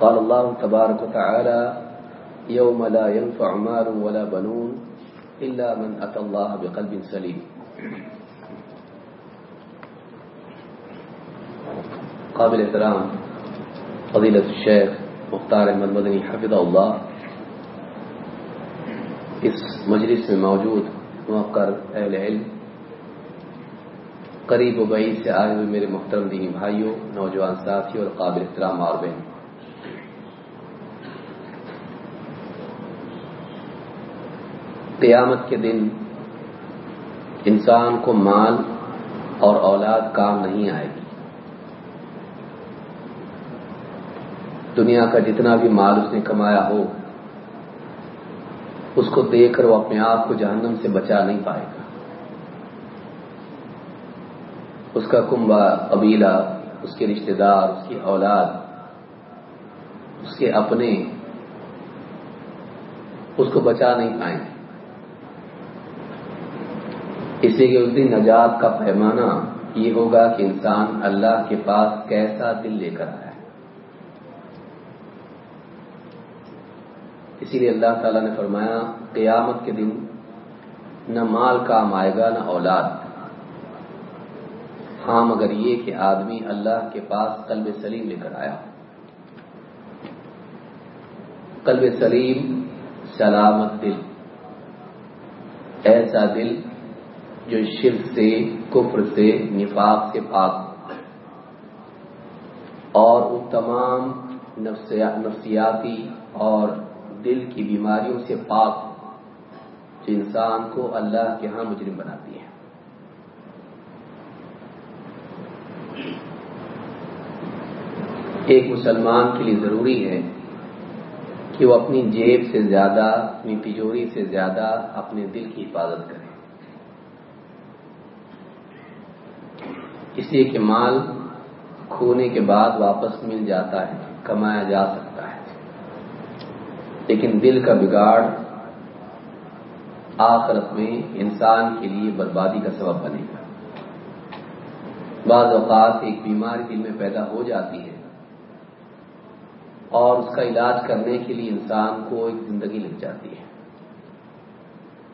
قال الله تبارك وتعالى، يوم لا ينفع مال ولا بنون إلا من أتى الله بقلب سليم. قابل احترام فضیلت الشیخ مختار احمد مدنی حفظ اللہ اس مجلس میں موجود موقر اہل علم، قریب و بعید سے آئے ہوئے میرے محترم دینی بھائیوں، نوجوان ساتھیوں اور قابل احترام اور قیامت کے دن انسان کو مال اور اولاد کام نہیں آئے گی۔ دنیا کا جتنا بھی مال اس نے کمایا ہو، اس کو دے کر وہ اپنے آپ کو جہنم سے بچا نہیں پائے گا۔ اس کا کنبا قبیلہ، اس کے رشتہ دار، اس کی اولاد، اس کے اپنے، اس کو بچا نہیں پائیں گے۔ اس لیے کہ اس دن نجات کا پیمانہ یہ ہوگا کہ انسان اللہ کے پاس کیسا دل لے کر آیا اسی لیے اللہ تعالیٰ نے فرمایا، قیامت کے دن نہ مال کام آئے گا، نہ اولاد۔ ہاں مگر یہ کہ آدمی اللہ کے پاس قلب سلیم لے کر آیا۔ قلب سلیم سلامت دل۔ ایسا دل جو شرک سے کفر سے نفاق سے پاک اور ان تمام نفسیاتی اور دل کی بیماریوں سے پاک جو انسان کو اللہ کے ہاں مجرم بناتی ہے ایک مسلمان کے لیے ضروری ہے کہ وہ اپنی جیب سے زیادہ، اپنی تجوری سے زیادہ اپنے دل کی حفاظت کرے۔ اس لیے کہ مال کھونے کے بعد واپس مل جاتا ہے، کمایا جا سکتا ہے۔ لیکن دل کا بگاڑ آخرت میں انسان کے لیے بربادی کا سبب بنے گا۔ بعض اوقات ایک بیماری دل میں پیدا ہو جاتی ہے اور اس کا علاج کرنے کے لیے انسان کو ایک زندگی لگ جاتی ہے۔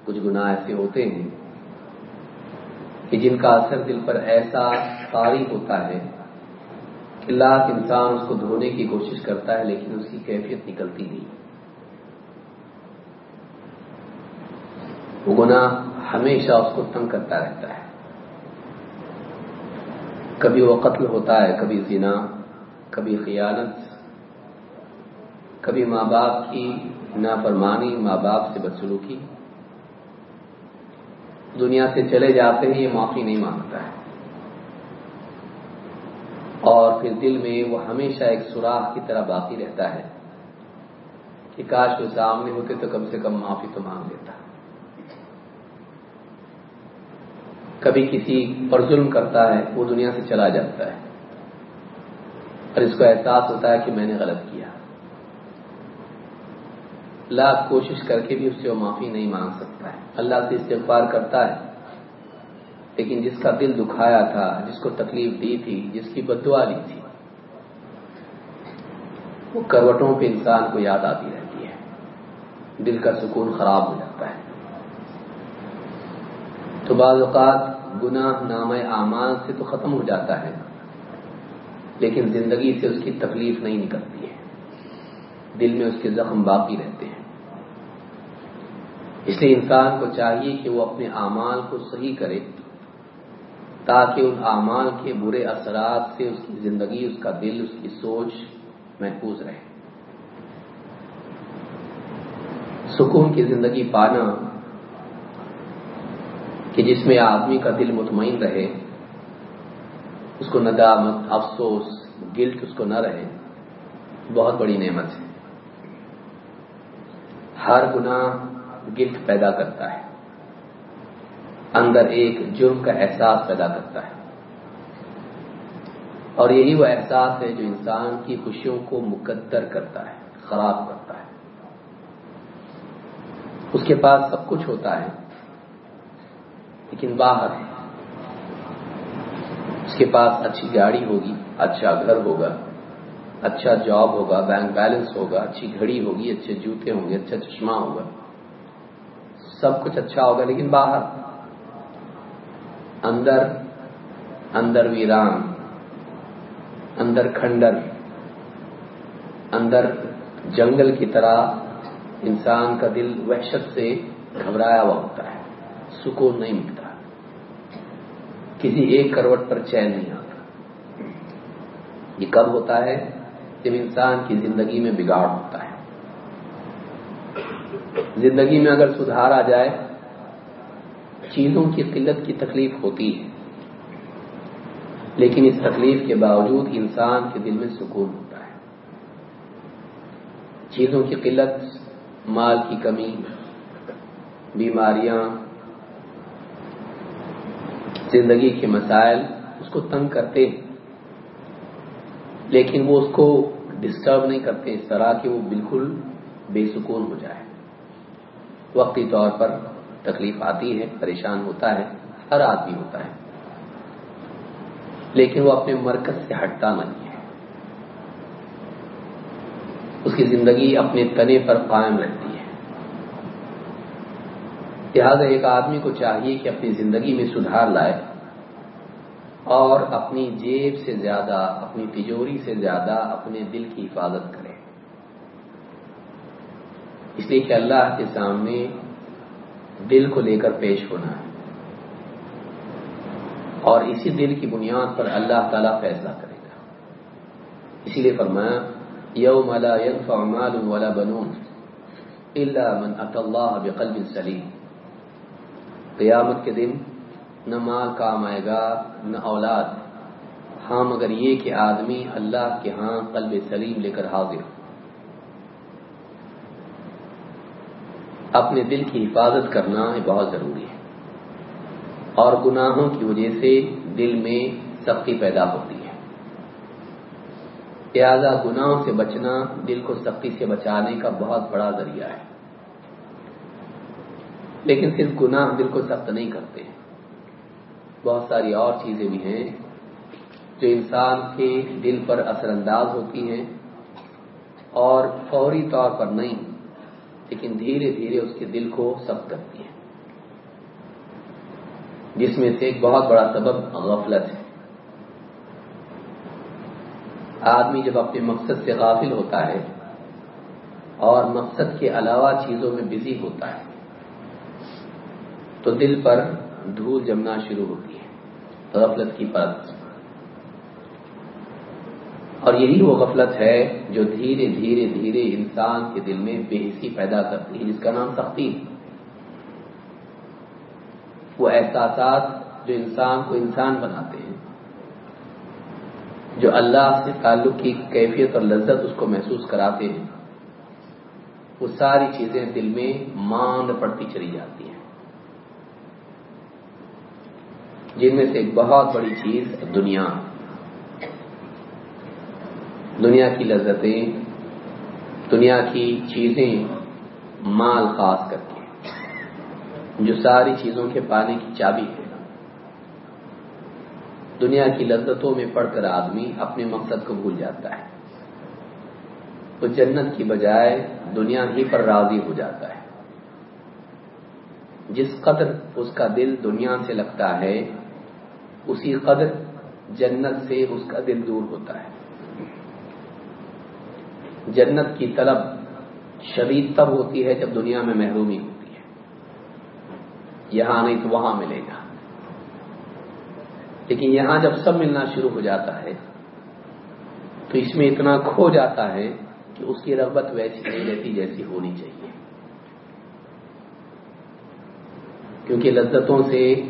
کچھ گناہ ایسے ہوتے ہیں کہ جن کا اثر دل پر ایسا طاری ہوتا ہے کہ لاکھ انسان اس کو دھونے کی کوشش کرتا ہے لیکن اس کی کیفیت نکلتی نہیں۔ وہ گناہ ہمیشہ اس کو تنگ کرتا رہتا ہے۔ کبھی وہ قتل ہوتا ہے، کبھی زنا، کبھی خیانت، کبھی ماں باپ کی نافرمانی، ماں باپ سے بدسلوکی۔ دنیا سے چلے جاتے ہیں، یہ معافی نہیں مانگتا ہے۔ اور پھر دل میں وہ ہمیشہ ایک سوراخ کی طرح باقی رہتا ہے کہ کاش وہ سامنے ہوتے تو کم سے کم معافی تو مانگ لیتا۔ کبھی کسی پر ظلم کرتا ہے، وہ دنیا سے چلا جاتا ہے۔ اور اس کو احساس ہوتا ہے کہ میں نے غلط کیا۔ لاکھ کوشش کر کے بھی اس سے وہ معافی نہیں مانگ سکتا ہے۔ اللہ سے استغفار کرتا ہے۔ لیکن جس کا دل دکھایا تھا، جس کو تکلیف دی تھی، جس کی بدعا لی تھی، وہ کروٹوں پہ انسان کو یاد آتی رہتی ہے۔ دل کا سکون خراب ہو جاتا ہے۔ تو بعض اوقات گناہ نام اعمال سے تو ختم ہو جاتا ہے، لیکن زندگی سے اس کی تکلیف نہیں نکلتی ہے۔ دل میں اس کے زخم باقی رہتے ہیں۔ اس لیے انسان کو چاہیے کہ وہ اپنے اعمال کو صحیح کرے تاکہ ان اعمال کے برے اثرات سے اس کی زندگی، اس کا دل، اس کی سوچ محفوظ رہے۔ سکون کی زندگی پانا کہ جس میں آدمی کا دل مطمئن رہے، اس کو ندامت، افسوس، گلٹ اس کو نہ رہے، بہت بڑی نعمت ہے۔ ہر گناہ گلٹ پیدا کرتا ہے۔ اندر ایک جرم کا احساس پیدا کرتا ہے۔ اور یہی وہ احساس ہے جو انسان کی خوشیوں کو مقدر کرتا ہے، خراب کرتا ہے۔ اس کے پاس سب کچھ ہوتا ہے، لیکن باہر اس کے پاس اچھی گاڑی ہوگی اچھا گھر ہوگا اچھا جاب ہوگا بینک بیلنس ہوگا، اچھی گھڑی ہوگی، اچھے جوتے ہوں گے اچھا چشمہ ہوگا۔ سب کچھ اچھا ہوگا، لیکن باہر۔ اندر اندر ویران، اندر کھنڈر، اندر جنگل کی طرح انسان کا دل وحشت سے گھبرایا ہوا ہوتا ہے، سکون نہیں ملتا۔ کسی ایک کروٹ پر چین نہیں آتا۔ یہ کب ہوتا ہے؟ جب انسان کی زندگی میں بگاڑ ہوتا ہے۔ زندگی میں اگر سدھار آ جائے، چیزوں کی قلت کی تکلیف ہوتی ہے۔ لیکن اس تکلیف کے باوجود انسان کے دل میں سکون ہوتا ہے۔ چیزوں کی قلت، مال کی کمی، بیماریاں، زندگی کے مسائل، اس کو تنگ کرتے ہیں۔ لیکن وہ اس کو ڈسٹرب نہیں کرتے، اس طرح کہ وہ بالکل بے سکون ہو جائے۔ وقتی طور پر تکلیف آتی ہے، پریشان ہوتا ہے، ہر آدمی ہوتا ہے۔ لیکن وہ اپنے مرکز سے ہٹتا نہیں ہے۔ اس کی زندگی اپنے تنے پر قائم رہتی ہے۔ لہٰذا ایک آدمی کو چاہیے کہ اپنی زندگی میں سدھار لائے اور اپنی جیب سے زیادہ، اپنی تجوری سے زیادہ اپنے دل کی حفاظت کرے۔ اس لیے کہ اللہ کے سامنے دل کو لے کر پیش ہونا ہے۔ اور اسی دل کی بنیاد پر اللہ تعالیٰ فیصلہ کرے گا۔ اسی لیے فرمایا، یوم لا ينفع مال ولا بنون الا من اتى الله بقلب سلیم۔ قیامت کے دن نہ مال کام آئے گا، نہ اولاد۔ ہاں مگر یہ کہ آدمی اللہ کے ہاں قلب سلیم لے کر حاضر ہو۔ اپنے دل کی حفاظت کرنا بہت ضروری ہے۔ اور گناہوں کی وجہ سے دل میں سختی پیدا ہوتی ہے۔ لہذا گناہوں سے بچنا دل کو سختی سے بچانے کا بہت بڑا ذریعہ ہے۔ لیکن صرف گناہ دل کو سخت نہیں کرتے۔ بہت ساری اور چیزیں بھی ہیں جو انسان کے دل پر اثر انداز ہوتی ہیں اور فوری طور پر نہیں۔ لیکن دھیرے دھیرے اس کے دل کو سخت کرتی ہیں جس میں سے ایک بہت بڑا سبب غفلت ہے۔ آدمی جب اپنے مقصد سے غافل ہوتا ہے اور مقصد کے علاوہ چیزوں میں بزی ہوتا ہے، تو دل پر دھول جمنا شروع ہوتی ہے، غفلت کی پرت۔ اور یہی وہ غفلت ہے جو دھیرے دھیرے دھیرے انسان کے دل میں بے حسی پیدا کرتی ہے، جس کا نام سختی وہ احساسات جو انسان کو انسان بناتے ہیں، جو اللہ سے تعلق کی کیفیت اور لذت اس کو محسوس کراتے ہیں، وہ ساری چیزیں دل میں ماند پڑتی چلی جاتی ہیں۔ جن میں سے ایک بہت بڑی چیز دنیا۔ دنیا کی لذتیں، دنیا کی چیزیں مال خاص کر کے جو ساری چیزوں کے پانے کی چابی ہے۔ دنیا کی لذتوں میں پڑھ کر آدمی اپنے مقصد کو بھول جاتا ہے۔ وہ جنت کی بجائے دنیا ہی پر راضی ہو جاتا ہے۔ جس قدر اس کا دل دنیا سے لگتا ہے، اسی قدر جنت سے اس کا دل دور ہوتا ہے۔ جنت کی طلب شدید تب ہوتی ہے جب دنیا میں محرومی ہوتی ہے۔ یہاں نہیں تو وہاں ملے گا۔ لیکن یہاں جب سب ملنا شروع ہو جاتا ہے، تو اس میں اتنا کھو جاتا ہے کہ اس کی رغبت ویسی نہیں رہتی جیسی ہونی چاہیے۔ کیونکہ لذتوں سے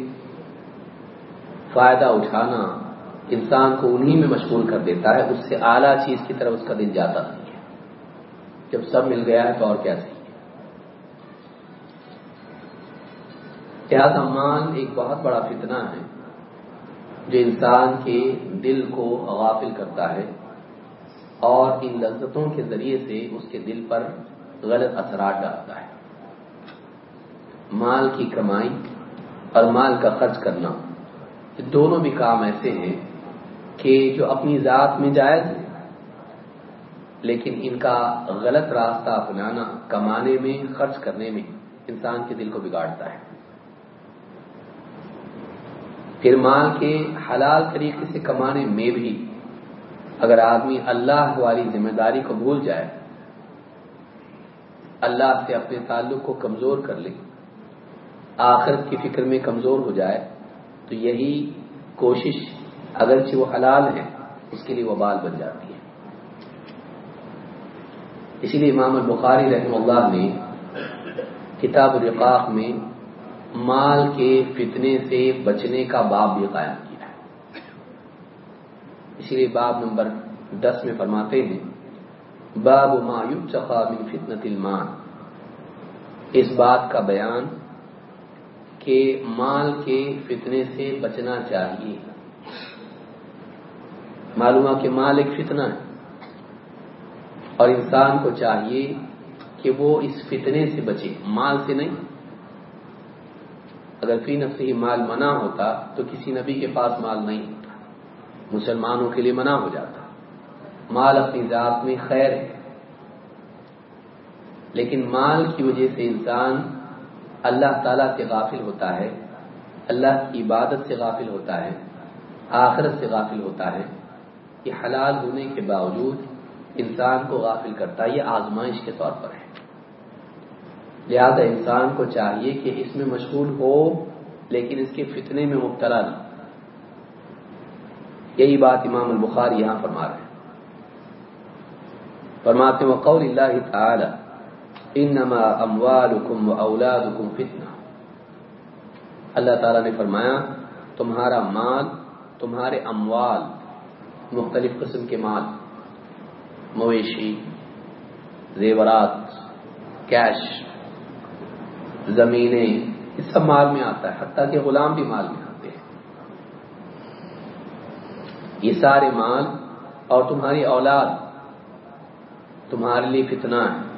فائدہ اٹھانا انسان کو انہی میں مشغول کر دیتا ہے، اس سے اعلیٰ چیز کی طرف اس کا دل جاتا ہے جب سب مل گیا ہے تو اور کیا صحیح لہذا مال ایک بہت بڑا فتنہ ہے جو انسان کے دل کو غافل کرتا ہے اور ان لذتوں کے ذریعے سے اس کے دل پر غلط اثرات ڈالتا ہے۔ مال کی کمائی اور مال کا خرچ کرنا، یہ دونوں بھی کام ایسے ہیں کہ جو اپنی ذات میں جائز ہے لیکن ان کا غلط راستہ اپنانا، کمانے میں، خرچ کرنے میں انسان کے دل کو بگاڑتا ہے۔ پھر مال کے حلال طریقے سے کمانے میں بھی اگر آدمی اللہ والی ذمہ داری کو بھول جائے، اللہ سے اپنے تعلق کو کمزور کر لے، آخرت کی فکر میں کمزور ہو جائے، تو یہی کوشش اگرچہ وہ حلال ہے، اس کے لیے وہ بال بن جاتی ہے۔ اسی لیے امام البخاری رحمہ اللہ نے کتاب الرقاق میں مال کے فتنے سے بچنے کا باب بھی قائم کیا ہے۔ اسی لیے باب نمبر دس میں فرماتے ہیں، باب ما یبتقى من فتنة المال۔ اس بات کا بیان کہ مال کے فتنے سے بچنا چاہیے۔ معلوم کہ مال ایک فتنہ ہے۔ اور انسان کو چاہیے کہ وہ اس فتنے سے بچے، مال سے نہیں۔ اگر فی نفس ہی مال منع ہوتا تو کسی نبی کے پاس مال نہیں ہوتا، مسلمانوں کے لیے منع ہو جاتا۔ مال اپنی ذات میں خیر ہے، لیکن مال کی وجہ سے انسان اللہ تعالی سے غافل ہوتا ہے، اللہ کی عبادت سے غافل ہوتا ہے، آخرت سے غافل ہوتا ہے۔ یہ حلال ہونے کے باوجود انسان کو غافل کرتا ہے، یہ آزمائش کے طور پر ہے۔ لہذا انسان کو چاہیے کہ اس میں مشغول ہو، لیکن اس کے فتنے میں مبتلا نہ یہی بات امام البخار یہاں فرما رہے ہیں۔ فرماتے و قول اللہ تعالی انما اموالکم و اولادکم فتنہ اللہ تعالی نے فرمایا، تمہارا مال، تمہارے اموال، مختلف قسم کے مال مویشی، زیورات، کیش، زمینیں یہ سب مال میں آتا ہے، حتیٰ کہ غلام بھی مال میں آتے ہیں۔ یہ سارے مال اور تمہاری اولاد تمہارے لیے فتنہ ہے۔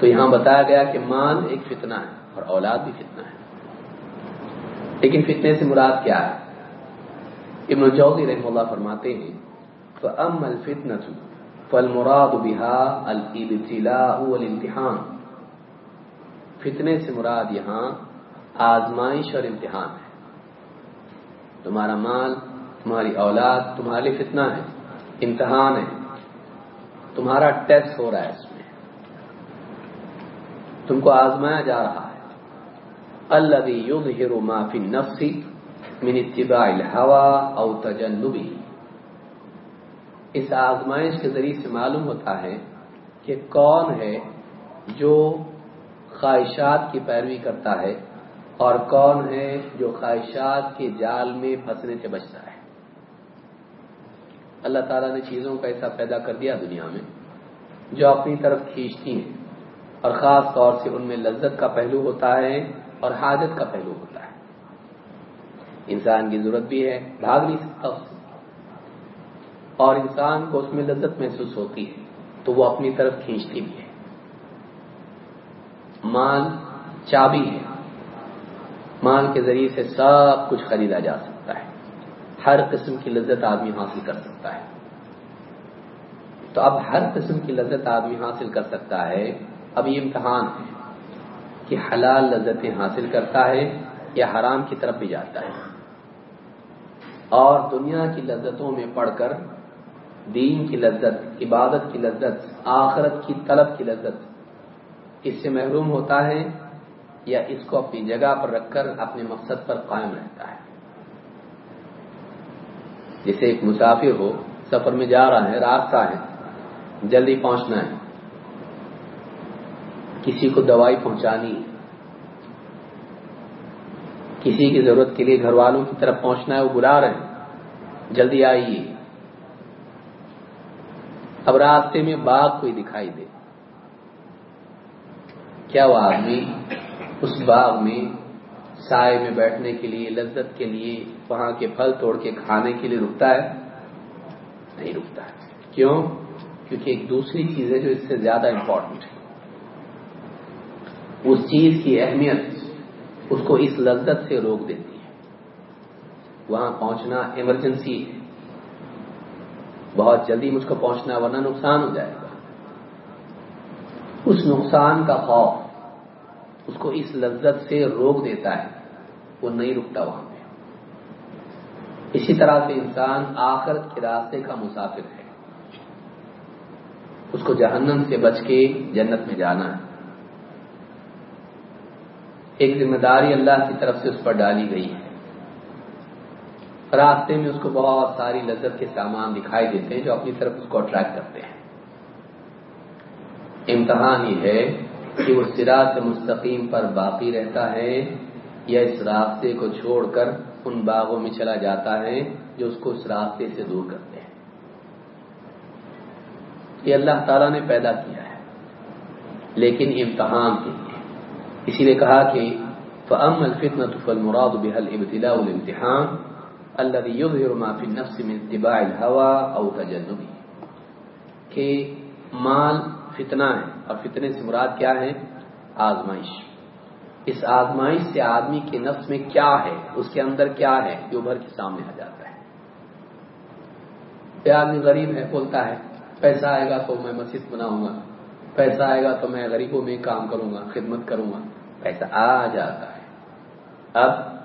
تو یہاں بتایا گیا کہ مال ایک فتنہ ہے اور اولاد بھی فتنہ ہے۔ لیکن فتنے سے مراد کیا ہے؟ ابن جوزی رحم اللہ فرماتے ہیں تو ام الفتن فل مراد بہا البتلا الامتحان فتنے سے مراد یہاں آزمائش اور امتحان ہے. تمہارا مال، تمہاری اولاد، تمہارے فتنہ ہے، امتحان ہے. تمہارا ٹیسٹ ہو رہا ہے اس میں. تم کو آزمایا جا رہا ہے. اللہ یظہر ما فی النفس من اتباع الهوى او تجنبی اس آزمائش کے ذریعے سے معلوم ہوتا ہے کہ کون ہے جو خواہشات کی پیروی کرتا ہے اور کون ہے جو خواہشات کے جال میں پھنسنے سے بچتا ہے۔ اللہ تعالیٰ نے چیزوں کا ایسا پیدا کر دیا دنیا میں جو اپنی طرف کھینچتی ہیں اور خاص طور سے ان میں لذت کا پہلو ہوتا ہے اور حاجت کا پہلو ہوتا ہے۔ انسان کی ضرورت بھی ہے، بھاگ نہیں سکتا اس سے۔ اور انسان کو اس میں لذت محسوس ہوتی ہے، تو وہ اپنی طرف کھینچتی بھی ہے۔ مال چابی ہے۔ مال کے ذریعے سے سب کچھ خریدا جا سکتا ہے۔ ہر قسم کی لذت آدمی حاصل کر سکتا ہے۔ تو اب ہر قسم کی لذت آدمی حاصل کر سکتا ہے۔ اب یہ امتحان ہے کہ حلال لذتیں حاصل کرتا ہے یا حرام کی طرف بھی جاتا ہے۔ اور دنیا کی لذتوں میں پڑھ کر دین کی لذت، عبادت کی لذت، آخرت کی طلب کی لذت۔ اس سے محروم ہوتا ہے یا اس کو اپنی جگہ پر رکھ کر اپنے مقصد پر قائم رہتا ہے۔ جیسے ایک مسافر ہو، سفر میں جا رہا ہے، راستہ ہے، جلدی پہنچنا ہے۔ کسی کو دوائی پہنچانی کسی کی ضرورت کے لیے گھر والوں کی طرف پہنچنا ہے، وہ بلا رہے ہیں۔ جلدی آئیے۔ اب راستے میں باغ کوئی دکھائی دے۔ کیا وہ آدمی اس باغ میں سائے میں بیٹھنے کے لیے، لذت کے لیے، وہاں کے پھل توڑ کے کھانے کے لیے رکتا ہے؟ نہیں رکتا ہے۔ کیوں؟ کیونکہ ایک دوسری چیز ہے جو اس سے زیادہ امپورٹنٹ ہے۔ اس چیز کی اہمیت اس کو اس لذت سے روک دیتی ہے۔ وہاں پہنچنا ایمرجنسی ہے۔ بہت جلدی مجھ کو پہنچنا ورنہ نقصان ہو جائے گا۔ اس نقصان کا خوف اس کو اس لذت سے روک دیتا ہے، وہ نہیں رکتا وہاں پہ۔ اسی طرح سے انسان آخرت کے راستے کا مسافر ہے۔ اس کو جہنم سے بچ کے جنت میں جانا ہے۔ ایک ذمہ داری اللہ کی طرف سے اس پر ڈالی گئی ہے۔ راستے میں اس کو بہت ساری لذت کے سامان دکھائی دیتے ہیں جو اپنی طرف اس کو اٹریکٹ کرتے ہیں۔ امتحان یہ ہے کہ وہ سراط مستقیم پر باقی رہتا ہے یا اس راستے کو چھوڑ کر ان باغوں میں چلا جاتا ہے جو اس کو اس راستے سے دور کرتے ہیں۔ یہ اللہ تعالیٰ نے پیدا کیا ہے، لیکن امتحان کے لیے۔ اسی لیے کہا کہ فَأَمَّا الْفِتْنَةُ فَالْمُرَادُ بِهَا الْإِبْتِلَاءُ الْإِمْتِحَانِ الَّذِي يُظْهِرُ مَا فِي النَّفْسِ مِنْ اتِّبَاعِ الْهَوَى أَوْ تَجَنُّبِهِ. کہ مال فتنہ ہے اور فتنے سے مراد کیا ہے؟ آزمائش. اس آزمائش سے آدمی کے نفس میں کیا ہے؟ اس کے اندر کیا ہے؟ یہ ابھر کے سامنے آ جاتا ہے. یہ آدمی غریب ہے، بولتا ہے، پیسہ آئے گا تو میں مسجد بناؤں گا، پیسہ آئے گا تو میں غریبوں میں کام کروں گا، خدمت کروں گا، پیسہ آ جاتا ہے. اب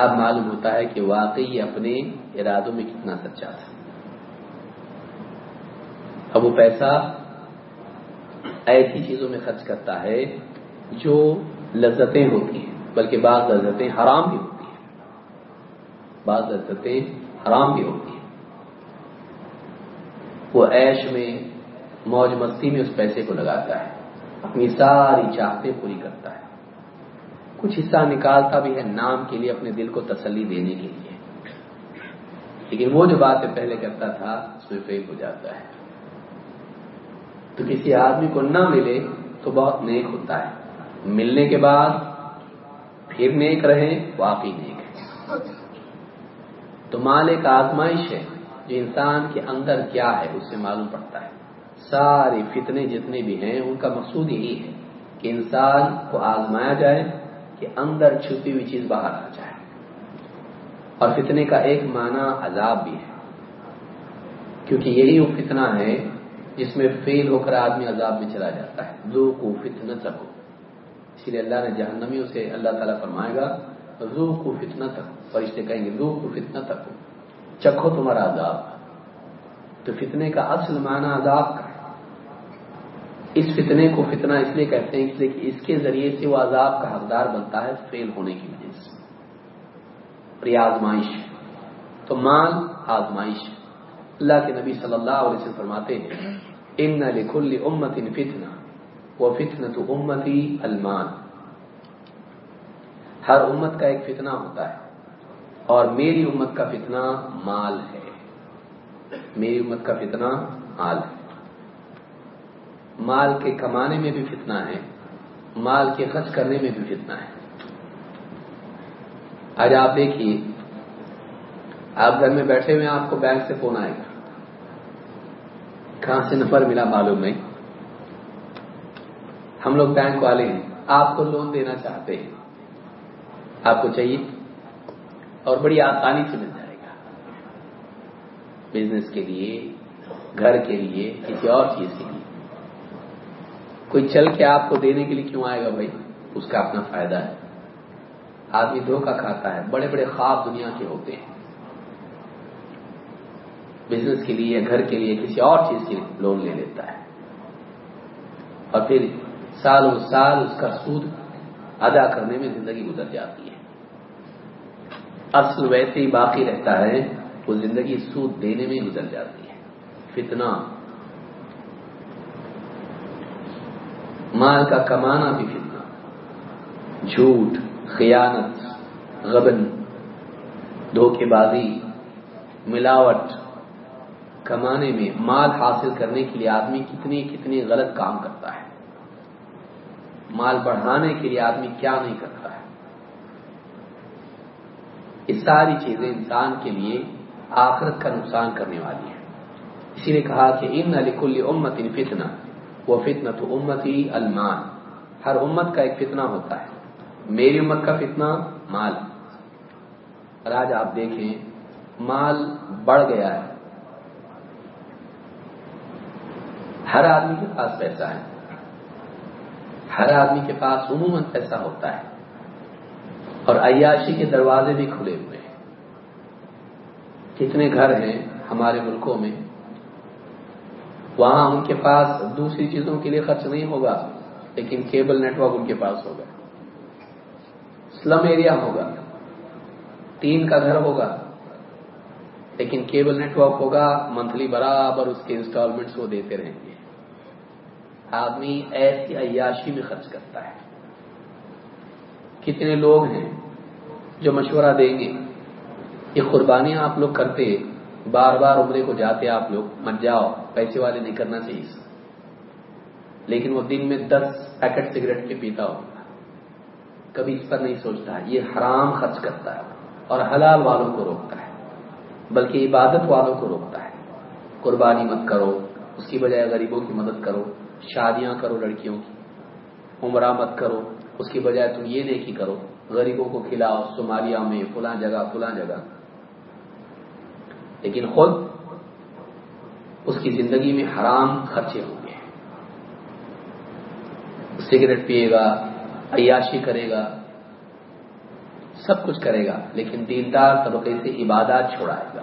اب معلوم ہوتا ہے کہ واقعی اپنے ارادوں میں کتنا سچا تھا۔ اب وہ پیسہ ایسی چیزوں میں خرچ کرتا ہے جو لذتیں ہوتی ہیں، بلکہ بعض لذتیں حرام بھی ہوتی ہیں۔ بعض لذتیں حرام بھی ہوتی ہیں۔ وہ عیش میں، موج مستی میں اس پیسے کو لگاتا ہے، اپنی ساری چاہتے پوری کرتا ہے۔ کچھ حصہ نکالتا بھی ہے نام کے لیے اپنے دل کو تسلی دینے کے لیے۔ لیکن وہ جو باتیں پہلے کرتا تھا اس میں فیل ہو جاتا ہے۔ تو کسی آدمی کو نہ ملے تو بہت نیک ہوتا ہے۔ ملنے کے بعد پھر نیک رہے واقعی نیک ہے تو مال ایک آزمائش ہے جو انسان کے اندر کیا ہے، اس سے معلوم پڑتا ہے۔ سارے فتنے جتنے بھی ہیں، ان کا مقصود یہی ہے کہ انسان کو آزمایا جائے کہ اندر چھپی ہوئی چیز باہر آ جائے۔ اور فتنے کا ایک معنی عذاب بھی ہے۔ کیونکہ یہی وہ فتنہ ہے جس میں فیل ہو کر آدمی عذاب میں چلا جاتا ہے۔ زو کو فتنا تک اسی لیے اللہ نے جہنمیوں سے اللہ تعالیٰ فرمائے گا زو کو فتنا تک فرشتے کہیں گے زو کو فتنا تک چکھو تمہارا عذاب۔ تو فتنے کا اصل معنی عذاب کا اس فتنے کو فتنہ اس لیے کہتے ہیں اس لیے کہ اس کے ذریعے سے وہ عذاب کا حقدار بنتا ہے فیل ہونے کی وجہ سے۔ یہ آزمائش تو مال آزمائش اللہ کے نبی صلی اللہ علیہ وسلم فرماتے ہیں، ان لکھل امت ان فتنا وہ فتن تو امتی المان ہر امت کا ایک فتنہ ہوتا ہے۔ اور میری امت کا فتنہ مال ہے۔ میری امت کا فتنہ مال ہے۔ مال کے کمانے میں بھی فتنہ ہے، مال کے خرچ کرنے میں بھی فتنہ ہے۔ آج آپ دیکھیے، آپ گھر میں بیٹھے ہوئے آپ کو بینک سے فون آئے گا۔ کہاں سے نفر ملا معلوم نہیں۔ ہم لوگ بینک والے ہیں، آپ کو لون دینا چاہتے ہیں۔ آپ کو چاہیے اور بڑی آسانی سے مل جائے گا۔ بزنس کے لیے، گھر کے لیے، کسی اور چیز کے لیے۔ کوئی چل کے آپ کو دینے کے لیے کیوں آئے گا بھائی؟ اس کا اپنا فائدہ ہے۔ آدمی دھوکہ کھاتا ہے۔ بڑے بڑے خواب دنیا کے ہوتے ہیں۔ بزنس کے لیے، گھر کے لیے، کسی اور چیز کے لیے لون لے لیتا ہے۔ اور پھر سال و سال اس کا سود ادا کرنے میں زندگی گزر جاتی ہے۔ اصل ویسے ہی باقی رہتا ہے، وہ زندگی سود دینے میں گزر جاتی ہے۔ فتنہ۔ مال کا کمانا بھی فتنہ۔ جھوٹ، خیانت، غبن، دھوکے بازی، ملاوٹ۔ کمانے میں مال حاصل کرنے کے لیے آدمی کتنی کتنی غلط کام کرتا ہے۔ مال بڑھانے کے لیے آدمی کیا نہیں کرتا ہے۔ یہ ساری چیزیں انسان کے لیے آخرت کا نقصان کرنے والی ہیں۔ اسی نے کہا کہ ان علیکل امت ان فتنا وہ فتنا تو امت ہی المان ہر امت کا ایک فتنہ ہوتا ہے۔ میری امت کا فتنہ مال۔ اور آج آپ دیکھیں، مال بڑھ گیا ہے۔ ہر آدمی کے پاس پیسہ ہے۔ ہر آدمی کے پاس عموماً پیسہ ہوتا ہے۔ اور عیاشی کے دروازے بھی کھلے ہوئے ہیں۔ کتنے گھر ہیں ہمارے ملکوں میں۔ وہاں ان کے پاس دوسری چیزوں کے لیے خرچ نہیں ہوگا، لیکن کیبل نیٹ ورک ان کے پاس ہوگا۔ سلم ایریا ہوگا۔ تین کا گھر ہوگا۔ لیکن کیبل نیٹ ورک ہوگا، منتھلی برابر اس کے انسٹالمنٹس وہ دیتے رہیں گے۔ آدمی ایسی عیاشی میں خرچ کرتا ہے۔ کتنے لوگ ہیں جو مشورہ دیں گے؟ یہ قربانیاں آپ لوگ کرتے بار بار عمرے کو جاتے آپ لوگ، مت جاؤ، پیسے والے نہیں کرنا چاہیے لیکن وہ دن میں دس پیکٹ سگریٹ کے پیتا ہوگا کبھی اس پر نہیں سوچتا، یہ حرام خرچ کرتا ہے اور حلال والوں کو روکتا ہے، بلکہ عبادت والوں کو روکتا ہے۔ قربانی مت کرو، اس کی بجائے غریبوں کی مدد کرو، شادیاں کرو لڑکیوں کی۔ عمرہ مت کرو، اس کی بجائے تم یہ نیکی کرو، غریبوں کو کھلاؤ، صومالیہ میں، فلاں جگہ فلاں جگہ۔ لیکن خود اس کی زندگی میں حرام خرچے ہوں گے۔ سگریٹ پیے گا، عیاشی کرے گا، سب کچھ کرے گا، لیکن دیندار طبقے سے عبادات چھوڑائے گا،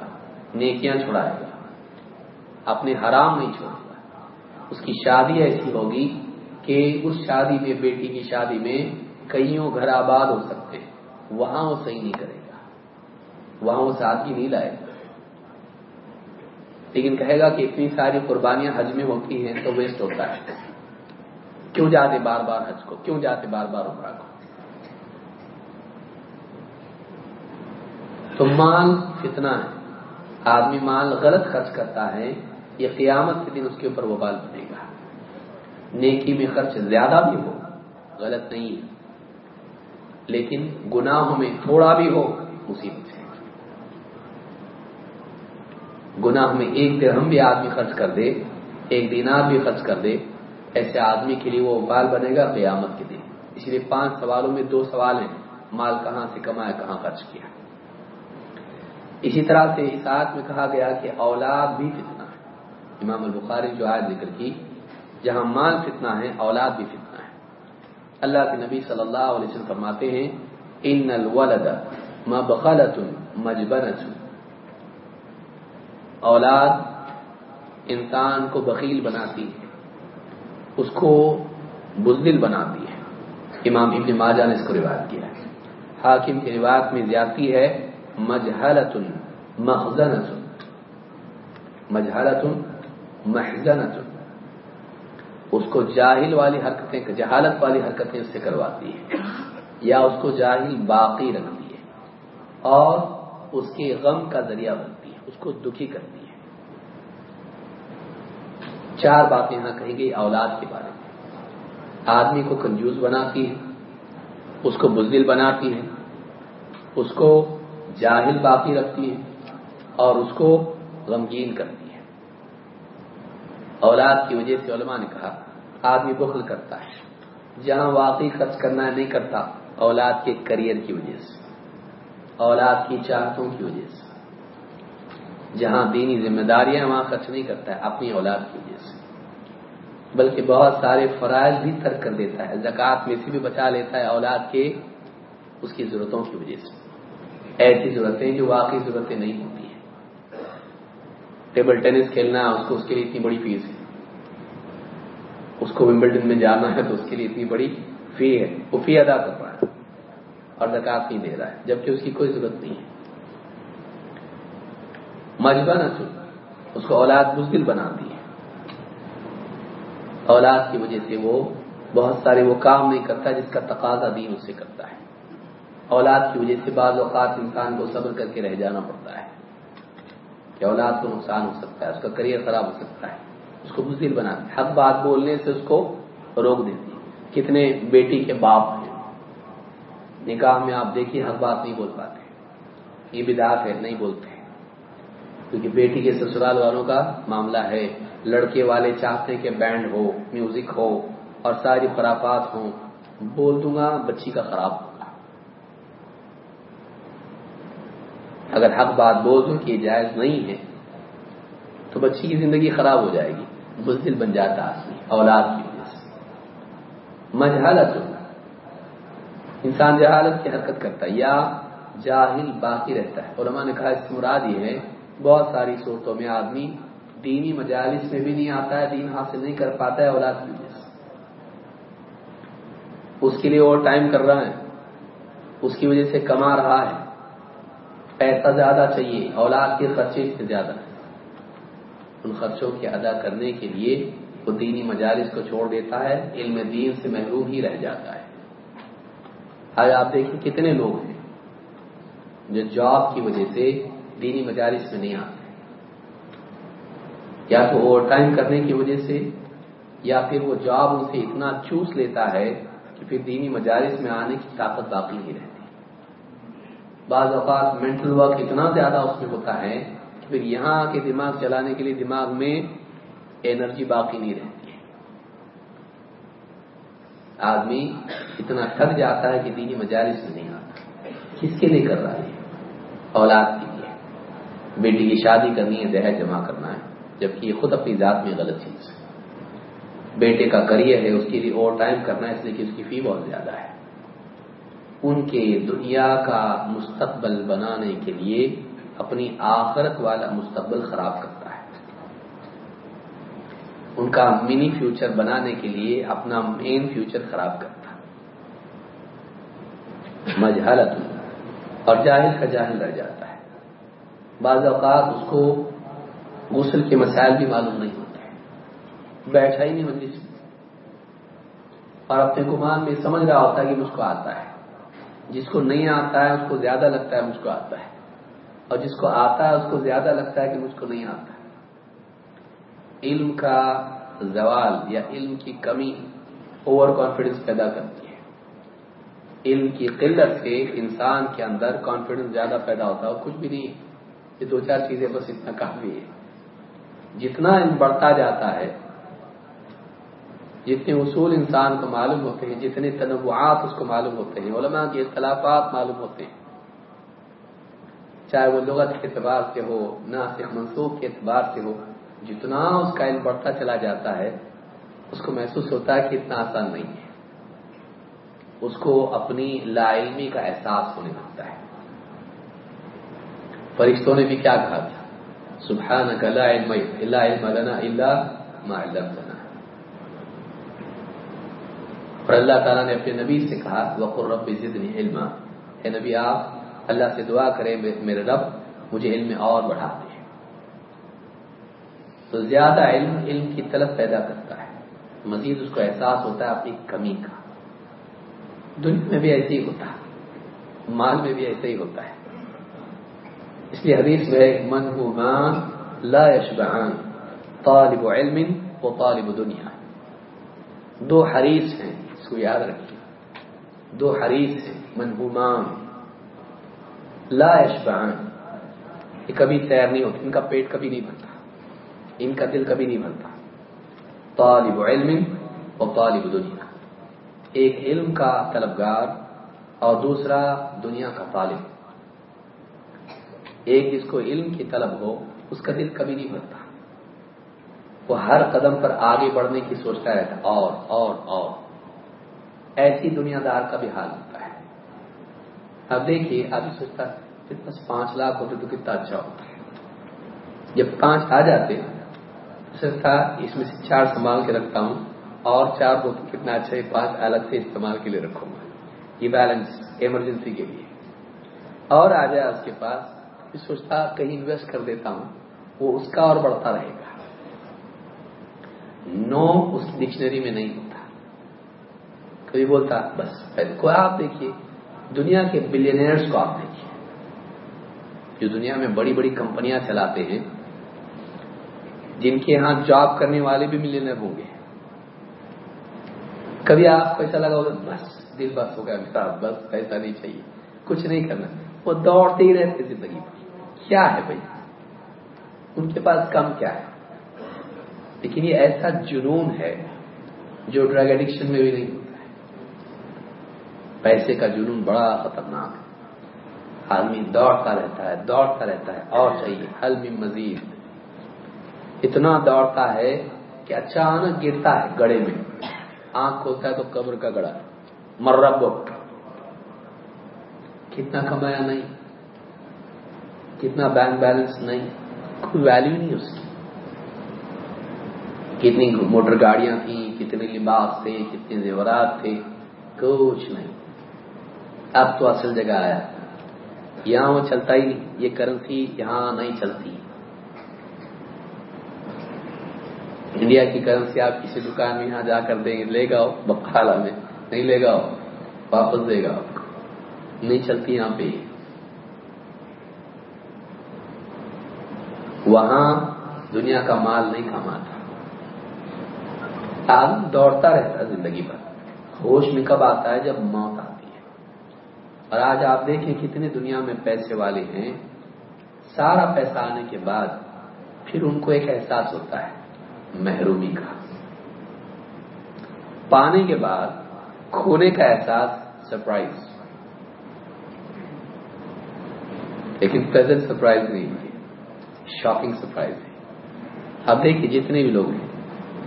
نیکیاں چھوڑائے گا، اپنے حرام نہیں چھوڑے گا۔ اس کی شادی ایسی ہوگی کہ اس شادی میں، بیٹی کی شادی میں کئیوں گھر آباد ہو سکتے، وہاں وہ صحیح نہیں کرے گا، وہاں وہ سادگی نہیں لائے گا۔ لیکن کہے گا کہ اتنی ساری قربانیاں حج میں ہوتی ہیں تو ویسٹ ہوتا ہے۔ کیوں جاتے بار بار حج کو؟ کیوں جاتے بار بار عمرہ کو؟ تو مال کتنا ہے؟ آدمی مال غلط خرچ کرتا ہے، یہ قیامت کے دن اس کے اوپر وہ بال بنے گا۔ نیکی میں خرچ زیادہ بھی ہو، غلط نہیں ہے۔ لیکن گناہوں میں تھوڑا بھی ہو، مصیبت ہے گناہ میں ایک درہم بھی آدمی خرچ کر دے، ایک دینار بھی خرچ کر دے، ایسے آدمی کے لیے وہ بال بنے گا قیامت کے دن۔ اس لیے پانچ سوالوں میں دو سوال ہیں، مال کہاں سے کمایا، کہاں خرچ کیا۔ اسی طرح سے اس آیت میں کہا گیا کہ اولاد بھی فتنہ ہے۔ امام البخاری جو آیت ذکر کی، جہاں مال فتنہ ہے، اولاد بھی فتنہ ہے۔ اللہ کے نبی صلی اللہ علیہ وسلم فرماتے ہیں، ان الولد مبخلت مجبنت اولاد انسان کو بخیل بناتی ہے، اس کو بزدل بناتی ہے۔ امام ابن ماجہ نے اس کو روایت کیا ہے۔ حاکم کی روایت میں زیادتی ہے مجہلت مخزنت مجہلت محزنت اس کو جاہل والی حرکتیں، جہالت والی حرکتیں اس سے کرواتی ہے یا اس کو جاہل باقی رکھتی ہے۔ اور اس کے غم کا ذریعہ بنتی ہے۔ اس کو دکھی کرتی ہے۔ چار باتیں یہاں کہیں گئی اولاد کے بارے میں۔ آدمی کو کنجوس بناتی ہے، اس کو بزدل بناتی ہے، اس کو جاہل باقی رکھتی ہے اور اس کو غمگین کرتی ہے۔ اولاد کی وجہ سے علماء نے کہا، آدمی بخل کرتا ہے۔ جہاں واقعی خرچ کرنا نہیں کرتا، اولاد کے کریئر کی وجہ سے، اولاد کی چاہتوں کی وجہ سے۔ جہاں دینی ذمہ داریاں وہاں خرچ نہیں کرتا ہے، اپنی اولاد کی وجہ سے۔ بلکہ بہت سارے فرائض بھی ترک کر دیتا ہے، زکوٰۃ میں سے بھی بچا لیتا ہے اولاد کے اس کی ضرورتوں کی وجہ سے۔ ایسی ضرورتیں جو واقعی ضرورتیں نہیں ہوتی ہیں۔ ٹیبل ٹینس کھیلنا ہے اس کو اس کے لیے اتنی بڑی فیس ہے۔ اس کو ومبلڈن میں جانا ہے تو اس کے لیے اتنی بڑی فی ہے۔ وہ فی ادا کر رہا ہے اور زکات نہیں دے رہا ہے، جبکہ اس کی کوئی ضرورت نہیں ہے۔ مجبور اس کو اولاد بزدل بناتی ہے۔ اولاد کی وجہ سے وہ بہت سارے وہ کام نہیں کرتا جس کا تقاضا دین اس سے کرتا ہے۔ اولاد کی وجہ سے بعض اوقات انسان کو صبر کر کے رہ جانا پڑتا ہے۔ کہ اولاد کو نقصان ہو سکتا ہے، اس کا کریئر خراب ہو سکتا ہے۔ اس کو بزدل بناتی حق بات بولنے سے اس کو روک دیتی کتنے بیٹی کے باپ ہیں۔ نکاح میں آپ دیکھیے، حق بات نہیں بول پاتے۔ یہ بدعت ہے، نہیں بولتے۔ کیونکہ بیٹی کے سسرال والوں کا معاملہ ہے۔ لڑکے والے چاہتے ہیں کہ بینڈ ہو میوزک ہو اور ساری خرافات ہوں۔ بول دوں گا، بچی کا خراب ہوگا اگر حق بات بول دوں کہ یہ جائز نہیں ہے، تو بچی کی زندگی خراب ہو جائے گی۔ بزدل بن جاتا آدمی اولاد کی وجہ سے۔ مجھالت انسان جہالت کی حرکت کرتا ہے، یا جاہل باقی رہتا ہے۔ علماء نے کہا اس مراد یہ ہے بہت ساری صورتوں میں آدمی دینی مجالس میں بھی نہیں آتا ہے، دین حاصل نہیں کر پاتا ہے اولاد کی وجہ سے اس کے لیے اور ٹائم کر رہا ہے۔ اس کی وجہ سے کما رہا ہے۔ پیسہ زیادہ چاہیے، اولاد کے خرچے سے زیادہ ہے ان خرچوں کے ادا کرنے کے لیے وہ دینی مجالس کو چھوڑ دیتا ہے، علم دین سے محروم ہی رہ جاتا ہے۔ آج آپ دیکھیں کتنے لوگ ہیں جو جاب کی وجہ سے دینی مجالس میں نہیں آتے۔ یا تو اوور ٹائم کرنے کی وجہ سے، یا پھر وہ جاب ان سے اتنا چوس لیتا ہے کہ پھر دینی مجالس میں آنے کی طاقت باقی نہیں رہتی۔ بعض اوقات مینٹل ورک اتنا زیادہ اس میں ہوتا ہے کہ پھر یہاں کے دماغ چلانے کے لیے دماغ میں انرجی باقی نہیں رہتی۔ آدمی اتنا تھک جاتا ہے کہ دینی مجالس میں نہیں آتا۔ کس کے لیے کر رہا ہے؟ اولاد کے بیٹی کی شادی کرنی ہے دہج جمع کرنا ہے، جبکہ یہ خود اپنی ذات میں غلط چیز ہے۔ بیٹے کا کریئر ہے، اس کے لیے اوور ٹائم کرنا ہے، اس لیے کہ اس کی فی بہت زیادہ ہے۔ ان کے دنیا کا مستقبل بنانے کے لیے اپنی آخرت والا مستقبل خراب کرتا ہے۔ ان کا منی فیوچر بنانے کے لیے اپنا مین فیوچر خراب کرتا مجھالت اور جاہل کا جاہل رہ جاتا ہے۔ بعض اوقات اس کو غسل کے مسائل بھی معلوم نہیں ہوتے بیٹھا ہی نہیں مجلس اور اپنے گمان میں سمجھ رہا ہوتا ہے کہ مجھ کو آتا ہے۔ جس کو نہیں آتا ہے، اس کو زیادہ لگتا ہے مجھ کو آتا ہے۔ اور جس کو آتا ہے، اس کو زیادہ لگتا ہے کہ مجھ کو نہیں آتا علم کا زوال یا علم کی کمی اوور کانفیڈنس پیدا کرتی ہے۔ علم کی قلت سے انسان کے اندر کانفیڈنس زیادہ پیدا ہوتا ہے اور کچھ بھی نہیں یہ دو چار چیزیں بس اتنا کافی ہے جتنا بڑھتا جاتا ہے، جتنے اصول انسان کو معلوم ہوتے ہیں، جتنے تنوعات اس کو معلوم ہوتے ہیں، علماء کے اختلافات معلوم ہوتے ہیں۔ چاہے وہ لغت کے اعتبار سے ہو ناسخ منسوخ کے اعتبار سے ہو، جتنا اس کا علم بڑھتا چلا جاتا ہے، اس کو محسوس ہوتا ہے کہ اتنا آسان نہیں ہے۔ اس کو اپنی لا علمی کا احساس ہونے لگتا ہے۔ فرشتوں نے بھی کیا کہا تھا؟ سبحانك لا علم لا علم لنا الا ما علمتنا۔ اور اللہ تعالیٰ نے اپنے نبی سے کہا وقر رب زدنی علما۔ اے نبی، آپ اللہ سے دعا کریں میرے رب مجھے علم اور بڑھا دے۔ تو زیادہ علم علم کی طلب پیدا کرتا ہے۔ مزید اس کو احساس ہوتا ہے اپنی کمی کا۔ دنیا میں بھی ایسے ہی ہوتا ہے، مال میں بھی ایسے ہی ہوتا ہے۔ اس لیے حدیث میں ایک من لا یشبعان طالب علم و طالب دنیا. دو حریص ہیں، اس کو یاد رکھیے۔ دو حریص ہیں منہومان لا یشبعان یہ کبھی تیار نہیں ہوتے ان کا پیٹ کبھی نہیں بنتا ان کا دل کبھی نہیں بنتا طالب علم اور طالب دنیا۔ ایک علم کا طلبگار اور دوسرا دنیا کا طالب۔ ایک جس کو علم کی طلب ہو، اس کا دل کبھی نہیں بھرتا۔ وہ ہر قدم پر آگے بڑھنے کی سوچتا رہتا اور اور اور۔ ایسی دنیا دار کا بھی حال ہوتا ہے۔ اب دیکھیے ابھی سوچتا بس پانچ لاکھ ہوتے تو کتنا اچھا ہوتا ہے۔ جب پانچ آ جاتے، سوچتا اس میں سے چار سنبھال کے رکھتا ہوں۔ اور چار ہو تو کتنا اچھا ہے، پانچ الگ سے استعمال کے لیے رکھوں گا۔ یہ بیلنس، ایمرجنسی کے لیے۔ اور آ جائے اس کے پاس۔ سوچتا کہیں انویسٹ کر دیتا ہوں، وہ اس کا اور بڑھتا رہے گا۔ نو اس ڈکشنری میں نہیں ہوتا۔ کبھی بولتا، بس کو آپ دیکھیے، دنیا کے بلینئرس کو آپ دیکھیے۔ جو دنیا میں بڑی بڑی کمپنیاں چلاتے ہیں، جن کے یہاں جاب کرنے والے بھی ملینئر ہوں گے۔ کبھی آپ کو ایسا لگا ہوگا، بس دل بس ہو گیا، بس پیسہ نہیں چاہیے، کچھ نہیں کرنا۔ وہ دوڑتے ہی رہتے زندگی پر کیا ہے بھائی؟ ان کے پاس کم کیا ہے؟ لیکن یہ ایسا جنون ہے جو ڈرگ ایڈکشن میں بھی نہیں ہوتا ہے۔ پیسے کا جنون بڑا خطرناک ہے۔ آدمی دوڑتا رہتا ہے، دوڑتا رہتا ہے، اور چاہیے، حل میں مزید۔ اتنا دوڑتا ہے کہ اچانک گرتا ہے گڑے میں۔ آنکھ کھولتا ہے تو قبر کا گڑا۔ مرب کتنا کمایا نہیں؟ کتنا بینک بیلنس نہیں، کوئی ویلو نہیں اس کی۔ کتنی موٹر گاڑیاں تھیں، کتنے لباس تھے، کتنے زیورات تھے، کچھ نہیں۔ اب تو اصل جگہ آیا۔ یہاں وہ چلتا ہی نہیں، یہ کرنسی یہاں نہیں چلتی۔ انڈیا کی کرنسی آپ کسی دکان میں یہاں جا کر دیں گے لے گا بخالا میں، نہیں لے گا واپس دے گا آپ نہیں چلتی یہاں پہ۔ وہاں دنیا کا مال نہیں کماتا۔ آدمی دوڑتا رہتا ہے زندگی پر ہوش میں کب آتا ہے؟ جب موت آتی ہے۔ اور آج آپ دیکھیں کتنے دنیا میں پیسے والے ہیں۔ سارا پیسہ آنے کے بعد پھر ان کو ایک احساس ہوتا ہے، محرومی کا۔ پانے کے بعد کھونے کا احساس سرپرائز لیکن پریزنٹ سرپرائز نہیں۔ ہے شاکنگ سرپرائز ہے اب دیکھیے جتنے بھی لوگ ہیں،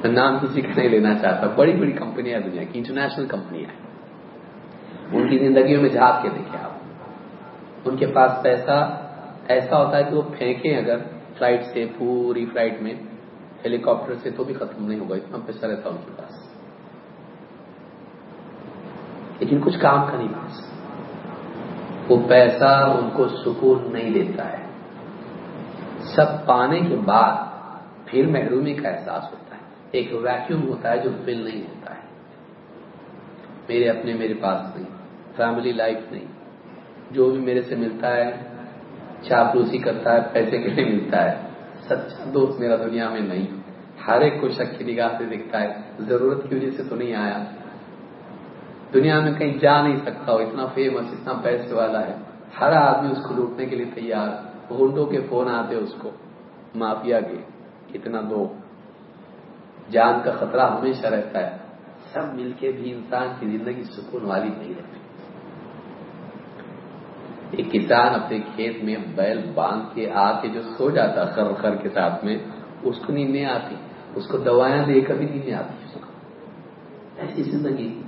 میں نام کسی کا نہیں لینا چاہتا، بڑی بڑی کمپنیاں دنیا کی، انٹرنیشنل کمپنیاں ہیں۔ ان کی زندگیوں میں جھانک کے دیکھیں آپ۔ ان کے پاس پیسہ، ایسا ہوتا ہے کہ وہ پھینکیں اگر فلائٹ سے، پوری فلائٹ میں ہیلی کاپٹر سے تو بھی ختم نہیں ہوگا، اتنا پیسہ رہتا ان کے پاس۔ لیکن کچھ کام کا نہیں پاس۔ وہ پیسہ ان کو سکون نہیں دیتا ہے۔ سب پانے کے بعد پھر محرومی کا احساس ہوتا ہے۔ ایک ویکیوم ہوتا ہے جو فل نہیں ہوتا ہے۔ میرے اپنے میرے پاس نہیں فیملی لائف نہیں۔ جو بھی میرے سے ملتا ہے چاپلوسی کرتا ہے، پیسے کے لیے ملتا ہے سچا دوست میرا دنیا میں نہیں۔ ہر ایک کو شک کی نگاہ سے دکھتا ہے۔ ضرورت کی وجہ سے تو نہیں آیا۔ دنیا میں کہیں جا نہیں سکتا ہو اتنا فیمس اتنا پیسے والا ہے۔ ہر آدمی اس کو لوٹنے کے لیے تیار۔ گنڈوں کے فون آتے اس کو، مافیا کے، کتنا دو۔ جان کا خطرہ ہمیشہ رہتا ہے۔ سب مل کے بھی انسان کی زندگی سکون والی نہیں رہتی۔ ایک کسان اپنے کھیت میں بیل باندھ کے آ کے جو سو جاتا خر خر کے ساتھ میں، اس کو نیند نہیں آتی۔ اس کو دوائیاں دے کر بھی نیند نہیں آتی۔ اس کو ایسی زندگی۔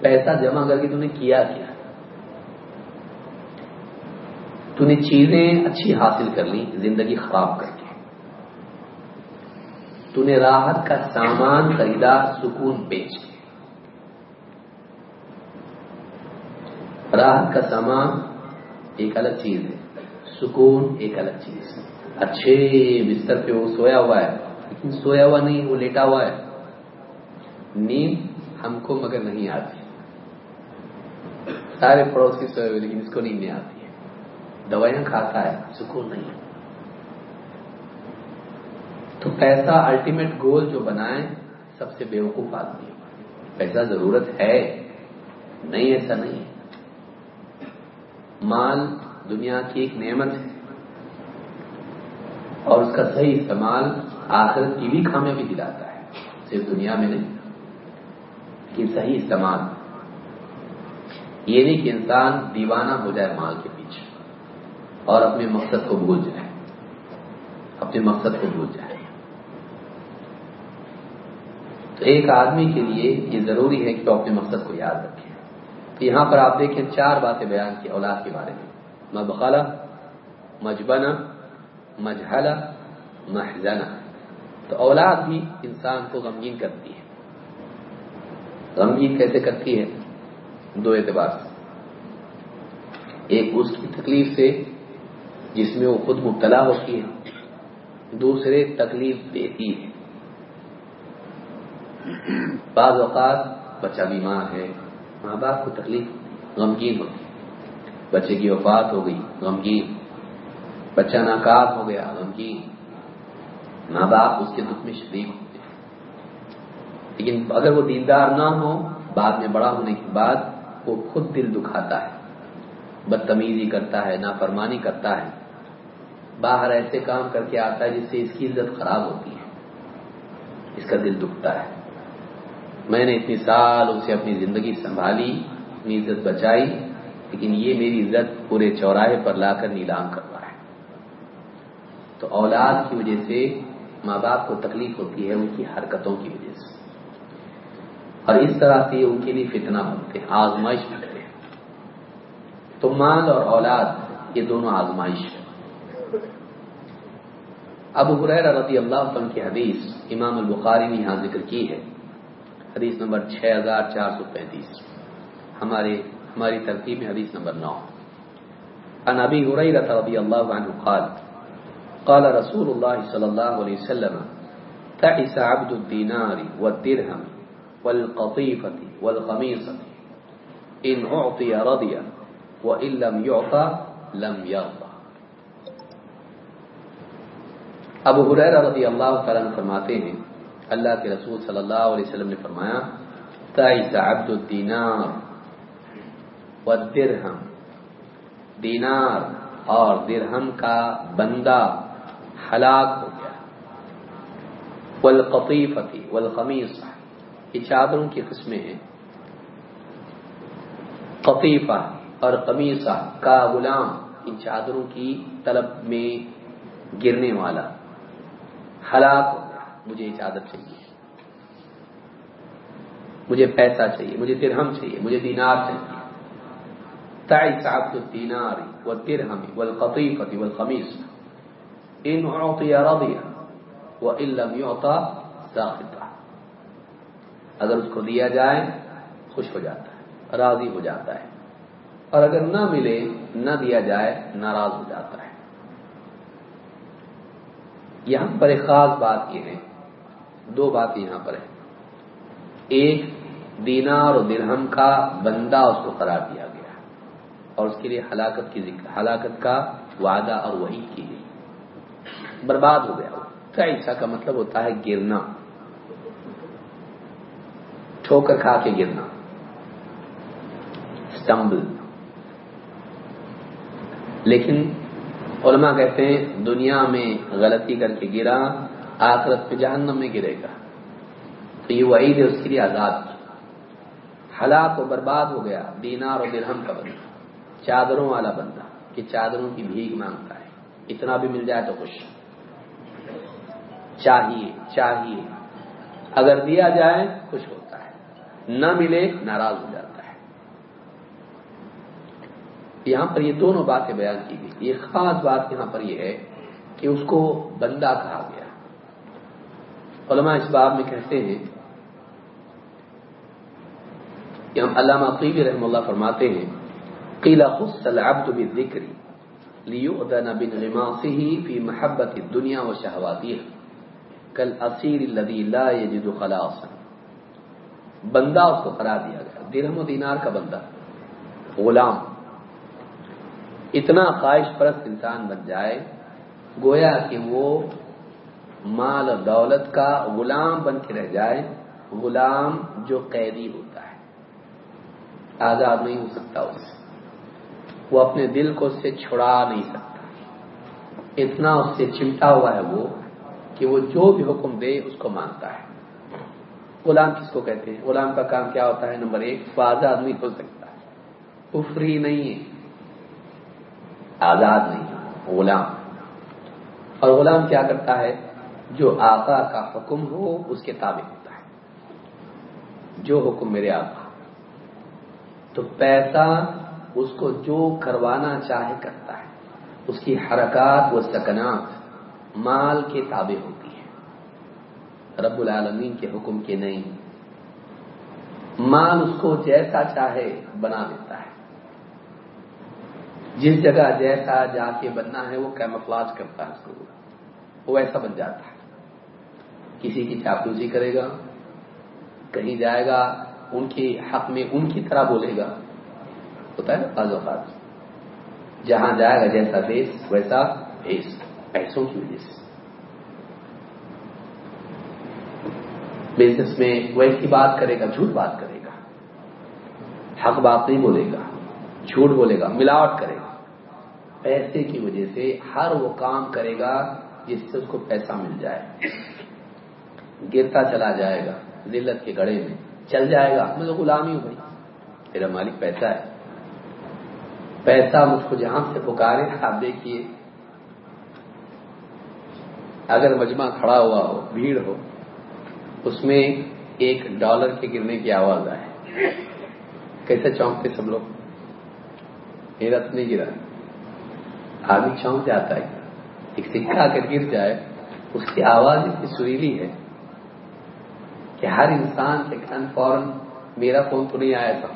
پیسہ جمع کر کے تم نے کیا کیا؟ تو نے چیزیں اچھی حاصل کر لی زندگی خراب کر کے تو نے راحت کا سامان خریدا، سکون بیچ کے راحت کا سامان ایک الگ چیز ہے، سکون ایک الگ چیز ہے۔ اچھے بستر پہ وہ سویا ہوا ہے، لیکن سویا ہوا نہیں، وہ لیٹا ہوا ہے۔ نیند ہم کو مگر نہیں آتی۔ سارے پڑوسی سوئے ہوئے، لیکن اس کو نیند نہیں آتی۔ ہے دوائیاں کھاتا ہے، سکون نہیں ہے۔ تو پیسہ الٹیمیٹ گول جو بنائے سب سے بیوقوف آدمی پیسہ ضرورت ہے۔ نہیں، ایسا نہیں ہے۔ مال دنیا کی ایک نعمت ہے۔ اور اس کا صحیح استعمال آخرت کی بھی کامیابی دلاتا ہے۔ صرف دنیا میں نہیں کہ صحیح استعمال۔ یہ نہیں کہ انسان دیوانہ ہو جائے مال کے پیچھے۔ اور اپنے مقصد کو بھول جائے۔ اپنے مقصد کو بھول جائے۔ تو ایک آدمی کے لیے یہ ضروری ہے کہ وہ اپنے مقصد کو یاد رکھے۔ تو یہاں پر آپ دیکھیں چار باتیں بیان کی اولاد کے بارے میں۔ مبخلا مجبنا مجھلا محزنا تو اولاد بھی انسان کو غمگین کرتی ہے۔ غمگین کیسے کرتی ہے؟ دو اعتبار سے۔ ایک اس کی تکلیف سے جس میں وہ خود مبتلا ہوتی ہے دوسرے تکلیف دیتی ہے۔ بعض اوقات بچہ بیمار ہے، ماں باپ کو تکلیف غمگین ہوتی بچے کی وفات ہو گئی، غمگین۔ بچہ ناکاب ہو گیا، غمگین۔ ماں باپ اس کے دکھ میں شریک ہوتے ہیں۔ لیکن اگر وہ دیندار نہ ہو، بعد میں بڑا ہونے کے بعد وہ خود دل دکھاتا ہے، بدتمیزی کرتا ہے، نافرمانی کرتا ہے۔ باہر ایسے کام کر کے آتا ہے جس سے اس کی عزت خراب ہوتی ہے۔ اس کا دل دکھتا ہے۔ میں نے اتنی سال اسے اپنی زندگی سنبھالی، اپنی عزت بچائی، لیکن یہ میری عزت پورے چوراہے پر لا کر نیلام کر رہا ہے۔ تو اولاد کی وجہ سے ماں باپ کو تکلیف ہوتی ہے ان کی حرکتوں کی وجہ سے۔ اور اس طرح سے ان کے لیے فتنہ بنتے ہیں، آزمائش بنتے ہیں۔ تو مال اور اولاد، یہ دونوں آزمائش ہے ابو حریر رضی اللہ عنہ کی حدیث امام البخاری نے یہاں ذکر کی ہے۔ حدیث نمبر چھ ہزار چار سو پینتیس۔ ہمارے ہماری ترتیب میں حدیث نمبر نو۔ ان ابی حریرہ رضی اللہ عنہ قال قال رسول اللہ صلی اللہ علیہ وسلم، تعس عبد الدینار والدرہم والقطیفة والخمیصة ان اعطی رضی وان لم يعطى لم يرضى ابو حریر رضی اللہ تعالیٰ فرماتے ہیں، اللہ کے رسول صلی اللہ علیہ وسلم نے فرمایا تعیس عبد الدینار والدرہم دینار اور درہم کا بندہ ہلاک ہو گیا۔ والقطیفتی والخمیص یہ چادروں کی قسمیں ہیں۔ قطیفہ اور قمیصہ کا غلام ان چادروں کی طلب میں گرنے والا۔ ہلاک ہو گیا۔ مجھے یہ چادر چاہیے۔ مجھے پیسہ چاہیے۔ مجھے درہم چاہیے۔ مجھے دینار چاہیے۔ تعس عبد الدینار والدرہم والقطیفة والخمیس ان اعطی رضی وان لم يعطى ساخطا اگر اس کو دیا جائے، خوش ہو جاتا ہے، راضی ہو جاتا ہے۔ اور اگر نہ ملے، نہ دیا جائے، ناراض ہو جاتا ہے۔ یہاں پر ایک خاص بات یہ ہے۔ دو بات یہاں پر ہے ایک، دینار اور درہم کا بندہ اس کو قرار دیا گیا اور اس کے لیے ہلاکت کی ذکر، ہلاکت کا وعدہ اور وہی کی گئی۔ برباد ہو گیا ایسا کا مطلب ہوتا ہے گرنا؟ ٹھوکر کھا کے گرنا۔ اسٹمبل۔ لیکن علماء کہتے ہیں، دنیا میں غلطی کر کے گرا، آخرت پہ جہنم میں گرے گا۔ تو یہ وعید ہے، اس کے لیے آزاد ہلاک و برباد ہو گیا، دینار اور درہم کا بندہ، چادروں والا بندہ، کہ چادروں کی بھیگ مانگتا ہے۔ اتنا بھی مل جائے تو خوش۔ چاہیے چاہیے۔ اگر دیا جائے، خوش ہوتا ہے۔ نہ ملے، ناراض ہو جاتا ہے یہاں پر یہ دونوں باتیں بیان کی گئی۔ یہ خاص بات یہاں پر یہ ہے کہ اس کو بندہ کہا گیا۔ علماء اس باب میں کہتے ہیں کہ ہم علامہ قیبی رحم اللہ فرماتے ہیں قیلا خص العبد بالذکر لیؤذن بانغماسه في محبت الدنيا وشهواتها كالاسير الذي لا يجد خلاصا۔ بندہ اس کو قرار دیا گیا۔ درہم و دینار کا بندہ، غلام۔ اتنا خواہش پرست انسان بن جائے، گویا کہ وہ مال اور دولت کا غلام بن کے رہ جائے، غلام جو قیدی ہوتا ہے۔ آزاد نہیں ہو سکتا اس وہ اپنے دل کو اس سے چھڑا نہیں سکتا۔ اتنا اس سے چمٹا ہوا ہے وہ کہ وہ جو بھی حکم دے اس کو مانتا ہے۔ غلام کس کو کہتے ہیں؟ غلام کا کام کیا ہوتا ہے؟ نمبر ایک، وہ آزاد نہیں ہو سکتا۔ کفری نہیں ہے۔ آزاد نہیں، غلام۔ اور غلام کیا کرتا ہے؟ جو آقا کا حکم ہو، اس کے تابع ہوتا ہے۔ جو حکم میرے آقا۔ تو پیسہ اس کو جو کروانا چاہے کرتا ہے۔ اس کی حرکات و سکنات مال کے تابع ہوتی ہے رب العالمین کے حکم کے نہیں۔ مال اس کو جیسا چاہے بنا دیتا ہے۔ جس جگہ جیسا جا کے بننا ہے، وہ کیمفلاج کرتا ہے اس کو۔ وہ ایسا بن جاتا ہے۔ کسی کی چاپلوسی کرے گا، کہیں جائے گا، ان کے حق میں ان کی طرح بولے گا۔ ہوتا ہے نا بعض اوقات۔ جہاں جائے گا جیسا دیش ویسا پیسوں کی وجہ سے۔ بزنس میں ویسی بات کرے گا، جھوٹ بات کرے گا۔ حق بات نہیں بولے گا۔ جھوٹ بولے گا۔ ملاوٹ کرے گا۔ پیسے کی وجہ سے ہر وہ کام کرے گا جس سے اس کو پیسہ مل جائے۔ گرتا چلا جائے گا، ذلت کے گڑے میں چل جائے گا۔ میں تو غلامی ہوں بھائی تیرا مالک پیسہ ہے۔ پیسہ مجھ کو جہاں سے پکارے، آپ دیکھیے۔ اگر مجمع کھڑا ہوا ہو، بھیڑ ہو، اس میں ایک ڈالر کے گرنے کی آواز آئے۔ کیسے چونکتے سب لوگ؟ میرا نہیں گرا۔ آدمی چونک جاتا ہے۔ ایک سکہ آ کر گر جائے، اس کی آواز اتنی سریلی ہے کہ ہر انسان کے کن فوراً میرا فون تو نہیں آیا تھا۔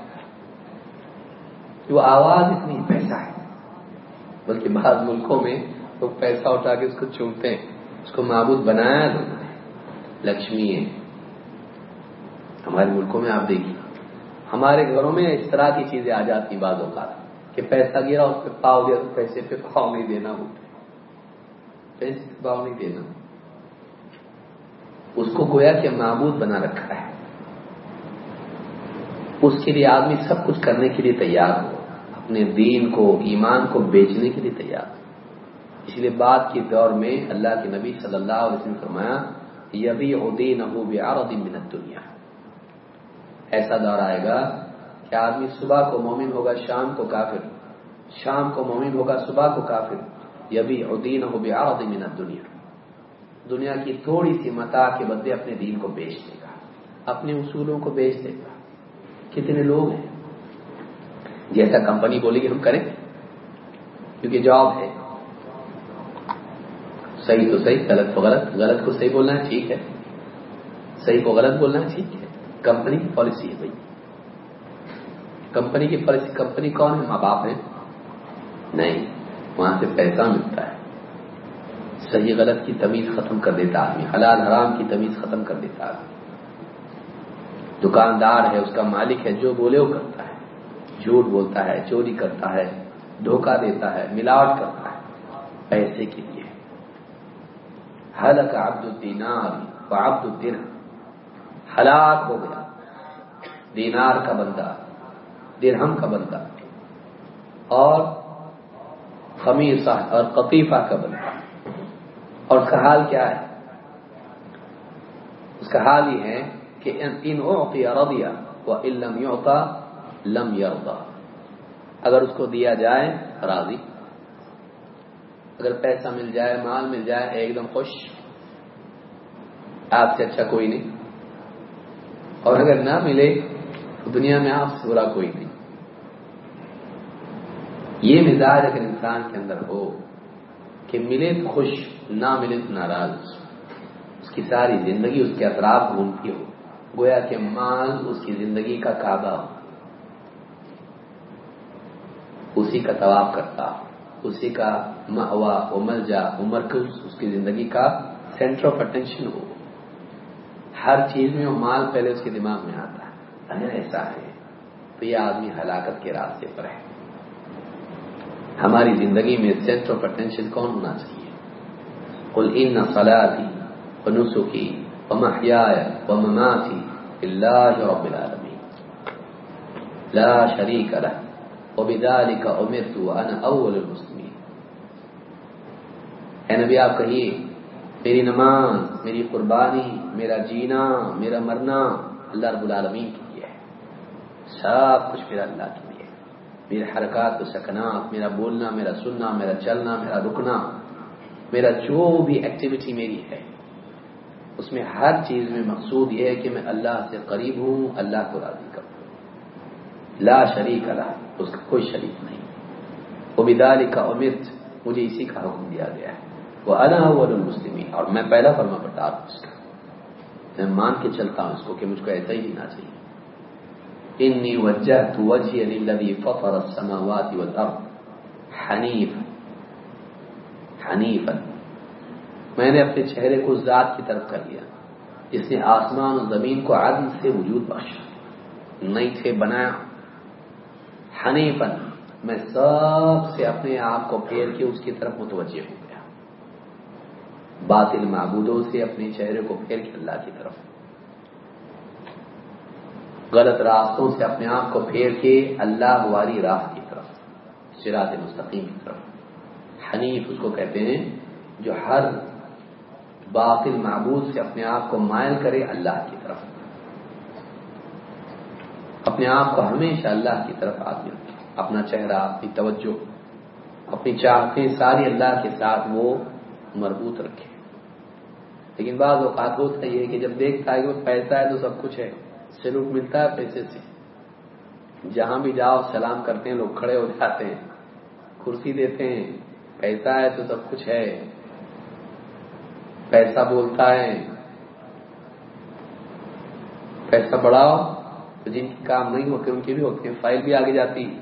وہ آواز اتنی پیسہ ہے، بلکہ بعض ملکوں میں لوگ پیسہ اٹھا کے اس کو چومتے ہیں، اس کو معبود بنایا لوگوں نے لکشمی ہے۔ ہمارے ملکوں میں آپ دیکھیے، ہمارے گھروں میں اس طرح کی چیزیں آ جاتی بعض اوقات۔ کہ پیسہ گرا، اس پہ پاؤ دیا تو پیسے پہ پاؤ نہیں دینا ہوتا۔ پیسے پہ پاؤ نہیں دینا۔ اس کو گویا کہ معبود بنا رکھا ہے۔ اس کے لیے آدمی سب کچھ کرنے کے لیے تیار ہو۔ اپنے دین کو، ایمان کو بیچنے کے لیے تیار ہو۔ اس لیے بات کے دور میں اللہ کے نبی صلی اللہ علیہ وسلم فرمایا یبی ادین ہو منت دنیا ایسا دور آئے گا کہ آدمی صبح کو مومن ہوگا، شام کو کافر۔ شام کو مومن ہوگا، صبح کو کافر۔ یبی ادین ہو منت دنیا دنیا کی تھوڑی سی متا کے بدلے اپنے دین کو بیچ دے گا۔ اپنے اصولوں کو بیچ دے گا۔ کتنے لوگ ہیں؟ جیسا کمپنی بولے گی ہم کریں۔ کیونکہ جاب ہے۔ صحیح تو صحیح، غلط تو غلط۔ غلط کو صحیح بولنا ہے ٹھیک ہے۔ صحیح کو غلط بولنا ہے ٹھیک ہے۔ کمپنی پالیسی ہے بھائی۔ کمپنی کی پالیسی کمپنی کون ہے؟ ماں باپ ہیں۔ نہیں، وہاں سے پیسہ ملتا ہے۔ صحیح غلط کی تمیز ختم کر دیتا آدمی، حلال حرام کی تمیز ختم کر دیتا آدمی۔ دکاندار ہے، اس کا مالک ہے، جو بولے وہ کرتا ہے۔ جھوٹ بولتا ہے، چوری کرتا ہے، دھوکہ دیتا ہے، ملاوٹ کرتا ہے۔ پیسے کے لیے۔ حلق عبد الدینار و عبد الدن ہلاک ہو گیا۔ دینار کا بندہ۔ درہم کا بندہ اور خمیصہ اور قطیفہ کا بندہ اور اس کا حال کیا ہے؟ اس کا حال یہ ہے کہ ان اوقی رضیا و علم یوتا لم یردا اگر اس کو دیا جائے راضی۔ اگر پیسہ مل جائے، مال مل جائے، ایک دم خوش۔ آپ سے اچھا کوئی نہیں۔ اور اگر نہ ملے تو دنیا میں آپ سے برا کوئی نہیں۔ یہ مزاج اگر انسان کے اندر ہو کہ ملے تو خوش، نہ ملے تو ناراض، اس کی ساری زندگی اس کے اطراف گھومتی ہو، گویا کہ مال اس کی زندگی کا کعبہ ہو، اسی کا طواف کرتا اسی کا مہوا و ملجا و مرکز اس کی زندگی کا سینٹر آف اٹینشن ہو۔ ہر چیز میں وہ مال پہلے اس کے دماغ میں آتا ہے۔ اگر ایسا ہے تو یہ آدمی ہلاکت کے راستے پر ہے۔ ہماری زندگی میں سینٹر آف اٹینشن کون ہونا چاہیے؟ قل ان صلاتی و نسخی و محیای و مماتی اللہ رب العالمین لا شریک له، وبذلك امرت وانا اول المسلمین اے نبی، آپ کہیے، میری نماز، میری قربانی، میرا جینا، میرا مرنا اللہ رب العالمین کے لیے ہے۔ سب کچھ میرا اللہ کے لیے میرے حرکات و سکنات میرا بولنا، میرا سننا، میرا چلنا، میرا رکنا، میرا جو بھی ایکٹیویٹی میری ہے، اس میں ہر چیز میں مقصود یہ ہے کہ میں اللہ سے قریب ہوں، اللہ کو راضی کروں۔ لا شریک اللہ اس کا کوئی شریک نہیں۔ وہ کا امرت، مجھے اسی کا حکم دیا گیا ہے۔ وہ اول المسلمین اور میں پہلا فرما بردار ہوں اس کا۔ میں مان کے چلتا ہوں اس کو کہ مجھ کو ایسا ہی لینا چاہیے۔ انی وجہت وجہی للذی فطر السماوات والارض حنیف حنیفا میں نے اپنے چہرے کو ذات کی طرف کر لیا۔ جس نے آسمان و زمین کو عدم سے وجود بخشا۔ نہیں تھے بنایا۔ حنیفن میں سب سے اپنے آپ کو پھیر کے اس کی طرف متوجہ ہو گیا۔ باطل معبودوں سے اپنے چہرے کو پھیر کے اللہ کی طرف۔ غلط راستوں سے اپنے آپ کو پھیر کے اللہ والی راہ کی طرف سراط مستقیم کی طرف۔ حنیف اس کو کہتے ہیں جو ہر باطل معبود سے اپنے آپ کو مائل کرے اللہ کی طرف۔ اپنے آپ کو ہمیشہ اللہ کی طرف آدمی رکھے۔ اپنا چہرہ، اپنی توجہ، اپنی چاہتے ساری اللہ کے ساتھ وہ مربوط رکھے۔ لیکن بعض اوقات ہوتا یہ ہے کہ جب دیکھتا ہے کہ پیسہ ہے تو سب کچھ ہے۔ سلوٹ ملتا ہے پیسے سے۔ جہاں بھی جاؤ، سلام کرتے ہیں، لوگ کھڑے ہو جاتے ہیں، کرسی دیتے ہیں، پیسہ ہے تو سب کچھ ہے۔ پیسہ بولتا ہے۔ پیسہ بڑھاؤ تو جن کے کام نہیں ہوتے، ان کے بھی ہوتے ہیں۔ فائل بھی آگے جاتی۔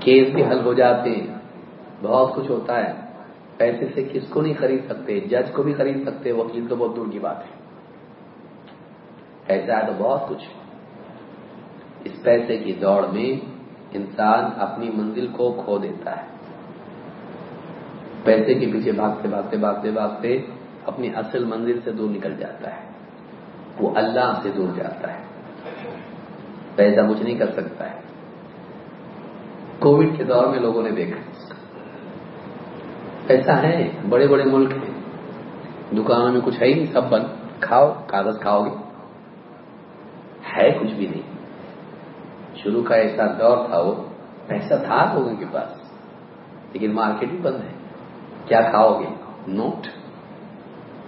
کیس بھی حل ہو جاتے ہیں۔ بہت کچھ ہوتا ہے۔ پیسے سے کس کو نہیں خرید سکتے؟ جج کو بھی خرید سکتے وکیل تو بہت دور کی بات ہے۔ ایسا ہے تو بہت کچھ۔ اس پیسے کی دوڑ میں انسان اپنی منزل کو کھو دیتا ہے۔ پیسے کے پیچھے بھاگتے بھاگتے بھاگتے بھاگتے اپنی اصل منزل سے دور نکل جاتا ہے۔ وہ اللہ سے دور جاتا ہے۔ پیسہ کچھ نہیں کر سکتا ہے۔ کووڈ کے دور میں لوگوں نے دیکھا۔ ایسا ہے بڑے بڑے ملک ہیں۔ دکانوں میں کچھ ہے ہی نہیں، سب بند۔ کھاؤ، کاغذ کھاؤ گے۔ ہے کچھ بھی نہیں۔ شروع کا ایسا دور تھا وہ، پیسہ تھا لوگوں کے پاس، لیکن مارکیٹ بھی بند ہے۔ کیا کھاؤ گے؟ نوٹ۔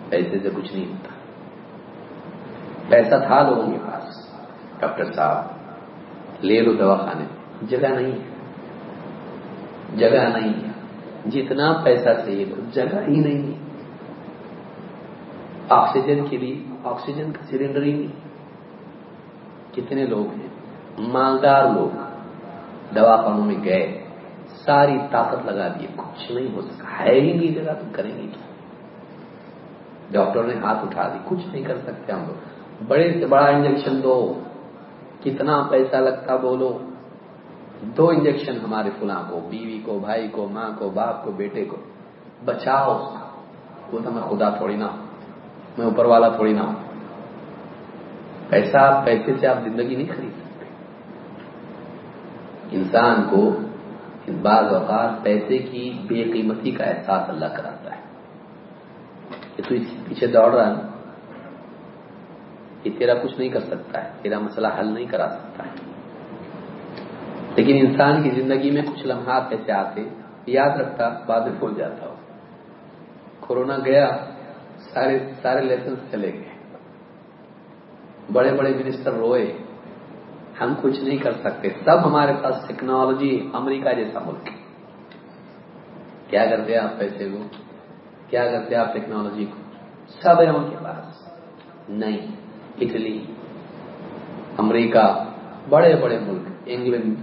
پیسے سے کچھ نہیں ہوتا۔ پیسہ تھا لوگوں کے پاس۔ ڈاکٹر صاحب، لے لو دوا خانے۔ جگہ نہیں ہے۔ جگہ نہیں ہے۔ جتنا پیسہ چاہیے تو جگہ ہی نہیں آکسیجن کے لیے، آکسیجن کا سلنڈر ہی نہیں۔ کتنے لوگ ہیں؟ مالدار لوگ۔ دواخانوں میں گئے۔ ساری طاقت لگا دیے کچھ نہیں ہو سکا۔ ہے ہی نہیں جگہ تو کریں گے کیا؟ ڈاکٹر نے ہاتھ اٹھا دی۔ کچھ نہیں کر سکتے ہم لوگ۔ بڑے سے بڑا انجیکشن دو۔ کتنا پیسہ لگتا بولو۔ دو انجیکشن ہمارے فلاں کو، بیوی کو، بھائی کو، ماں کو، باپ کو، بیٹے کو۔ بچاؤ وہ تو میں خدا تھوڑی نہ ہوں۔ میں اوپر والا تھوڑی نہ ہوں۔ پیسہ پیسے سے آپ زندگی نہیں خرید سکتے۔ انسان کو بعض اوقات پیسے کی بے قیمتی کا احساس اللہ کراتا ہے۔ کہ تو اس کے پیچھے دوڑ رہا ہے یہ تیرا کچھ نہیں کر سکتا ہے، تیرا مسئلہ حل نہیں کرا سکتا ہے۔ لیکن انسان کی زندگی میں کچھ لمحات ایسے آتے، یاد رکھتا بعد میں بھول جاتا ہو۔ کورونا گیا، سارے سارے لیسن چلے گئے۔ بڑے بڑے منسٹر روئے، ہم کچھ نہیں کر سکتے۔ سب ہمارے پاس ٹیکنالوجی امریکہ جیسا ملک۔ کیا کرتے آپ پیسے کو؟ کیا کرتے آپ ٹیکنالوجی کو؟ سب ہے ان کے پاس۔ نہیں، اٹلی، امریکہ بڑے بڑے ملک، انگلینڈ،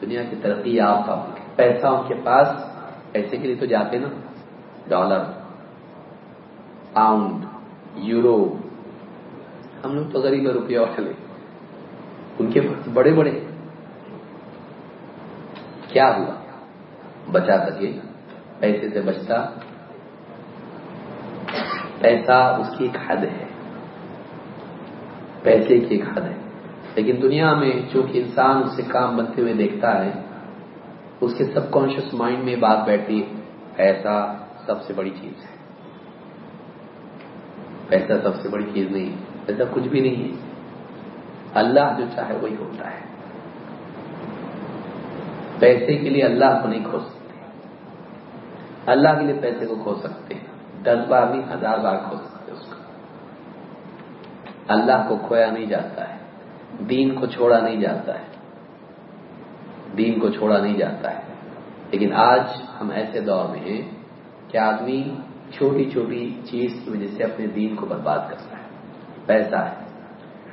دنیا کی ترقی یافتہ پیسہ ان کے پاس، پیسے کے لیے تو جاتے نا۔ ڈالر پاؤنڈ یورو ہم لوگ تو غریب روپیہ والے ان کے پاس بڑے بڑے کیا ہوا؟ بچا سکے پیسے سے بچتا۔ پیسہ اس کی ایک حد ہے۔ پیسے کی ایک حد ہے۔ لیکن دنیا میں چونکہ انسان اس سے کام بنتے ہوئے دیکھتا ہے، اس کے سب کانشیس مائنڈ میں بات بیٹھتی پیسہ سب سے بڑی چیز ہے۔ پیسہ سب سے بڑی چیز نہیں۔ ایسا کچھ بھی نہیں ہے۔ اللہ جو چاہے وہی ہوتا ہے۔ پیسے کے لیے اللہ کو نہیں کھو سکتے۔ اللہ کے لیے پیسے کو کھو سکتے دس بار نہیں، ہزار بار کھو سکتے اس کو۔ اللہ کو کھویا نہیں جاتا ہے۔ دین کو چھوڑا نہیں جاتا ہے۔ دین کو چھوڑا نہیں جاتا ہے۔ لیکن آج ہم ایسے دور میں ہیں کہ آدمی چھوٹی چھوٹی چیز کی وجہ سے اپنے دین کو برباد کرتا ہے۔ پیسہ ہے۔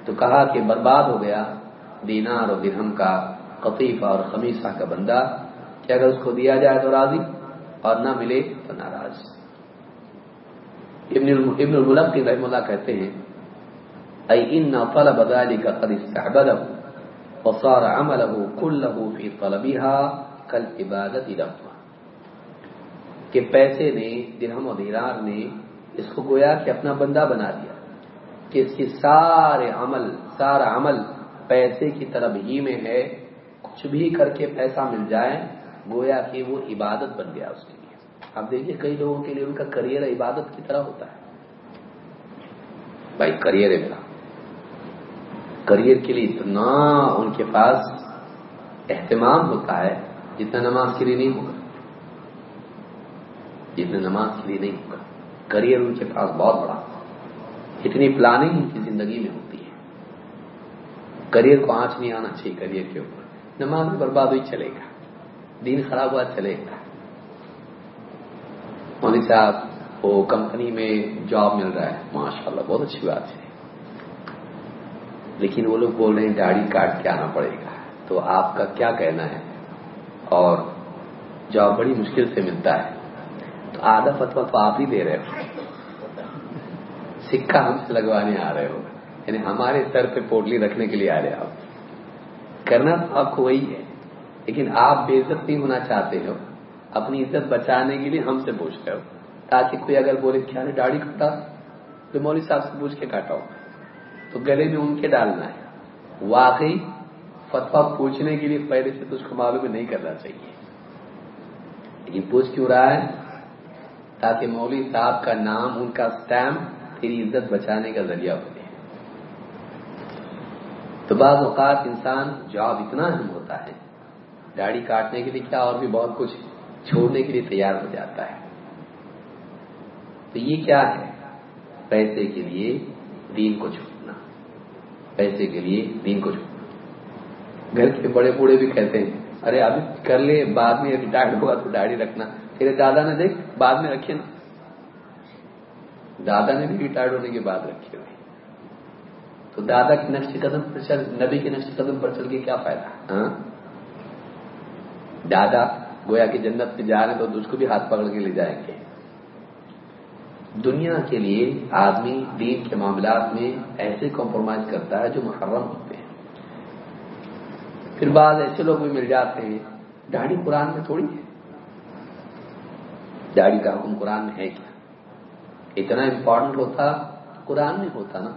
تو کہا کہ برباد ہو گیا، دینار اور درہم کا قطیفہ اور خمیصہ کا بندہ، کہ اگر اس کو دیا جائے تو راضی، اور نہ ملے تو ناراض۔ ابن الملک رحم اللہ کہتے ہیں أي إن طلب ذلك قد استعبده وصار عمله كله في طلبها كالعبادة لها کہ پیسے نے، درہم و دینار نے اس کو گویا کہ اپنا بندہ بنا دیا۔ کہ اس کی سارے عمل، سارا عمل پیسے کی طرف ہی میں ہے، کچھ بھی کر کے پیسہ مل جائے، گویا کہ وہ عبادت بن گیا اس کے لیے۔ اب دیکھیے کئی لوگوں کے لیے ان کا کریئر عبادت کی طرح ہوتا ہے۔ بھائی کریئر ہے میرا۔ کریئر کے لیے اتنا ان کے پاس اہتمام ہوتا ہے جتنا نماز کے لیے نہیں ہوگا۔ جتنا نماز کے لیے نہیں ہوگا۔ کریئر ان کے پاس بہت بڑا۔ اتنی پلاننگ ان کی زندگی میں ہوتی ہے۔ کریئر کو آنچ نہیں آنا چاہیے کریئر کے اوپر۔ نماز برباد ہوئی چلے گا۔ دین خراب ہوا چلے گا۔ مودی صاحب، وہ کمپنی میں جاب مل رہا ہے۔ ماشاء اللہ بہت اچھی بات ہے۔ لیکن وہ لوگ بول رہے ہیں گاڑی کاٹ کے آنا پڑے گا؟ تو آپ کا کیا کہنا ہے؟ اور جاب بڑی مشکل سے ملتا ہے۔ تو آدھا فتوا تو آپ ہی دے رہے ہو۔ سکہ ہم سے لگوانے آ رہے ہو۔ یعنی ہمارے سر پہ پوٹلی رکھنے کے لیے آ رہے آپ کرنا تو آپ کو وہی ہے۔ لیکن آپ بے عزت نہیں ہونا چاہتے ہو۔ اپنی عزت بچانے کے لیے ہم سے پوچھ رہے ہو۔ تاکہ کوئی اگر بولے کیا نے داڑھی کٹا؟ تو مولوی صاحب سے پوچھ کے کاٹا ہو۔ تو گلے میں ان کے ڈالنا ہے۔ واقعی فتوا پوچھنے کے لیے پہلے سے تو اس کو معلوم نہیں کرنا چاہیے۔ لیکن پوچھ کیوں رہا ہے؟ تاکہ مولوی صاحب کا نام، ان کا اسٹیمپ تیری عزت بچانے کا ذریعہ بنے تو بعض اوقات انسان جاب اتنا اہم ہوتا ہے، داڑھی کاٹنے کے لیے کیا اور بھی بہت کچھ چھوڑنے کے لیے تیار ہو جاتا ہے۔ تو یہ کیا ہے؟ پیسے کے لیے دین کو چھوڑنا۔ پیسے کے لیے دین کو چھوڑنا۔ گھر کے بڑے بوڑھے بھی کہتے ہیں، ارے ابھی کر لے، بعد میں ریٹائرڈ ہوا تو داڑھی رکھنا۔ تیرے دادا نے دیکھ، بعد میں رکھے نا۔ دادا نے بھی ریٹائرڈ ہونے کے بعد رکھے ہوئے تو دادا کے نقش قدم پر چل، نبی کے نقش قدم پر چل کے کیا فائدہ؟ ہاں؟ دادا گویا کہ جنت میں جا رہے تو اس کو بھی ہاتھ پکڑ کے لے جائیں گے۔ دنیا کے لیے آدمی دین کے معاملات میں ایسے کمپرومائز کرتا ہے جو محرم ہوتے ہیں۔ پھر بعض ایسے لوگ بھی مل جاتے ہیں۔ داڑھی قرآن میں تھوڑی ہے۔ داڑھی کا حکم قرآن میں ہے کیا؟ اتنا امپورٹنٹ ہوتا، قرآن میں ہوتا نا۔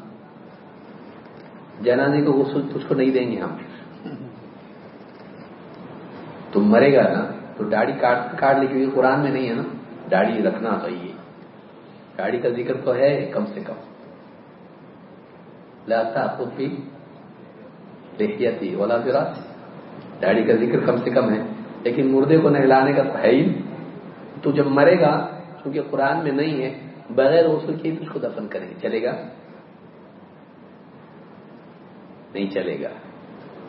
جنازے کو غسل تجھ کو نہیں دیں گے ہم۔ تم مرے گا نا، تو داڑھی کاٹ کاٹ لی، کیونکہ قرآن میں نہیں ہے نا۔ داڑھی رکھنا چاہیے۔ داڑھی کا ذکر تو ہے، کم سے کم۔ لاتا خود بھی دیکھیا تھی اولا ذرا داڑھی کا ذکر کم سے کم ہے۔ لیکن مردے کو نہلانے کا تو ہے ہی۔ تو جب مرے گا کیونکہ قرآن میں نہیں ہے بغیر غسل کی تو اس کو دفن کریں گے۔ چلے گا؟ نہیں چلے گا۔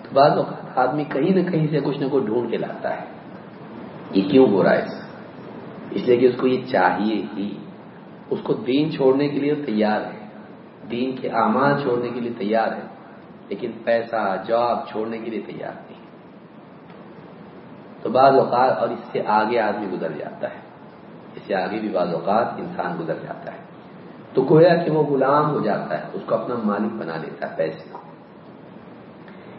تو بعض اوقات آدمی کہیں نہ کہیں سے کچھ نہ کچھ ڈھونڈ کے لاتا ہے۔ یہ کیوں ہو رہا ہے اس لیے کہ اس کو یہ چاہیے ہی۔ اس کو دین چھوڑنے کے لیے تیار ہے۔ دین کے اعمال چھوڑنے کے لیے تیار ہے۔ لیکن پیسہ، جاب چھوڑنے کے لیے تیار نہیں۔ تو بعض اوقات اور اس سے آگے آدمی گزر جاتا ہے۔ اس سے آگے بھی بعض اوقات انسان گزر جاتا ہے۔ تو گویا کہ وہ غلام ہو جاتا ہے، اس کو اپنا مالک بنا لیتا ہے پیسے۔ کو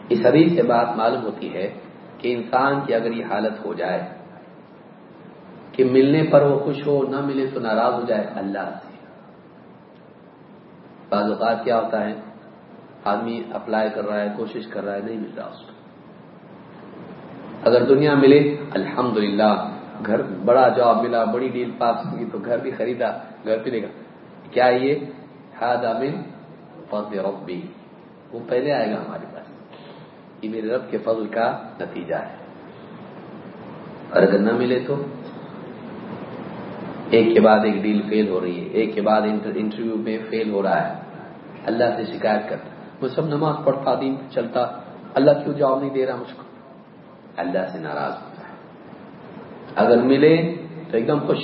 اس حدیث سے بات معلوم ہوتی ہے کہ انسان کی اگر یہ حالت ہو جائے کہ ملنے پر وہ خوش ہو، نہ ملے تو ناراض ہو جائے، اللہ سے۔ بعض اوقات کیا ہوتا ہے، آدمی اپلائی کر رہا ہے، کوشش کر رہا ہے، نہیں مل رہا اس کو۔ اگر دنیا ملے، الحمدللہ گھر بڑا جاب ملا، بڑی ڈیل پاس ہوگی تو گھر بھی خریدا، گھر پہ لے گا کیا یہ؟ ہاد امن فضل ربی۔ وہ پہلے آئے گا ہمارے پاس۔ یہ میرے رب کے فضل کا نتیجہ ہے۔ اور اگر نہ ملے تو؟ ایک کے بعد ایک ڈیل فیل ہو رہی ہے۔ ایک کے بعد انٹرویو میں فیل ہو رہا ہے۔ اللہ سے شکایت کرتا وہ سب نماز پڑھتا، دین چلتا۔ اللہ کیوں جواب نہیں دے رہا مجھ کو؟ اللہ سے ناراض ہوتا ہے اگر ملے تو ایک دم خوش۔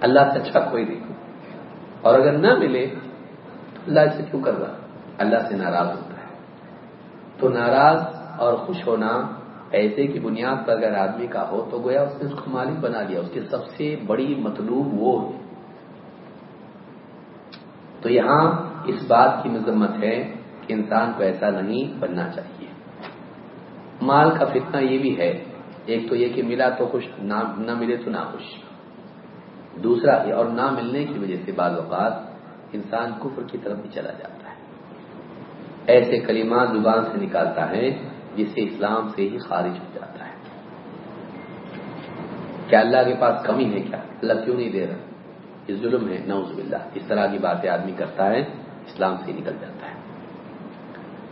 اللہ سے اچھا کوئی نہیں۔ اور اگر نہ ملے تو اللہ سے کیوں کر رہا؟ اللہ سے ناراض ہوتا ہے۔ تو ناراض اور خوش ہونا ایسے کی بنیاد پر اگر آدمی کا ہو تو گویا اس نے اس کو مالک بنا لیا۔ اس کی سب سے بڑی مطلوب وہ۔ ہے تو یہاں اس بات کی مذمت ہے کہ انسان کو ایسا نہیں بننا چاہیے۔ مال کا فتنہ یہ بھی ہے ایک تو یہ کہ ملا تو خوش، نہ ملے تو نہ خوش دوسرا، اور نہ ملنے کی وجہ سے بعض اوقات انسان کفر کی طرف بھی چلا جاتا ہے۔ ایسے کلمات زبان سے نکالتا ہے جس سے اسلام سے ہی خارج ہو جاتا ہے۔ کیا اللہ کے پاس کمی ہے کیا؟ اللہ کیوں نہیں دے رہا؟ یہ ظلم ہے نوز باللہ۔ اس طرح کی باتیں آدمی کرتا ہے، اسلام سے نکل جاتا ہے۔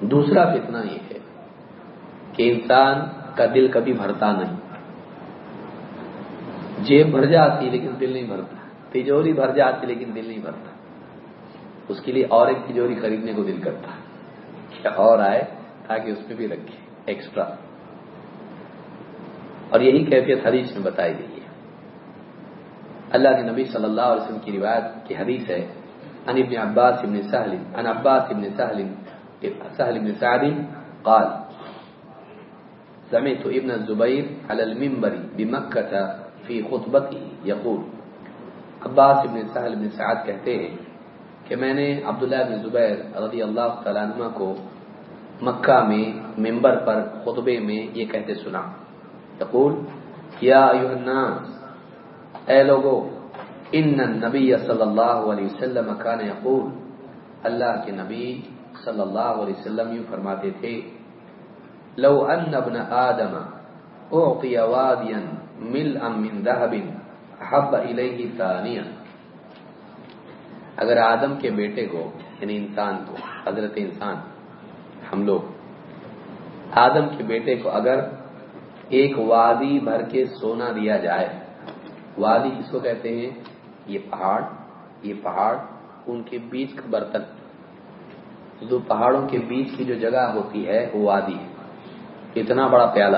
دوسرا فتنہ یہ ہے کہ انسان کا دل کبھی بھرتا نہیں۔ جیب بھر جاتی لیکن دل نہیں بھرتا۔ تجوری بھر جاتی لیکن دل نہیں بھرتا۔ اس کے لیے اور ایک تجوری خریدنے کو دل کرتا۔ کیا اور آئے تاکہ اس میں بھی رکھے ایکسٹرا۔ اور یہی کیفیت حدیث میں بتائی گئی ہے۔ اللہ کے نبی صلی اللہ علیہ وسلم کی روایت کی حدیث ہے ان ابن عباس ابن سہل ان عباس ابن سہل سہل ابن سعد قال سمعت ابن الزبير على المنبر بمكة في خطبته يقول عباس ابن سہل ابن سعد کہتے ہیں کہ میں نے عبداللہ بن زبیر رضی اللہ تعالیٰ عنہ کو مکہ میں ممبر پر خطبے میں یہ کہتے سنا۔ یقول، یا ایوہ الناس، اے لوگو، ان النبی صلی اللہ علیہ وسلم کان یقول۔ اللہ کے نبی صلی اللہ علیہ وسلم یوں فرماتے تھے لو ان ابن آدم اعطی وادیا ملءا من ذهب حب الیہ ثانیا اگر آدم کے بیٹے کو یعنی انسان کو، حضرت انسان، ہم لوگ، آدم کے بیٹے کو اگر ایک وادی بھر کے سونا دیا جائے، وادی کس کو کہتے ہیں؟ یہ پہاڑ یہ پہاڑ، ان کے بیچ کا برتن۔ دو پہاڑوں کے بیچ کی جو جگہ ہوتی ہے، وہ وادی ہے۔ اتنا بڑا پیالہ۔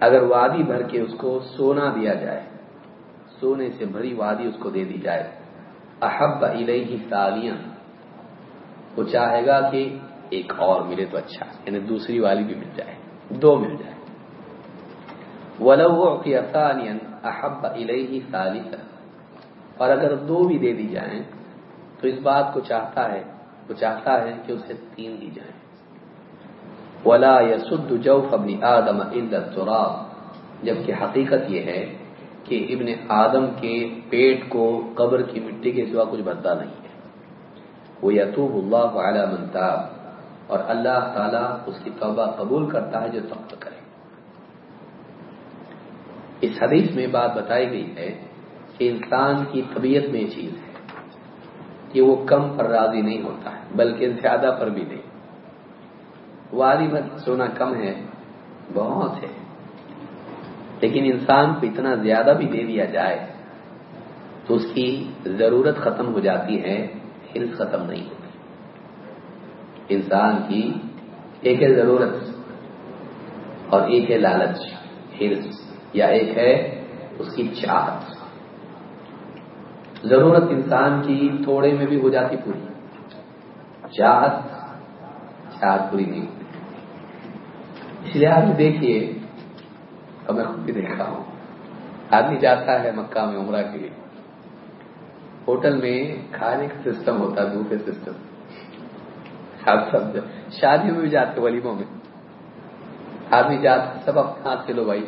اگر وادی بھر کے اس کو سونا دیا جائے، سونے سے بھری وادی اس کو دے دی جائے۔ احب الیہ تالیاں وہ چاہے گا کہ ایک اور ملے تو اچھا یعنی دوسری والی بھی مل جائے، دو مل جائے۔ ولو ثانیا احب الیہ ثالثا اور اگر دو بھی دے دی جائیں، تو اس بات کو چاہتا ہے، وہ چاہتا ہے کہ اسے تین دی جائیں۔ ولا يسد جوف ابن آدم الا التراب جبکہ حقیقت یہ ہے کہ ابن آدم کے پیٹ کو قبر کی مٹی کے سوا کچھ بھرتا نہیں ہے۔ وہ یتوب اللہ علی من تاب۔ اور اللہ تعالیٰ اس کی توبہ قبول کرتا ہے جو تخت کرے۔ اس حدیث میں بات بتائی گئی ہے کہ انسان کی طبیعت میں یہ چیز ہے کہ وہ کم پر راضی نہیں ہوتا ہے، بلکہ زیادہ پر بھی نہیں۔ وادی سونا کم ہے، بہت ہے۔ لیکن انسان کو اتنا زیادہ بھی دے دیا جائے تو اس کی ضرورت ختم ہو جاتی ہے، ہرس ختم نہیں ہوتی۔ انسان کی ایک ہے ضرورت اور ایک ہے لالچ، ہرس۔ یا ایک ہے اس کی چاہت۔ ضرورت انسان کی تھوڑے میں بھی ہو جاتی پوری۔ چاہت چاہت پوری نہیں۔ ہوتی اس لیے آپ دیکھیے اور میں خود بھی دیکھا ہوں۔ آدمی جاتا ہے مکہ میں عمرہ کے لیے۔ ہوٹل میں کھانے کا سسٹم ہوتا ہے بوفے سسٹم۔ آپ سب شادی میں بھی جاتے، ولیموں میں۔ آدمی جاتا، سب اپنا ہاتھ سے لو بھائی۔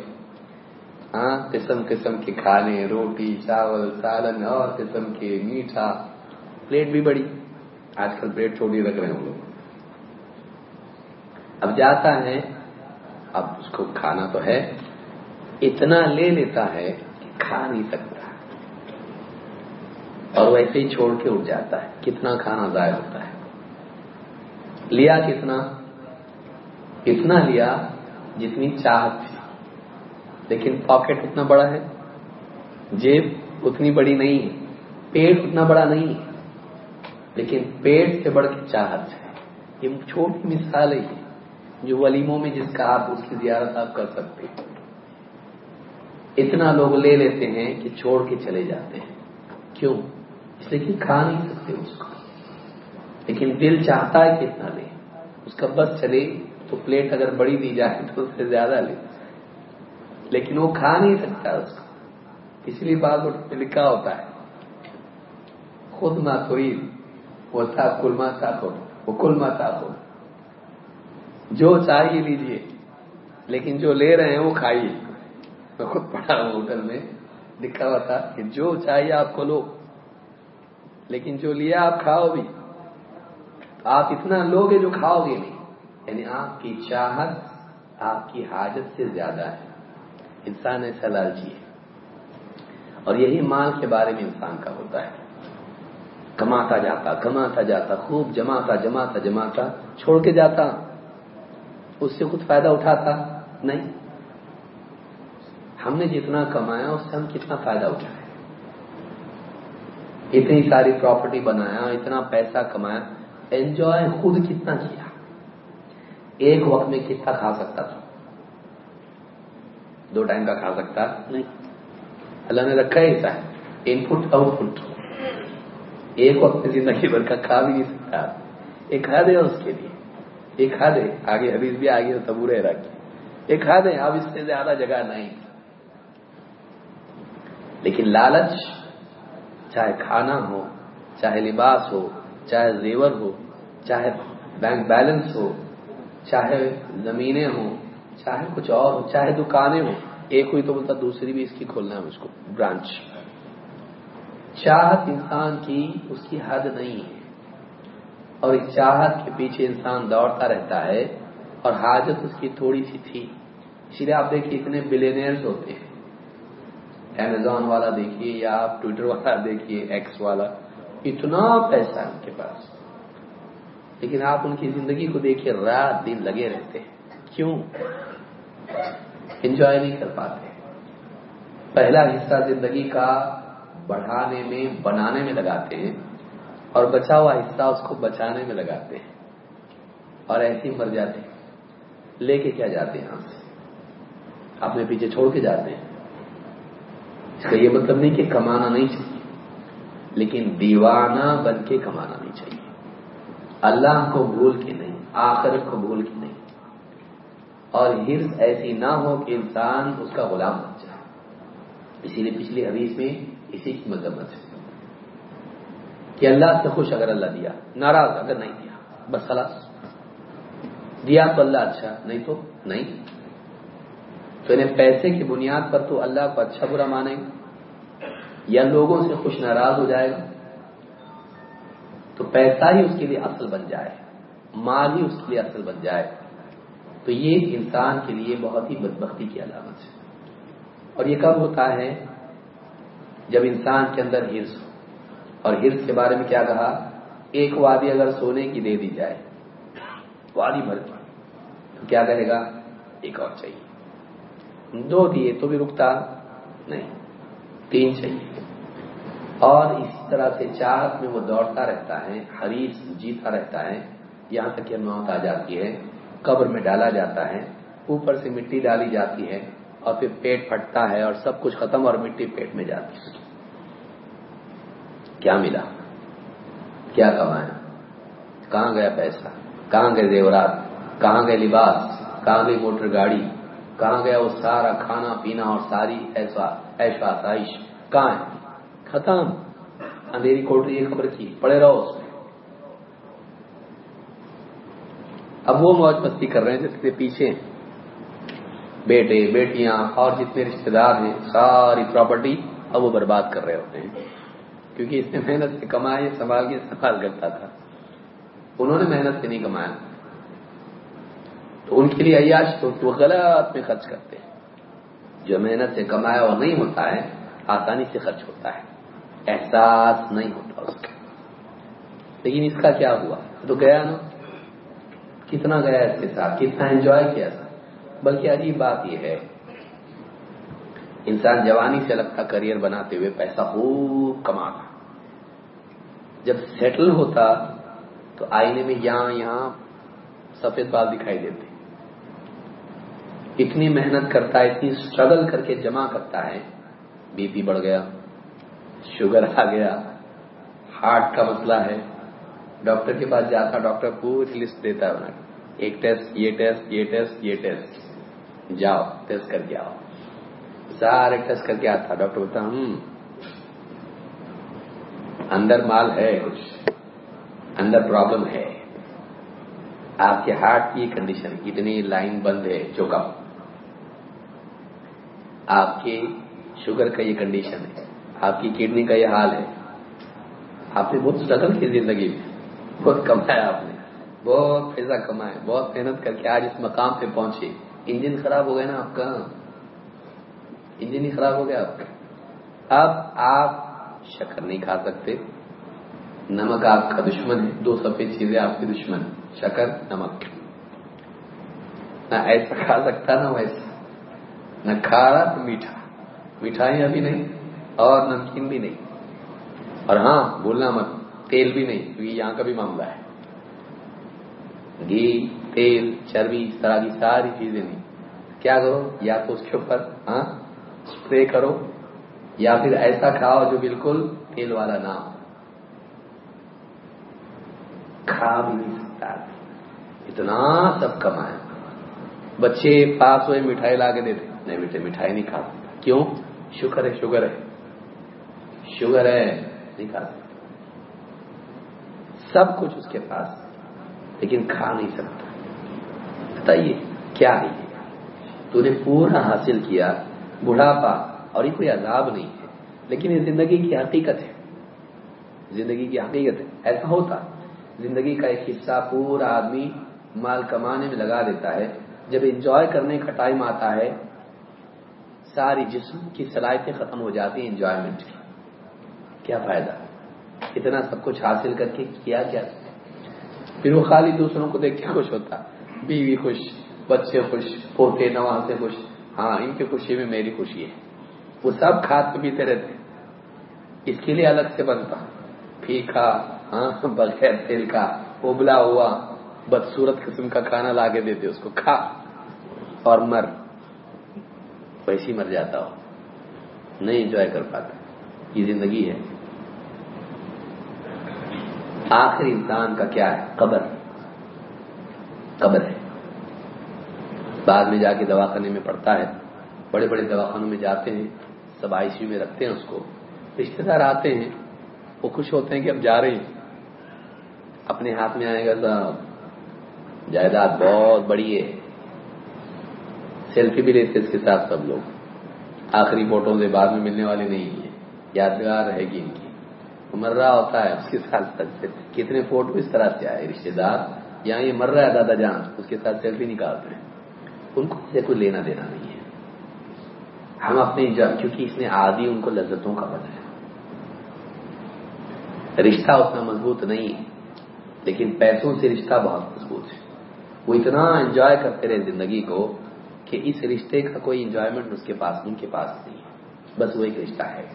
ہاں قسم قسم کے کھانے، روٹی، چاول، سالن، اور قسم کے میٹھا۔ پلیٹ بھی بڑی۔ آج کل پلیٹ چھوٹی رکھ رہے ہیں ہم لوگ۔ اب جاتا ہے اب اس کو کھانا تو ہے، اتنا لے لیتا ہے کہ کھا نہیں سکتا۔ اور ویسے ہی چھوڑ کے اٹھ جاتا ہے۔ کتنا کھانا ضائع ہوتا ہے۔ لیا کتنا؟ اتنا لیا جتنی چاہت تھی۔ لیکن پاکٹ اتنا بڑا ہے، جیب اتنی بڑی نہیں ہے، پیٹ اتنا بڑا نہیں ہے۔ لیکن پیٹ سے بڑھ کے چاہت ہے۔ یہ چھوٹی مثال ہے۔ جو ولیموں میں جس کا آپ اس کی زیارت آپ کر سکتے ہیں۔ اتنا لوگ لے لیتے ہیں کہ چھوڑ کے چلے جاتے ہیں۔ کیوں؟ اس لیے کہ کھا نہیں سکتے اس کو۔ لیکن دل چاہتا ہے کہ اتنا لے۔ اس کا بس چلے تو پلیٹ اگر بڑی دی جائے تو اس سے زیادہ لے۔ لیکن وہ کھا نہیں سکتا اس کو۔ اس لیے بات پہ لکھا ہوتا ہے۔ خود نہ کوئی وہ تھا کلما تھا وہ کلما تھا جو چاہیے لیجیے لیکن جو لے رہے ہیں وہ کھائیے۔ میں خود پڑھا ہوں ہوٹل میں، لکھا ہوا تھا کہ جو چاہیے آپ کو لو، لیکن جو لیا آپ کھاؤ بھی۔ آپ اتنا لوگے جو کھاؤ گے نہیں یعنی آپ کی چاہت آپ کی حاجت سے زیادہ ہے۔ انسان ایسا لالچی ہے۔ اور یہی مال کے بارے میں انسان کا ہوتا ہے۔ کماتا جاتا کماتا جاتا، خوب جماتا جماتا جماتا، چھوڑ کے جاتا۔ اس سے کچھ فائدہ اٹھاتا نہیں۔ ہم نے جتنا کمایا، اس سے ہم کتنا فائدہ اٹھایا اتنی ساری پراپرٹی بنایا، اتنا پیسہ کمایا۔ انجوائے خود کتنا کیا؟ ایک وقت میں کتنا کھا سکتا تھا؟ دو ٹائم کا کھا سکتا؟ نہیں۔ اللہ نے رکھا ہی تھا۔ ان پٹ آؤٹ پٹ ایک وقت میں زندگی بھر کا کھا بھی نہیں سکتا۔ ایک کھا دے اس کے لیے۔ ایک کھا دے آگے حدیث بھی آگے تبورے رکھ ایک کھا دے اب اس سے زیادہ جگہ نہیں۔ لیکن لالچ، چاہے کھانا ہو، چاہے لباس ہو، چاہے زیور ہو، چاہے بینک بیلنس ہو، چاہے زمینیں ہوں، چاہے کچھ اور ہو، چاہے دکانیں ہوں، ایک ہوئی تو بولتا، دوسری بھی اس کی کھولنا ہے، اس کو، برانچ۔ چاہت انسان کی اس کی حد نہیں ہے۔ اور اس چاہت کے پیچھے انسان دوڑتا رہتا ہے اور حاجت اس کی تھوڑی سی تھی۔ اسی لیے آپ دیکھیے اتنے بلینئرز ہوتے ہیں۔ امیزون والا دیکھیے یا آپ ٹویٹر والا دیکھیے ایکس والا، اتنا پیسہ ان کے پاس۔ لیکن آپ ان کی زندگی کو دیکھیے، رات دن لگے رہتے ہیں۔ کیوں؟ انجوائے نہیں کر پاتے۔ پہلا حصہ زندگی کا بڑھانے میں، بنانے میں لگاتے ہیں۔ اور بچا ہوا حصہ اس کو بچانے میں لگاتے ہیں اور ایسے ہی مر جاتے ہیں۔ لے کے کیا جاتے ہیں یہاں سے؟ اپنے پیچھے چھوڑ کے جاتے ہیں۔ اس کا یہ مطلب نہیں کہ کمانا نہیں چاہیے، لیکن دیوانہ بن کے کمانا نہیں چاہیے۔ اللہ کو بھول کے نہیں، آخرت کو بھول کے نہیں۔ اور ہرس ایسی نہ ہو کہ انسان اس کا غلام بن جائے۔ اسی لیے پچھلی حدیث میں اسی کی مذمت ہے۔ کہ اللہ سے خوش اگر اللہ دیا، ناراض اگر نہیں دیا، بس خلاص۔ دیا تو اللہ اچھا نہیں تو نہیں۔ تو انہیں پیسے کی بنیاد پر تو اللہ کو اچھا برا مانے گا۔ یا لوگوں سے خوش ناراض ہو جائے گا۔ تو پیسہ ہی اس کے لیے اصل بن جائے۔ مال ہی اس کے لیے اصل بن جائے۔ تو یہ انسان کے لیے بہت ہی بدبختی کی علامت ہے۔ اور یہ کب ہوتا ہے؟ جب انسان کے اندر ہرس ہو۔ اور ہرس کے بارے میں کیا کہا؟ ایک وادی اگر سونے کی دے دی جائے، وادی بھر کی تو کیا کہے گا؟ ایک اور چاہیے۔ دو دیے تو بھی رکتا نہیں، تین چاہیے۔ اور اسی طرح سے چاہت میں وہ دوڑتا رہتا ہے حریص جیتا رہتا ہے۔ یہاں تک کہ موت آ جاتی ہے، قبر میں ڈالا جاتا ہے، اوپر سے مٹی ڈالی جاتی ہے اور پھر پیٹ پھٹتا ہے اور سب کچھ ختم اور مٹی پیٹ میں جاتی ہے۔ کیا ملا؟ کیا کمایا کہاں گیا پیسہ؟ کہاں گئے زیورات؟ کہاں گئے لباس؟ کہاں گئی موٹر گاڑی؟ کہاں گیا وہ سارا کھانا پینا اور ساری ایسا ایشا آسائش کہاں ہے؟ ختم۔ اندھیری کوٹری ایک خبر کی؟ پڑے رہو اس میں۔ اب وہ موج مستی کر رہے ہیں جس کے پیچھے بیٹے، بیٹیاں اور جتنے رشتے دار ہیں، ساری پراپرٹی اب وہ برباد کر رہے ہوتے ہیں۔ کیونکہ اس نے محنت سے کمائے سوال کے سوال کرتا تھا۔ انہوں نے محنت سے نہیں کمایا۔ تو ان کے لیے عیاش تو وہ غلط میں خرچ کرتے ہیں۔ جو محنت سے کمایا وہ نہیں ہوتا ہے، آسانی سے خرچ ہوتا ہے۔ احساس نہیں ہوتا اس کا۔ لیکن اس کا کیا ہوا؟ تو گیا نا۔ کتنا گیا اس کے ساتھ؟ کتنا انجوائے کیا تھا؟ بلکہ عجیب بات یہ ہے۔ انسان جوانی سے لگتا کریئر بناتے ہوئے پیسہ خوب کماتا جب سیٹل ہوتا تو آئینے میں یہاں یہاں سفید بال دکھائی دیتے۔ اتنی محنت کرتا ہے، اتنی اسٹرگل کر کے جمع کرتا ہے۔ بی پی بڑھ گیا، شوگر آ گیا، ہارٹ کا مسئلہ ہے۔ ڈاکٹر کے پاس جاتا، ڈاکٹر پوری لسٹ دیتا ہے ایک ٹیسٹ یہ ٹیسٹ یہ ٹیسٹ یہ ٹیسٹ جاؤ ٹیسٹ کر کے آؤ۔ سارے ٹیسٹ کر کے آتا، ڈاکٹر بولتا ہوں اندر مال ہے کچھ، اندر پرابلم ہے۔ آپ کے ہارٹ کی کنڈیشن اتنی لائن بند ہے چوکا آپ کے شوگر کا یہ کنڈیشن ہے، آپ کی کڈنی کا یہ حال ہے۔ آپ نے بہت اسٹرگل کی زندگی میں۔ بہت کمایا آپ نے۔ بہت پیسہ کمایا، بہت محنت کر کے آج اس مقام پہ پہنچے انجن خراب ہو گیا نا آپ کا۔ انجن ہی خراب ہو گیا آپ کا۔ اب آپ شکر نہیں کھا سکتے۔ نمک آپ کا دشمن ہے۔ دو سفید چیزیں آپ کی دشمن شکر، نمک۔ نہ ایسا کھا سکتا، نہ ویسا۔ نہ کھارا تو میٹھا۔ مٹھائی ابھی نہیں اور نمکین بھی نہیں۔ اور ہاں بولنا مت، تیل بھی نہیں، کیونکہ یہاں کا بھی معاملہ ہے۔ گھی، تیل، چربی اس ساری چیزیں نہیں۔ کیا کرو؟ یا تو اس کے اوپر ہاں اسپرے کرو۔ یا پھر ایسا کھاؤ جو بالکل تیل والا نہ ہو۔ کھا بھی نہیں سکتا اتنا سب کمائے۔ بچے پاس ہوئے مٹھائی لا کے دیتے نہیں بیٹے، مٹھائی نہیں کھا سکتا کیوں؟ شکر ہے، شوگر ہے۔ شوگر ہے، نہیں کھا سکتا سب کچھ اس کے پاس، لیکن کھا نہیں سکتا۔ بتائیے، کیا ہے تو نے پورا حاصل کیا، بڑھاپا۔ اور یہ کوئی عذاب نہیں ہے۔ لیکن یہ زندگی کی حقیقت ہے۔ زندگی کی حقیقت ہے۔ ایسا ہوتا۔ زندگی کا ایک حصہ پورا آدمی مال کمانے میں لگا دیتا ہے۔ جب انجوائے کرنے کا ٹائم آتا ہے، ساری جسم کی صلاحیتیں ختم ہو جاتی ہیں انجوائمنٹ کی۔ کیا فائدہ؟ اتنا سب کچھ حاصل کر کے کیا کیا پھر وہ خالی دوسروں کو دیکھ کے خوش ہوتا۔ بیوی خوش، بچے خوش، پوتے نوازے خوش۔ ہاں ان کی خوشی میں میری خوشی ہے۔ وہ سب کھاد کے پیتے رہتے اس کے لیے الگ سے بنتا۔ پھیکا ہاں بغیر تیل کا، ابلا ہوا بدسورت قسم کا کھانا لا کے دیتے، اس کو کھا اور مر۔ ویسی مر جاتا ہو۔ نہیں انجوائے کر پاتا۔ یہ زندگی ہے۔ آخری انسان کا کیا ہے؟ قبر۔ قبر ہے۔ بعد میں جا کے دواخانے میں پڑتا ہے۔ بڑے بڑے دواخانوں میں جاتے ہیں۔ سب آئی سی میں رکھتے ہیں اس کو۔ رشتے دار آتے ہیں، وہ خوش ہوتے ہیں کہ اب جا رہے ہیں۔ اپنے ہاتھ میں آئے گا صاحب جائیداد بہت بڑی ہے۔ سیلفی بھی لیتے اس کے ساتھ سب لوگ۔ آخری فوٹو سے بعد میں ملنے والے نہیں ہیں۔ یادگار رہے گی ان کی۔ مر رہا ہوتا ہے اس کے ساتھ کتنے فوٹو اس طرح سے آئے رشتے دار؟ یہاں یہ مر رہا ہے دادا جان، اس کے ساتھ سیلفی نکالتے ہیں۔ ان کو کوئی لینا دینا نہیں۔ ہم اپنے کیونکہ اس نے آدھی ان کو لذتوں کا بنا ہے رشتہ اتنا مضبوط نہیں ہے، لیکن پیسوں سے رشتہ بہت مضبوط ہے۔ وہ اتنا انجوائے کرتے رہے زندگی کو کہ اس رشتے کا کوئی انجوائمنٹ اس کے پاس ان کے پاس نہیں۔ ہے بس وہ ایک رشتہ ہے۔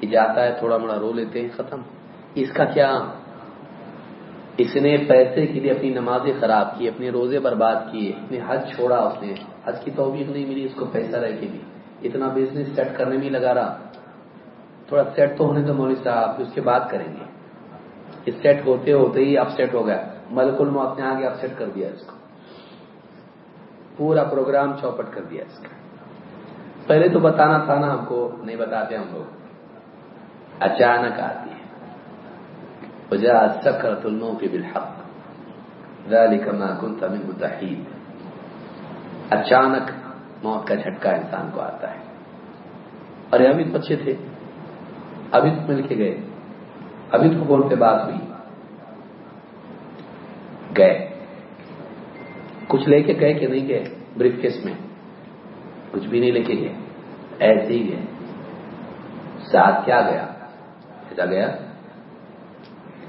کہ جاتا ہے، تھوڑا موڑا رو لیتے ہیں، ختم۔ اس کا کیا؟ اس نے پیسے کے لیے اپنی نمازیں خراب کی، اپنے روزے برباد کیے اپنے حج چھوڑا اس نے۔ حج کی توفیق نہیں ملی، اس کو پیسہ رہ کے بھی اتنا بزنس سیٹ کرنے میں لگا رہا۔ تھوڑا سیٹ تو ہونے تو مولوی صاحب اس کے بعد کریں گے۔ اس سیٹ ہوتے ہوتے ہی اپ سیٹ ہو گیا۔ ملک الموت نے آگے اپ سیٹ کر دیا اس کو۔ پورا پروگرام چوپٹ کر دیا اس کا۔ پہلے تو بتانا تھا نا ہم کو، نہیں بتاتے ہم لوگ۔ اچانک آتی ہے۔ وجہ سکرت الموت بالحق۔ ذلك ما كنت منه تحید اچانک موت کا جھٹکا انسان کو آتا ہے۔ ارے ابھی تو اچھے تھے۔ ابھی تو مل کے گئے۔ ابھی تو فون پہ بات ہوئی؟ گئے۔ کچھ لے کے گئے کہ نہیں گئے؟ بریف کیس میں۔ کچھ بھی نہیں لے کے گئے۔ ایسے ہی گئے۔ ساتھ کیا گیا؟ ایسا گیا۔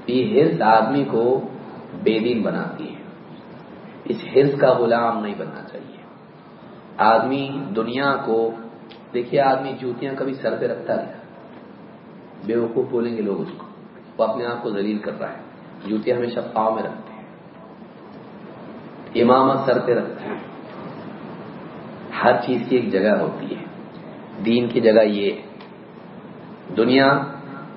یہ ہرس آدمی کو بے دین بناتی ہے۔ اس ہرس کا غلام نہیں بننا چاہیے۔ آدمی دنیا کو، دیکھیے آدمی جوتیاں کبھی سر پہ رکھتا ہے بے وقوف بولیں گے لوگ اس کو۔ وہ اپنے آپ کو ذلیل کر رہا ہے۔ جوتیاں ہمیشہ پاؤں میں رکھتے ہیں۔ امامت سر پہ رکھتا ہے ہر چیز کی ایک جگہ ہوتی ہے۔ دین کی جگہ یہ۔ دنیا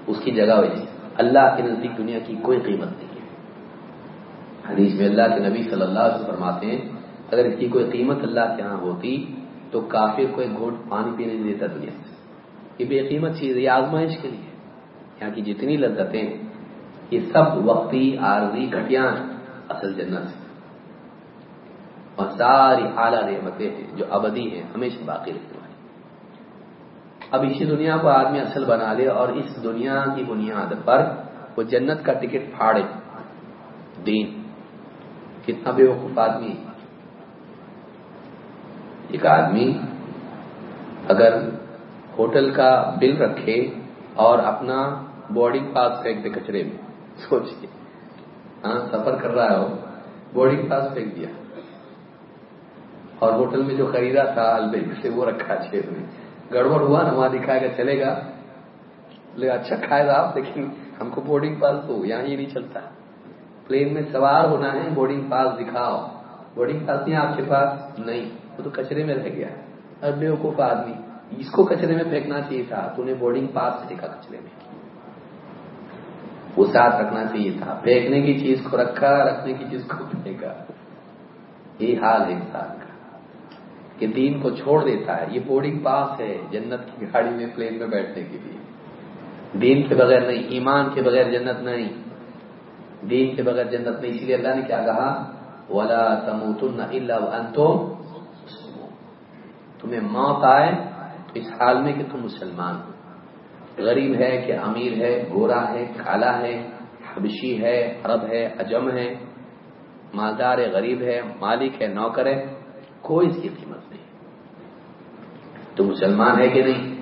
اس کی جگہ ویسی اللہ کے نزدیک دنیا کی کوئی قیمت نہیں ہے۔ حدیث میں اللہ کے نبی صلی اللہ علیہ وسلم فرماتے ہیں اگر اس کی کوئی قیمت اللہ کے ہاں ہوتی تو کافر کو ایک گھوٹ پانی پینے نہیں دیتا دنیا سے۔ یہ بے قیمت چیز ہے، یہ آزمائش کے لیے۔ یہاں کی جتنی لذتیں، یہ سب وقتی، عارضی گھٹیاں اصل جنت سے۔ اور ساری اعلیٰ نعمتیں ہیں جو ابدی ہیں، ہمیشہ باقی رہنے والی۔ اب اسی دنیا کو آدمی اصل بنا لے اور اس دنیا کی بنیاد پر وہ جنت کا ٹکٹ پھاڑے۔ دین۔ کتنا بے وقوف آدمی ایک آدمی اگر ہوٹل کا بل رکھے اور اپنا بورڈنگ پاس پھینک دے کچرے میں سوچیے ہاں سفر کر رہا ہو بورڈنگ پاس پھینک دیا۔ اور ہوٹل میں جو خریدا تھا البل سے وہ رکھا چھ میں گڑبڑ ہوا نا وہاں دکھائے گا چلے گا۔ اچھا کھائے گا آپ، لیکن ہم کو بورڈنگ پاس دو یہاں یہ نہیں چلتا۔ پلین میں سوار ہونا ہے بورڈنگ پاس دکھاؤ۔ بورڈنگ پاس نہیں آپ کے پاس نہیں۔ وہ تو کچرے میں رہ گیا اور بے وقوف آدمی، اس کو کچرے میں پھینکنا چاہیے تھا، تو نے بورڈنگ پاس سے دیکھا کچرے میں۔ وہ ساتھ رکھنا چاہیے تھا۔ پھینکنے کی چیز کو رکھا، رکھنے کی چیز کو پھینکا۔ یہ حال ہے انسان کا۔ کہ دین کو چھوڑ دیتا ہے۔ یہ بورڈنگ پاس ہے جنت کی گاڑی میں پلین میں بیٹھنے کے لیے۔ دین کے بغیر نہیں، ایمان کے بغیر جنت نہیں۔ دین کے بغیر جنت نہیں۔ اسی لیے اللہ نے کیا کہا؟ ولا تموتن الا وانتم تمہیں موت آئے تو اس حال میں کہ تم مسلمان ہو۔ غریب ہے کہ امیر ہے گورا ہے کالا ہے، حبشی ہے، عرب ہے اجم ہے، مالدار ہے، غریب ہے، مالک ہے، نوکر ہے، کوئی اس کی قیمت نہیں۔ تو مسلمان ہے کہ نہیں؟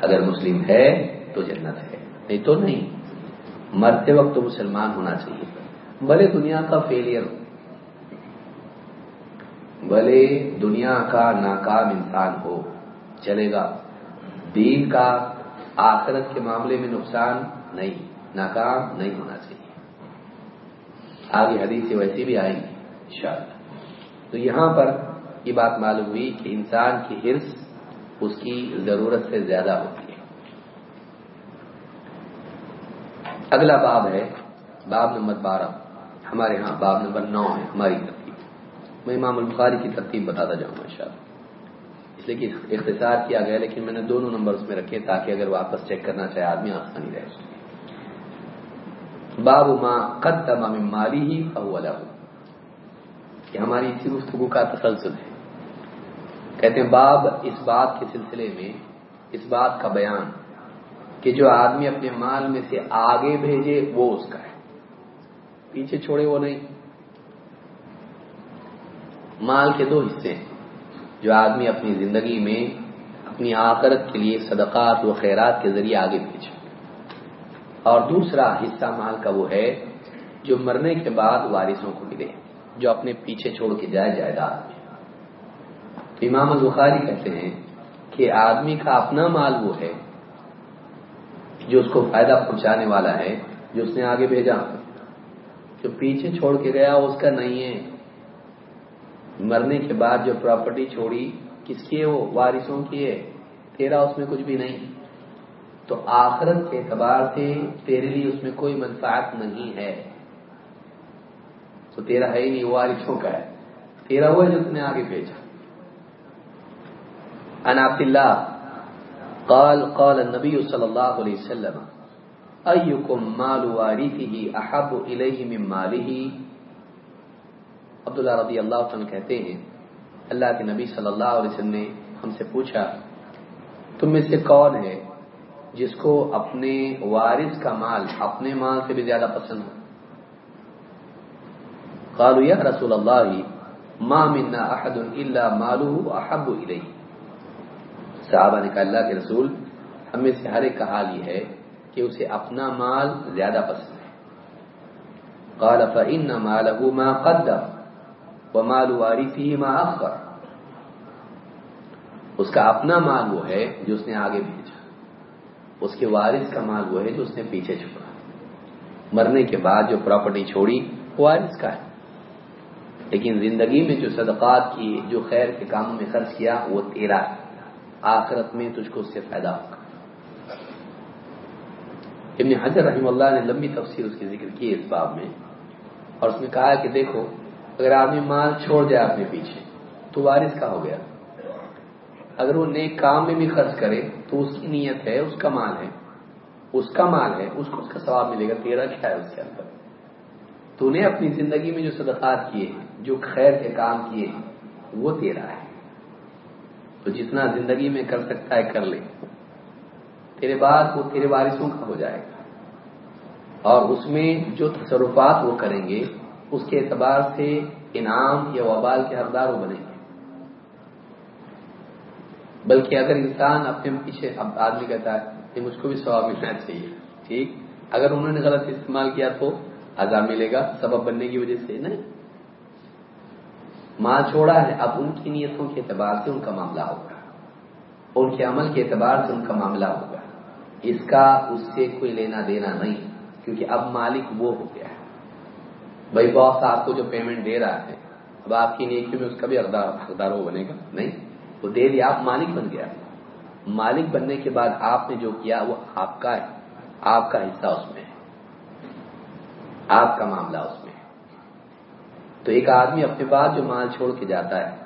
اگر مسلم ہے تو جنت ہے، نہیں تو نہیں۔ مرتے وقت تو مسلمان ہونا چاہیے۔ بھلے دنیا کا فیلئر بھلے دنیا کا ناکام انسان ہو، چلے گا۔ دین کا آخرت کے معاملے میں نقصان نہیں، ناکام نہیں ہونا چاہیے۔ آگے حدیث ویسی بھی آئیں گی شاید تو یہاں پر یہ بات معلوم ہوئی کہ انسان کی حرص اس کی ضرورت سے زیادہ ہوتی ہے۔ اگلا باب ہے، باب نمبر بارہ۔ ہمارے ہاں باب نمبر نو ہے، ہماری ترتیب میں امام البخاری کی ترتیب بتاتا جاؤں گا شاید اس لیے کہ اختصار کیا گیا، لیکن میں نے دونوں نمبر اس میں رکھے تاکہ اگر واپس چیک کرنا چاہے آدمی آسانی رہے باب ماں قدم من مالی ہی اولا یہ ہماری اسی گفتگو کا تسلسل ہے۔ کہتے ہیں باب اس بات کے سلسلے میں، اس بات کا بیان کہ جو آدمی اپنے مال میں سے آگے بھیجے وہ اس کا ہے۔ پیچھے چھوڑے وہ نہیں۔ مال کے دو حصے ہیں۔ جو آدمی اپنی زندگی میں اپنی آخرت کے لیے صدقات و خیرات کے ذریعے آگے بھیجے اور دوسرا حصہ مال کا وہ ہے جو مرنے کے بعد وارثوں کو ملے، جو اپنے پیچھے چھوڑ کے جائے جائیداد امام البخاری کہتے ہیں کہ آدمی کا اپنا مال وہ ہے جو اس کو فائدہ پہنچانے والا ہے، جو اس نے آگے بھیجا، جو پیچھے چھوڑ کے گیا اس کا نہیں ہے۔ مرنے کے بعد جو پراپرٹی چھوڑی، کس کی ہے وہ؟ وارثوں کی ہے۔ تیرا اس میں کچھ بھی نہیں۔ تو آخرت کے اعتبار سے تیرے لیے اس میں کوئی منفاط نہیں ہے۔ تو تیرا ہے ہی نہیں وارثوں کا ہے۔ تیرا وہ ہے جو تم نے آگے بھیجا۔ ان عبد الله قال قال النبي صلى الله عليه وسلم ايكم مال وارثه احب اليه من ماله عبداللہ رضی اللہ عنہ کہتے ہیں، اللہ کے نبی صلی اللہ علیہ وسلم نے ہم سے پوچھا، تم میں سے کون ہے جس کو اپنے وارث کا مال، اپنے مال سے بھی زیادہ پسند ہو؟ قالوا یا رسول اللہ، ما منا احد الا ماله احب الیہ۔ صحابہ نے کہا، اللہ کے رسول ہمیں سے ہر ایک کا حال یہ ہے کہ اسے اپنا مال زیادہ پسند ہے۔ قال فإن ماله ما قدم ومال وارثه ما أخر اس کا اپنا مال وہ ہے جو اس نے آگے بھیجا۔ اس کے وارث کا مال وہ ہے جو اس نے پیچھے چھوڑا مرنے کے بعد جو پراپرٹی چھوڑی، وہ وارث کا ہے۔ لیکن زندگی میں جو صدقات کی، جو خیر کے کاموں میں خرچ کیا، وہ تیرا ہے۔ آخرت میں تجھ کو اس سے فائدہ ہوگا۔ ابن حضر رحم اللہ نے لمبی تفصیل اس کی ذکر کی اس باب میں۔ اور اس نے کہا کہ دیکھو اگر آدمی مال چھوڑ جائے اپنے پیچھے، تو وارث کا ہو گیا۔ اگر وہ نیک کام میں بھی خرچ کرے، تو اس کی نیت ہے، اس کا مال ہے۔ اس کا مال ہے، اس کو اس کا ثواب ملے گا، تیرا کیا ہے اس کے اندر؟ تو نے اپنی زندگی میں جو صدقات کیے ہیں، جو خیر کے کام کیے ہیں، وہ تیرا ہے۔ تو جتنا زندگی میں کر سکتا ہے، کر لے۔ تیرے بعد وہ تیرے وارثوں کا ہو جائے گا۔ اور اس میں جو تصرفات وہ کریں گے اس کے اعتبار سے انعام یا وبال کے حقدار وہ بنیں گے۔ بلکہ اگر انسان اپنے پیچھے اب آدمی کہتا ہے کہ مجھ کو بھی ثواب ملنا چاہیے، ٹھیک؟ اگر انہوں نے غلط استعمال کیا تو عذاب ملے گا، سبب بننے کی وجہ سے، نہیں؟ ماں چھوڑا ہے، اب ان کی نیتوں کے اعتبار سے ان کا معاملہ ہوگا۔ ان کے عمل کے اعتبار سے ان کا معاملہ ہوگا۔ اس کا اس سے کوئی لینا دینا نہیں، کیونکہ اب مالک وہ ہو گیا۔ ہے بھائی باس آپ کو جو پیمنٹ دے رہا ہے، اب آپ کی نیکی میں اس کا بھی حقدار ہو بنے گا؟ نہیں، وہ دے دیا، آپ مالک بن گیا۔ مالک بننے کے بعد آپ نے جو کیا، وہ آپ کا ہے۔ آپ کا حصہ اس میں ہے۔ آپ کا معاملہ اس میں ہے۔ تو ایک آدمی اپنے بعد جو مال چھوڑ کے جاتا ہے،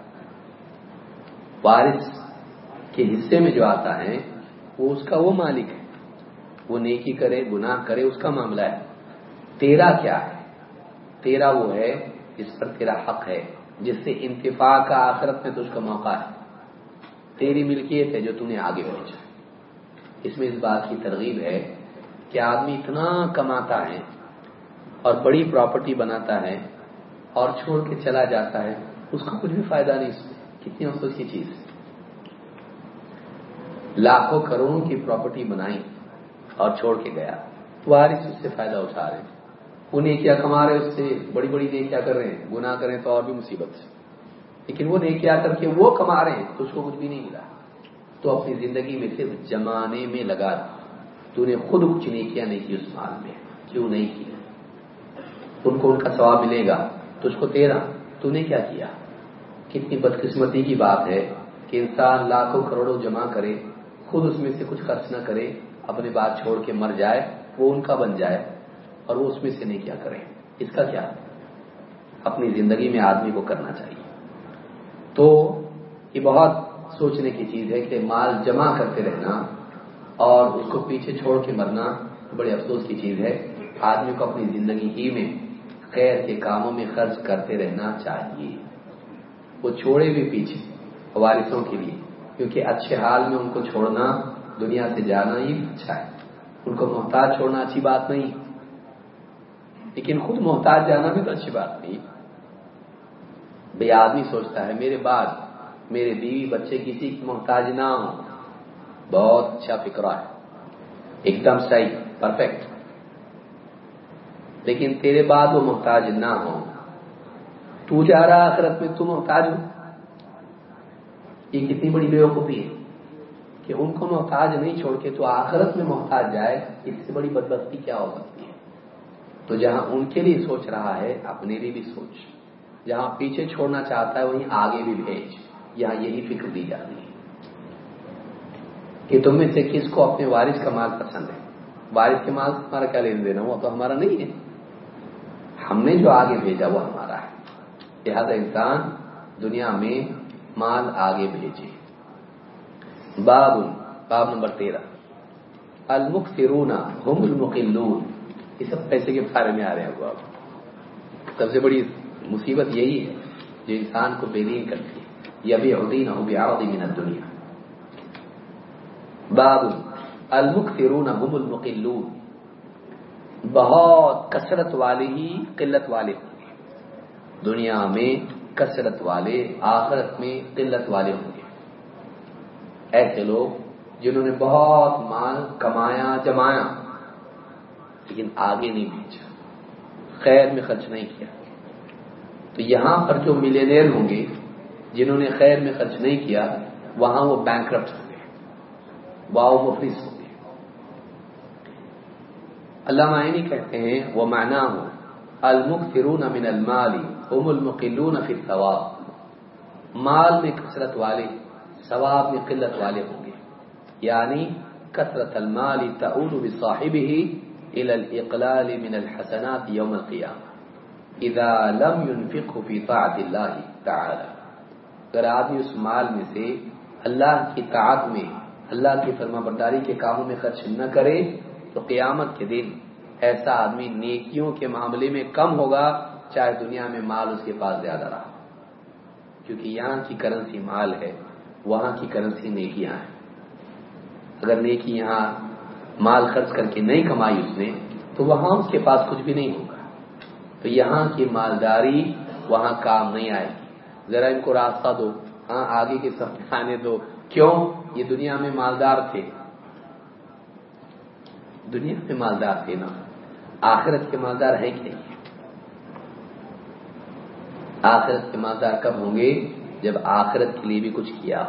وارث کے حصے میں جو آتا ہے، وہ اس کا وہ مالک ہے۔ وہ نیکی کرے، گناہ کرے، اس کا معاملہ ہے۔ تیرا کیا ہے؟ تیرا وہ ہے جس پر تیرا حق ہے، جس سے انتفاع کا آخرت میں تجھ کا موقع ہے۔ تیری ملکیت ہے جو تم نے آگے بھیجا اس میں اس بات کی ترغیب ہے کہ آدمی اتنا کماتا ہے اور بڑی پراپرٹی بناتا ہے اور چھوڑ کے چلا جاتا ہے، اس کا کچھ بھی فائدہ نہیں اس میں۔ کتنی افسوس کی چیز لاکھوں کروڑوں کی پراپرٹی بنائی اور چھوڑ کے گیا۔ وارث اس سے فائدہ اٹھا رہے ہیں۔ انہیں کیا کما رہے اس سے بڑی بڑی دے کیا کر رہے ہیں؟ گناہ کریں تو اور بھی مصیبت لیکن وہ نہیں کیا کر کے وہ کما رہے ہیں، تو اس کو کچھ بھی نہیں ملا۔ تو اپنی زندگی میں صرف جمانے میں لگا تو نے خود کچھ نہیں کیا، نہیں کی اس مال میں۔ کیوں نہیں کیا؟ ان کو ان کا ثواب ملے گا۔ تو اس کو تیرا۔ تو نے کیا کیا؟ کتنی بدقسمتی کی بات ہے کہ انسان لاکھوں کروڑوں جمع کرے، خود اس میں سے کچھ خرچ نہ کرے، اپنی بات چھوڑ کے مر جائے، وہ ان کا بن جائے۔ اور وہ اس میں سے نہیں کیا کرے اس کا کیا؟ اپنی زندگی میں آدمی کو کرنا چاہیے۔ تو یہ بہت سوچنے کی چیز ہے کہ مال جمع کرتے رہنا اور اس کو پیچھے چھوڑ کے مرنا بڑے افسوس کی چیز ہے۔ آدمی کو اپنی زندگی ہی میں خیر کے کاموں میں خرچ کرتے رہنا چاہیے۔ وہ چھوڑے بھی پیچھے وارثوں کے لیے، کیونکہ اچھے حال میں ان کو چھوڑنا، دنیا سے جانا ہی اچھا ہے۔ ان کو محتاج چھوڑنا اچھی بات نہیں۔ لیکن خود محتاج جانا بھی تو اچھی بات نہیں۔ بھائی آدمی سوچتا ہے، میرے بعد میرے بیوی بچے کسی کی محتاج نہ ہو بہت اچھا فکرہ ہے۔ ایک دم صحیح پرفیکٹ لیکن تیرے بعد وہ محتاج نہ ہو تو جا رہا آخرت میں، تو محتاج ہو یہ کتنی بڑی بےوقوفی ہے کہ ان کو محتاج نہیں چھوڑ کے تو آخرت میں محتاج جائے۔ اس سے بڑی بدبختی کیا ہو سکتی تو جہاں ان کے لیے سوچ رہا ہے، اپنے لیے بھی سوچ۔ جہاں پیچھے چھوڑنا چاہتا ہے، وہیں آگے بھی بھیج۔ یہاں یہی فکر دی جاتی ہے۔ کہ تم میں سے کس کو اپنے وارث کا مال پسند ہے؟ وارث کے مال ہمارا کیا لین دینا وہ تو ہمارا نہیں ہے۔ ہم نے جو آگے بھیجا، وہ ہمارا ہے۔ لہذا انسان دنیا میں مال آگے بھیجے۔ باب باب نمبر تیرہ۔ المخ سرونا ہوم المقلون۔ یہ سب پیسے کے بارے میں آ رہے ہیں باب سب سے بڑی مصیبت یہی ہے جو انسان کو بے دین کرتی ہے۔ یا بھی عدین ہو بھی آدی من دنیا باب المخ سرونا ہوم المقلون۔ بہت کثرت والے ہی قلت والے ہوں گے۔ دنیا میں کثرت والے، آخرت میں قلت والے ہوں گے۔ ایسے لوگ جنہوں نے بہت مال کمایا، جمایا۔ لیکن آگے نہیں بھیجا۔ خیر میں خرچ نہیں کیا۔ تو یہاں پر جو ملینئر ہوں گے، جنہوں نے خیر میں خرچ نہیں کیا، وہاں وہ بینکرپٹ ہوں گے۔ واؤ مفلس ہوں گے۔ اللہ معنی کہتے ہیں وہ مانا ہو المخرون من المالی ام المقلون فی الثواب۔ مال میں کثرت والے، ثواب میں قلت والے ہوں گے۔ یعنی کثرت المال تعود بصاحبه الى الاقلال من الحسنات يوم القيامه اذا لم ينفقه في طاعه الله تعالى. اگر آدمی اس مال میں سے اللہ کی طاعت میں، اللہ کی فرما برداری کے کاموں میں خرچ نہ کرے، تو قیامت کے دن ایسا آدمی نیکیوں کے معاملے میں کم ہوگا، چاہے دنیا میں مال اس کے پاس زیادہ رہا. کیونکہ یہاں کی کرنسی مال ہے، وہاں کی کرنسی نیکیاں ہیں. اگر نیکی یہاں مال خرچ کر کے نہیں کمائی اس نے، تو وہاں اس کے پاس کچھ بھی نہیں ہوگا۔ تو یہاں کی مالداری وہاں کام نہیں آئے گی۔ ذرا ان کو راستہ دو۔ ہاں آگے کے سب آنے دو۔ کیوں؟ یہ دنیا میں مالدار تھے۔ دنیا میں مالدار تھے نا۔ آخرت کے مالدار ہے کہ نہیں آخرت کے مالدار کب ہوں گے؟ جب آخرت کے لیے بھی کچھ کیا۔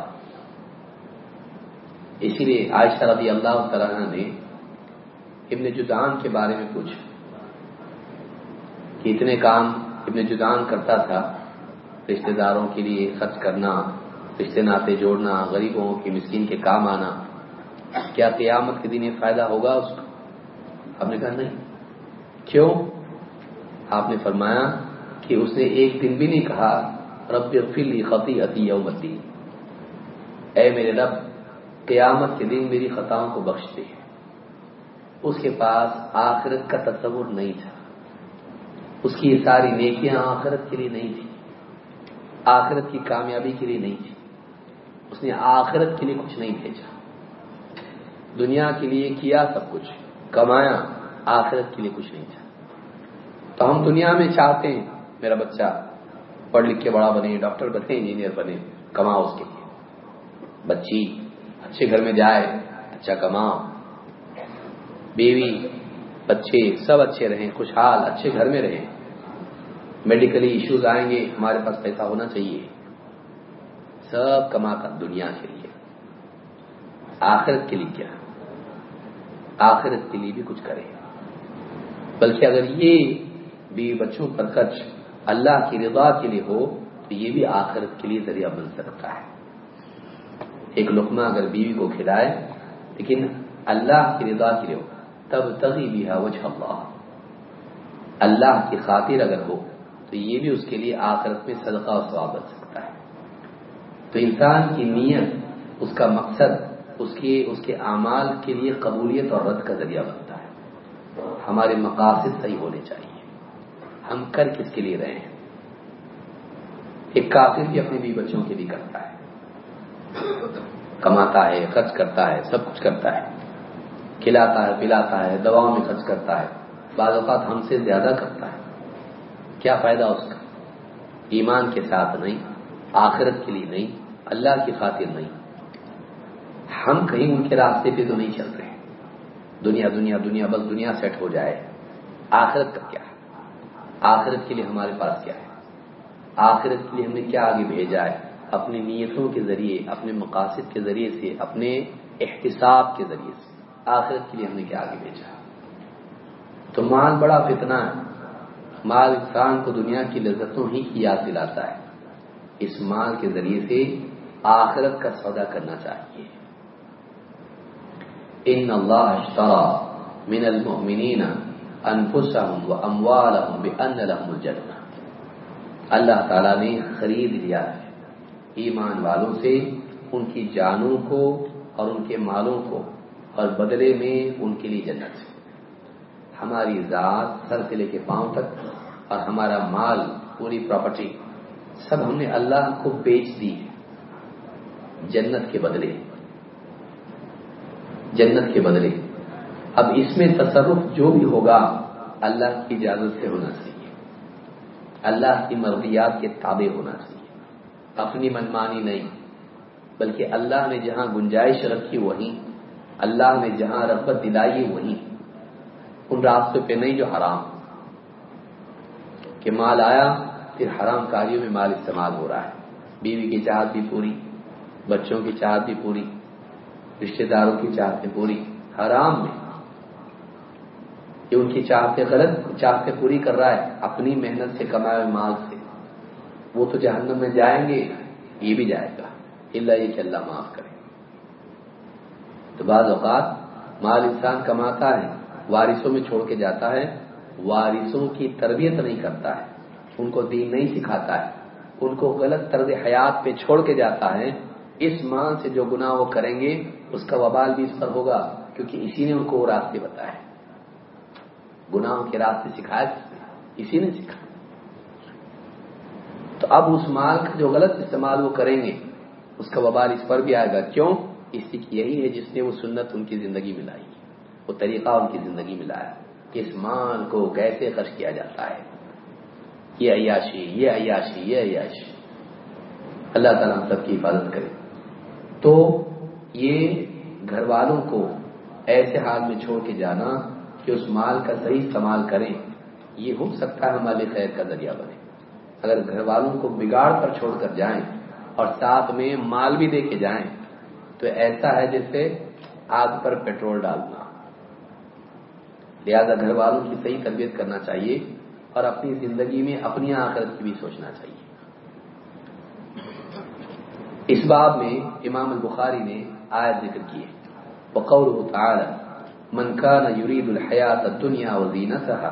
اسی لیے عائشہ رضی اللہ تعالیٰ نے ابن جدان کے بارے میں کچھ کہ اتنے کام ابن جدان کرتا تھا، رشتہ داروں کے لیے خرچ کرنا رشتے ناطے جوڑنا، غریبوں کی مسکین کے کام آنا، کیا قیامت کے دن یہ فائدہ ہوگا اس کو؟ آپ نے کہا نہیں۔ کیوں؟ آپ نے فرمایا کہ اس نے ایک دن بھی نہیں کہا، رب فلی خطی عتی یومتی اے میرے رب قیامت کے دن میری خطاؤں کو بخش دے اس کے پاس آخرت کا تصور نہیں تھا۔ اس کی یہ ساری نیکیاں آخرت کے لیے نہیں تھی آخرت کی کامیابی کے لیے نہیں تھی اس نے آخرت کے لیے کچھ نہیں بھیجا۔ دنیا کے لیے کیا سب کچھ، کمایا، آخرت کے لیے کچھ نہیں تھا۔ تو ہم دنیا میں چاہتے ہیں، میرا بچہ پڑھ لکھ کے بڑا بنے، ڈاکٹر بنے، انجینئر بنے، کماؤ اس کے لیے۔ بچی اچھے گھر میں جائے اچھا کماؤ۔ بیوی، بچے سب اچھے رہیں، خوشحال، اچھے گھر میں رہیں۔ میڈیکلی ایشوز آئیں گے، ہمارے پاس پیسہ ہونا چاہیے۔ سب کما کر دنیا کے لیے۔ آخرت کے لیے کیا؟ آخرت کے لیے بھی کچھ کرے بلکہ اگر یہ بیوی بچوں پر خرچ اللہ کی رضا کے لیے ہو، تو یہ بھی آخرت کے لیے ذریعہ بن سکتا ہے۔ ایک لقمہ اگر بیوی کو کھلائے، لیکن اللہ کی رضا کے لیے ہو تب تغی بھی وجہ اللہ۔ اللہ کی خاطر اگر ہو، تو یہ بھی اس کے لیے آخرت میں صدقہ و ثواب بن سکتا ہے۔ تو انسان کی نیت، اس کا مقصد، اس کے اس کے اعمال کے لیے قبولیت اور رد کا ذریعہ بنتا ہے۔ ہمارے مقاصد صحیح ہونے چاہیے۔ ہم کر کس کے لیے رہے ہیں؟ ایک کافر بھی اپنے بیوی بچوں کے لیے کرتا ہے۔ کماتا ہے، خرچ کرتا ہے، سب کچھ کرتا ہے۔ کھلاتا ہے، پلاتا ہے، دواؤں میں خرچ کرتا ہے۔ بعض اوقات ہم سے زیادہ کرتا ہے۔ کیا فائدہ اس کا؟ ایمان کے ساتھ نہیں، آخرت کے لیے نہیں، اللہ کی خاطر نہیں۔ ہم کہیں ان کے راستے پہ تو نہیں چل رہے۔ دنیا دنیا دنیا، بس دنیا سیٹ ہو جائے۔ آخرت کا کیا؟ ہے آخرت کے لیے ہمارے پاس کیا ہے؟ آخرت کے لیے ہم نے کیا آگے بھیجا ہے؟ اپنی نیتوں کے ذریعے، اپنے مقاصد کے ذریعے سے، اپنے احتساب کے ذریعے سے۔ آخرت کے لیے ہم نے کیا آگے بھیجا؟ تو مال بڑا فتنہ ہے۔ مال انسان کو دنیا کی لذتوں ہی کی یاد دلاتا ہے۔ اس مال کے ذریعے سے آخرت کا سودا کرنا چاہیے۔ ان اللہ اشترى من المؤمنین انفسهم واموالهم بان لهم الجنہ۔ اللہ تعالی نے خرید لیا ہے۔ ایمان والوں سے، ان کی جانوں کو اور ان کے مالوں کو، اور بدلے میں ان کے لیے جنت ہماری ذات سر سے لے کے پاؤں تک، اور ہمارا مال، پوری پراپرٹی سب ہم نے اللہ کو بیچ دی۔ جنت کے بدلے۔ جنت کے بدلے۔ اب اس میں تصرف جو بھی ہوگا، اللہ کی اجازت سے ہونا چاہیے۔ اللہ کی مرضیات کے تابع ہونا چاہیے۔ اپنی منمانی نہیں، بلکہ اللہ نے جہاں گنجائش رکھی وہیں، اللہ نے جہاں رغبت دلائی وہیں، ان راستوں پہ نہیں جو حرام۔ کہ مال آیا، پھر حرام کاریوں میں مال استعمال ہو رہا ہے۔ بیوی کی چاہت بھی پوری، بچوں کی چاہت بھی پوری رشتے داروں کی چاہتیں پوری۔ حرام میں۔ یہ ان کی چاہتے غلط چاہتے پوری کر رہا ہے، اپنی محنت سے کمائے ہوئے مال سے۔ وہ تو جہنم میں جائیں گے، یہ بھی جائے گا۔ اللہ یہ کہ اللہ معاف کرے۔ تو بعض اوقات مال انسان کماتا ہے، وارثوں میں چھوڑ کے جاتا ہے، وارثوں کی تربیت نہیں کرتا ہے، ان کو دین نہیں سکھاتا ہے، ان کو غلط طرز حیات پہ چھوڑ کے جاتا ہے۔ اس مال سے جو گناہ وہ کریں گے، اس کا وبال بھی اس پر ہوگا، کیونکہ اسی نے ان کو وہ راستے بتائے۔ گناہوں کے راستے سکھائے اسی نے سکھایا۔ تو اب اس مال کا جو غلط استعمال وہ کریں گے، اس کا وبال اس پر بھی آئے گا۔ کیوں؟ اس یہی ہے جس نے وہ سنت ان کی زندگی میں لائی، وہ طریقہ ان کی زندگی میں لایا کہ اس مال کو کیسے خرچ کیا جاتا ہے۔ یہ عیاشی یہ عیاشی یہ عیاشی۔ اللہ تعالیٰ ہم سب کی حفاظت کرے۔ تو یہ گھر والوں کو ایسے حال میں چھوڑ کے جانا کہ اس مال کا صحیح استعمال کریں، یہ ہو سکتا ہے ہمارے خیر کا ذریعہ بنے۔ اگر گھر والوں کو بگاڑ پر چھوڑ کر جائیں اور ساتھ میں مال بھی دے کے جائیں، تو ایسا ہے جیسے آگ پر پیٹرول ڈالنا۔ لہذا گھر والوں کی صحیح تربیت کرنا چاہیے اور اپنی زندگی میں اپنی آخرت کی بھی سوچنا چاہیے۔ اس باب میں امام البخاری نے آیت ذکر کی ہے۔ وقوله تعالى من كان يريد الحياة الدنيا وزينتها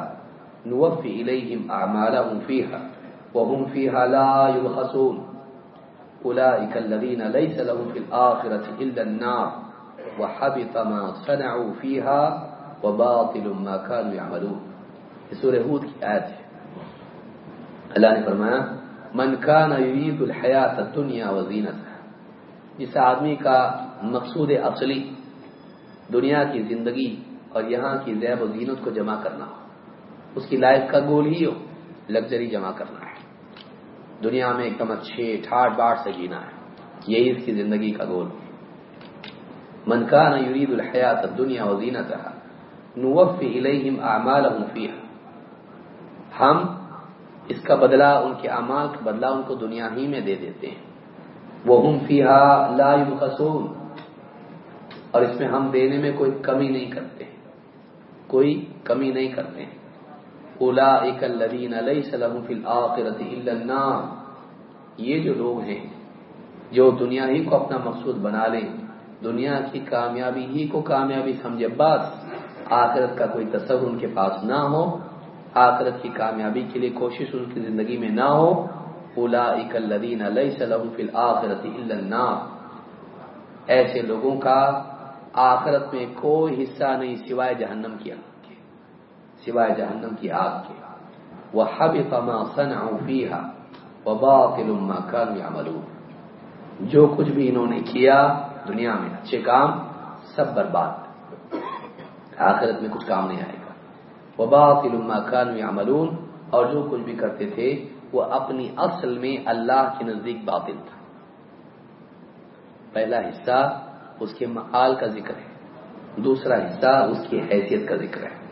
نوفي إليهم أعمالهم فيها وهم فيها لا يبخسون. أولئك الذين ليس لهم في الآخرة إلا النار، وحبط ما صنعوا فيها، وباطل ما كانوا يعملون. سورہ ہود کی آیت ہے۔ اللہ نے فرمایا، من کان یرید الحیات الدنیا وزینت جس آدمی کا مقصود اصلی دنیا کی زندگی اور یہاں کی زیب و زینت کو جمع کرنا ہو، اس کی لائف کا گول ہی ہو، لگژری جمع کرنا دنیا میں ایک دم اچھے ٹھاٹ باٹ سے جینا ہے۔ یہی اس کی زندگی کا گول من کان یرید الحیات الدنیا وزینتها نوفی الیہم اعمالہم فیہا۔ ہم اس کا بدلہ، ان کے اعمال کا بدلہ ان کو دنیا ہی میں دے دیتے ہیں۔ وہ ہم فیحا لا یبخسون۔ اور اس میں ہم دینے میں کوئی کمی نہیں کرتے۔ کوئی کمی نہیں کرتے۔ اولئک الذین لیس لهم فی الاخرۃ الا النار یہ جو لوگ ہیں، جو دنیا ہی کو اپنا مقصود بنا لیں، دنیا کی کامیابی ہی کو کامیابی سمجھے، بس آخرت کا کوئی تصور ان کے پاس نہ ہو، آخرت کی کامیابی کے لیے کوشش ان کی زندگی میں نہ ہو اولئک الذین لیس لهم فی الاخرۃ الا النار۔ ایسے لوگوں کا آخرت میں کوئی حصہ نہیں سوائے جہنم کی آگ کے سوائے جہنم کی آگ کے۔ وحبط ما صنعوا فيها وباطل ما كانوا يعملون۔ جو کچھ بھی انہوں نے کیا دنیا میں اچھے کام، سب برباد۔ آخرت میں کچھ کام نہیں آئے گا۔ وباطل ما كانوا يعملون۔ اور جو کچھ بھی کرتے تھے، وہ اپنی اصل میں اللہ کے نزدیک باطل تھا۔ پہلا حصہ اس کے معال کا ذکر ہے۔ دوسرا حصہ اس کی حیثیت کا ذکر ہے۔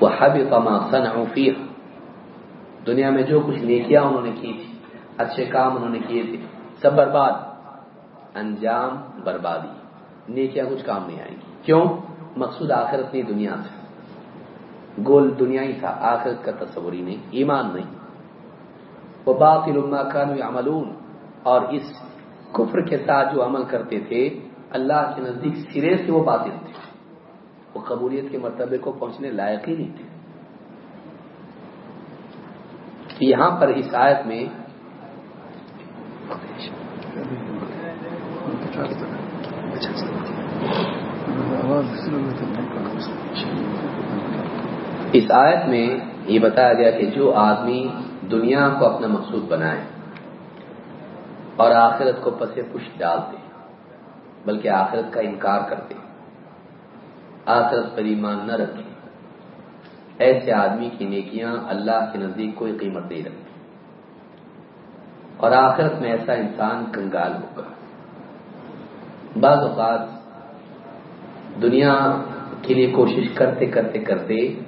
وہ حب قما سن دنیا میں جو کچھ نیکیاں انہوں نے کی تھی، اچھے کام انہوں نے کیے تھے، سب برباد۔ انجام بربادی۔ نیکیاں کچھ کام نہیں آئیں گی۔ کیوں؟ مقصود آخرت نہیں، دنیا سے۔ گول دنیا ہی تھا، آخرت کا تصور ہی نہیں، ایمان نہیں۔ وہ باقی لما کانو اور اس کفر کے ساتھ جو عمل کرتے تھے، اللہ کے نزدیک سرے سے وہ باطل تھے۔ وہ قبولیت کے مرتبے کو پہنچنے لائق ہی نہیں تھے۔ یہاں پر اس آیت میں اس آیت میں یہ بتایا گیا کہ جو آدمی دنیا کو اپنا مقصود بنائے اور آخرت کو پسے پش ڈالتے، بلکہ آخرت کا انکار کرتے۔ آخرت پر ایمان نہ رکھے۔ ایسے آدمی کی نیکیاں اللہ کے نزدیک کوئی قیمت نہیں رکھتی۔ اور آخرت میں ایسا انسان کنگال ہوگا۔ بعض اوقات دنیا کے لیے کوشش کرتے کرتے کرتے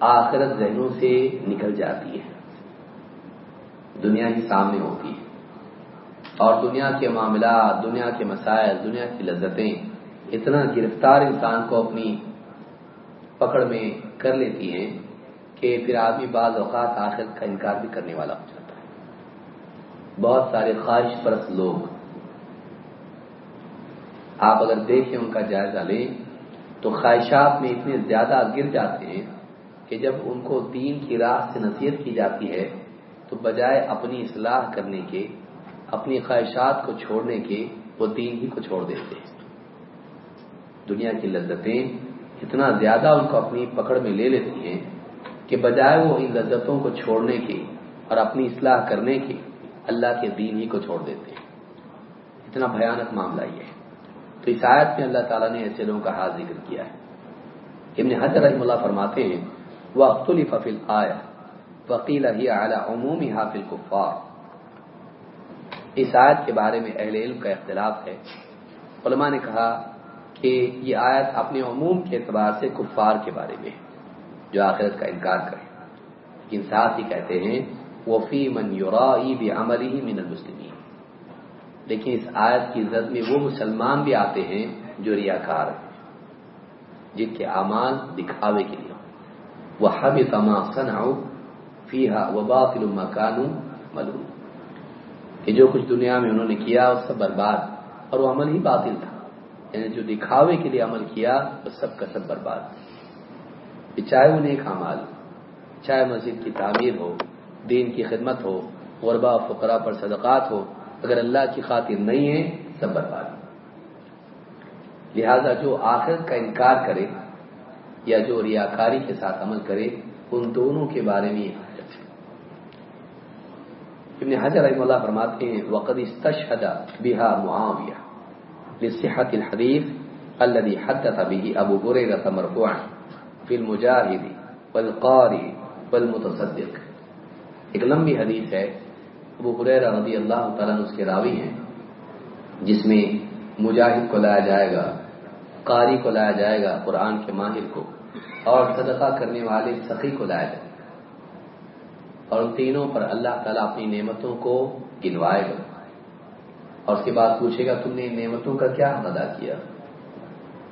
آخرت ذہنوں سے نکل جاتی ہے۔ دنیا ہی سامنے ہوتی ہے۔ اور دنیا کے معاملات، دنیا کے مسائل، دنیا کی لذتیں اتنا گرفتار انسان کو اپنی پکڑ میں کر لیتی ہیں کہ پھر آدمی بعض اوقات آخرت کا انکار بھی کرنے والا ہو جاتا ہے۔ بہت سارے خواہش پرست لوگ۔ آپ اگر دیکھیں ان کا جائزہ لیں تو خواہشات میں اتنے زیادہ گر جاتے ہیں کہ جب ان کو دین کی راہ سے نصیحت کی جاتی ہے تو بجائے اپنی اصلاح کرنے کے، اپنی خواہشات کو چھوڑنے کے، وہ دین ہی کو چھوڑ دیتے ہیں۔ دنیا کی لذتیں اتنا زیادہ ان کو اپنی پکڑ میں لے لیتی ہیں کہ بجائے وہ ان لذتوں کو چھوڑنے کے اور اپنی اصلاح کرنے کے اللہ کے دین ہی کو چھوڑ دیتے ہیں۔ اتنا بھیانک معاملہ یہ ہے۔ تو اس آیت میں اللہ تعالیٰ نے ایسے لوگوں کا حال ذکر کیا ہے۔ ابن حضر رحم اللہ فرماتے ہیں وہ اختلی ففل آیا وکیل ہی اعلیٰ عمومی حافظ کفار اس آیت کے بارے میں اہل علم کا اختلاف ہے۔ علماء نے کہا کہ یہ آیت اپنے عموم کے اعتبار سے کفار کے بارے میں جو آخرت کا انکار کرے لیکن ساتھ ہی کہتے ہیں وہ فی من یورائی بھی عمل ہی من المسلمین لیکن اس آیت کی عزت میں وہ مسلمان بھی آتے ہیں جو ریاکار ہیں، جن کے اعمال دکھاوے کے لیے وہ حب تما صنع فیحا و باطل مکان کہ جو کچھ دنیا میں انہوں نے کیا، وہ سب برباد اور وہ عمل ہی باطل تھا۔ یعنی جو دکھاوے کے لیے عمل کیا وہ سب کا سب برباد۔ چاہے وہ نیک اعمال، چاہے مسجد کی تعمیر ہو، دین کی خدمت ہو غربا فقرا پر صدقات ہو، اگر اللہ کی خاطر نہیں ہے، سب برباد۔ لہذا جو آخرت کا انکار کرے یا جو ریاکاری کے ساتھ عمل کرے، ان دونوں کے بارے میں یہ ابن حضر رحم اللہ فرماتے ہیں، وقد استشهد بها معاویہ لصحة الحديث الذي حدث به ابو هريره مرفوعا في المجاهد والقارئ والمتصدق. ایک لمبی حدیث ہے، ابو حریرہ رضی اللہ تعالیٰ اس کے راوی ہیں، جس میں مجاہد کو لایا جائے گا، قاری کو لایا جائے گا، قرآن کے ماہر کو، اور صدقہ کرنے والے سخی کو لایا جائے گا۔ اور ان تینوں پر اللہ تعالیٰ اپنی نعمتوں کو گنوائے گا۔ اور اس کے بعد پوچھے گا، تم نے ان نعمتوں کا کیا حق ادا کیا؟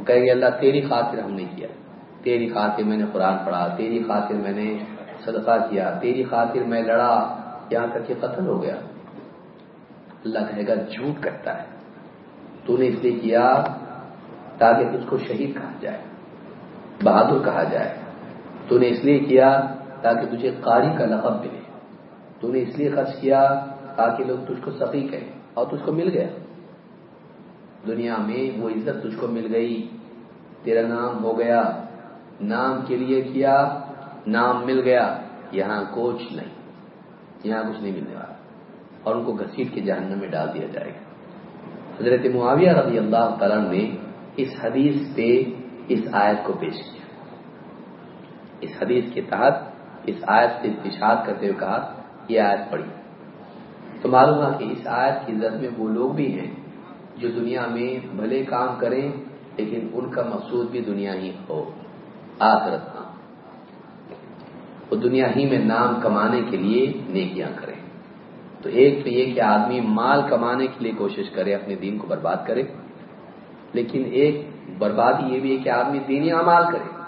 وہ کہے گا اللہ، تیری خاطر ہم نے کیا۔ تیری خاطر میں نے قرآن پڑھا، تیری خاطر میں نے صدقہ کیا، تیری خاطر میں لڑا، یہاں تک کہ قتل ہو گیا۔ اللہ کہے گا، جھوٹ کرتا ہے۔ تو نے اس لیے کیا تاکہ تجھ کو شہید کہا جائے، بہادر کہا جائے۔ تو نے اس لیے کیا تاکہ تجھے قاری کا لقب ملے۔ تو نے اس لیے خرچ کیا تاکہ لوگ تجھ کو سخی کہیں۔ اور تجھ کو مل گیا۔ دنیا میں وہ عزت تجھ کو مل گئی۔ تیرا نام ہو گیا۔ نام کے لیے کیا؟ نام مل گیا۔ یہاں کوچ نہیں۔ یہاں کچھ نہیں ملنے والا۔ اور ان کو گھسیٹ کے جہنم میں ڈال دیا جائے گا۔ حضرت معاویہ رضی اللہ تعالیٰ نے اس حدیث پہ اس آیت کو پیش کیا۔ اس حدیث کے تحت اس آیت سے اتشاد کرتے ہوئے کہا، یہ آیت پڑھی۔ تو معلوم ہے کہ اس آیت کی عزت میں وہ لوگ بھی ہیں جو دنیا میں بھلے کام کریں، لیکن ان کا مقصود بھی دنیا ہی ہو، آخرت نام وہ دنیا ہی میں نام کمانے کے لیے نیکیاں کریں۔ تو ایک تو یہ کہ آدمی مال کمانے کے لیے کوشش کرے، اپنے دین کو برباد کرے۔ لیکن ایک بربادی یہ بھی ہے کہ آدمی دینی اعمال کرے،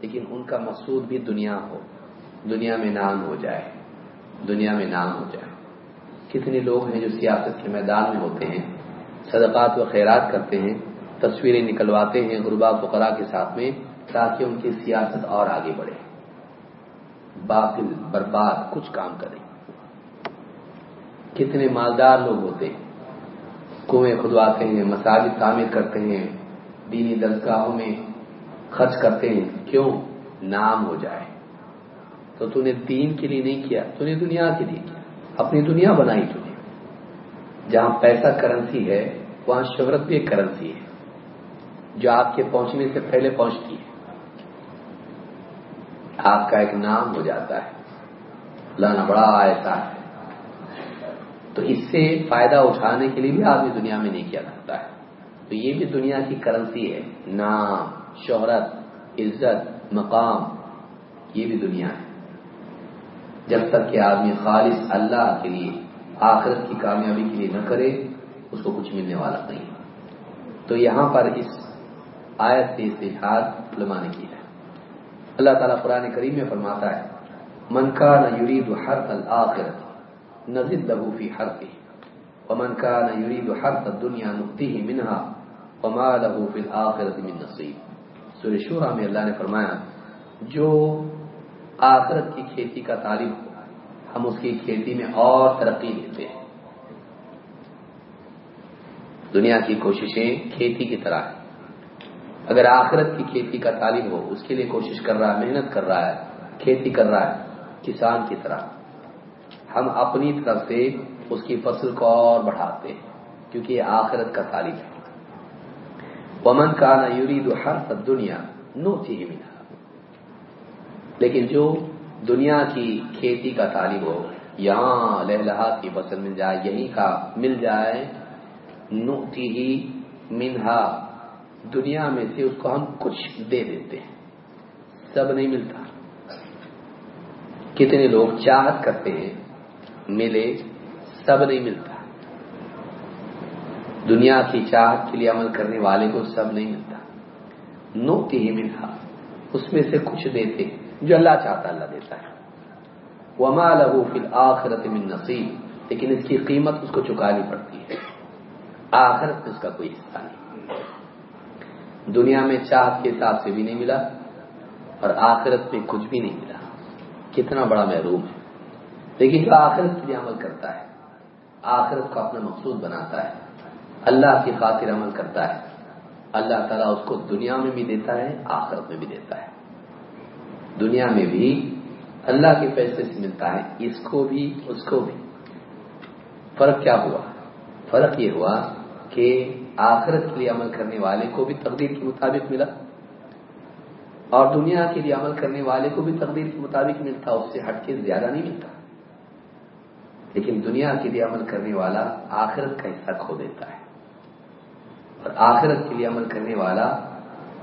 لیکن ان کا مقصود بھی دنیا ہو۔ دنیا میں نام ہو جائے۔ دنیا میں نام ہو جائے۔ کتنے لوگ ہیں جو سیاست کے میدان میں ہوتے ہیں، صدقات و خیرات کرتے ہیں، تصویریں نکلواتے ہیں غربا فقرا کے ساتھ میں تاکہ ان کی سیاست اور آگے بڑھے۔ باطل، برباد، کچھ کام کریں کتنے مالدار لوگ ہوتے ہیں، کنویں کھدواتے ہیں، مساجد تعمیر کرتے ہیں، دینی درسگاہوں میں خرچ کرتے ہیں، کیوں؟ نام ہو جائے۔ تو تو نے دین کے لیے نہیں کیا، تو نے دنیا کے لیے کیا۔ اپنی دنیا بنائی تھی۔ جہاں پیسہ کرنسی ہے، وہاں شہرت بھی ایک کرنسی ہے، جو آپ کے پہنچنے سے پہلے پہنچتی ہے۔ آپ کا ایک نام ہو جاتا ہے، لانا بڑا ایسا ہے۔ تو اس سے فائدہ اٹھانے کے لیے بھی آدمی دنیا میں نہیں کیا کرتا ہے۔ تو یہ بھی دنیا کی کرنسی ہے، نام، شہرت، عزت، مقام، یہ بھی دنیا ہے۔ جب تک کہ آدمی خالص اللہ کے لیے، آخرت کی کامیابی کے لیے نہ کرے، اس کو کچھ ملنے والا نہیں۔ تو یہاں پر اس آیت سے استحاد علماء نے کی ہے۔ اللہ تعالیٰ قرآن کریم میں فرماتا ہے، من کا نہ یرید حرف الآخرت نزد لہو فی حرفی ومن کا نہ یرید حرف دنیا نقطی ہی منہا، وما لہو فی الآخرت من نصیب۔ سورہ شورہ میں اللہ نے فرمایا، جو آخرت کی کھیتی کا طالب ہو۔ ہم اس کی کھیتی میں اور ترقی دیتے ہیں۔ دنیا کی کوششیں کھیتی کی طرح ہیں۔ اگر آخرت کی کھیتی کا طالب ہو، اس کے لیے کوشش کر رہا ہے، محنت کر رہا ہے، کھیتی کر رہا ہے، کسان کی طرح۔ ہم اپنی طرف سے اس کی فصل کو اور بڑھاتے ہیں، کیونکہ یہ آخرت کا طالب ہے۔ ومن کا نا یوری حرف دنیا نو چی ملا لیکن جو دنیا کی کھیتی کا طالب ہو، یہاں لہلہا کی فصل مل جائے یہیں کا مل جائے نوتی ہی منہا۔ دنیا میں سے اس کو ہم کچھ دے دیتے ہیں۔ سب نہیں ملتا۔ کتنے لوگ چاہت کرتے ہیں، ملے، سب نہیں ملتا۔ دنیا کی چاہت کے لیے عمل کرنے والے کو سب نہیں ملتا۔ نوتی ہی منہا۔ اس میں سے کچھ دیتے جو اللہ چاہتا اللہ دیتا ہے۔ وما لہو فی الآخرت من نصیب لیکن اس کی قیمت اس کو چکانی پڑتی ہے۔ آخرت میں اس کا کوئی حصہ نہیں۔ دنیا میں چاہت کے حساب سے بھی نہیں ملا اور آخرت میں کچھ بھی نہیں ملا۔ کتنا بڑا محروم ہے۔ لیکن جو آخرت کے لیے عمل کرتا ہے، آخرت کو اپنا مقصود بناتا ہے۔ اللہ کی خاطر عمل کرتا ہے۔ اللہ تعالیٰ اس کو دنیا میں بھی دیتا ہے، آخرت میں بھی دیتا ہے۔ دنیا میں بھی اللہ کے پیسے سے ملتا ہے، اس کو بھی، اس کو بھی۔ فرق کیا ہوا؟ فرق یہ ہوا کہ آخرت کے لیے عمل کرنے والے کو بھی تقدیر کے مطابق ملا۔ اور دنیا کے لیے عمل کرنے والے کو بھی تقدیر کے مطابق ملتا، اس سے ہٹ کے زیادہ نہیں ملتا۔ لیکن دنیا کے لیے عمل کرنے والا آخرت کا حصہ کھو دیتا ہے۔ اور آخرت کے لیے عمل کرنے والا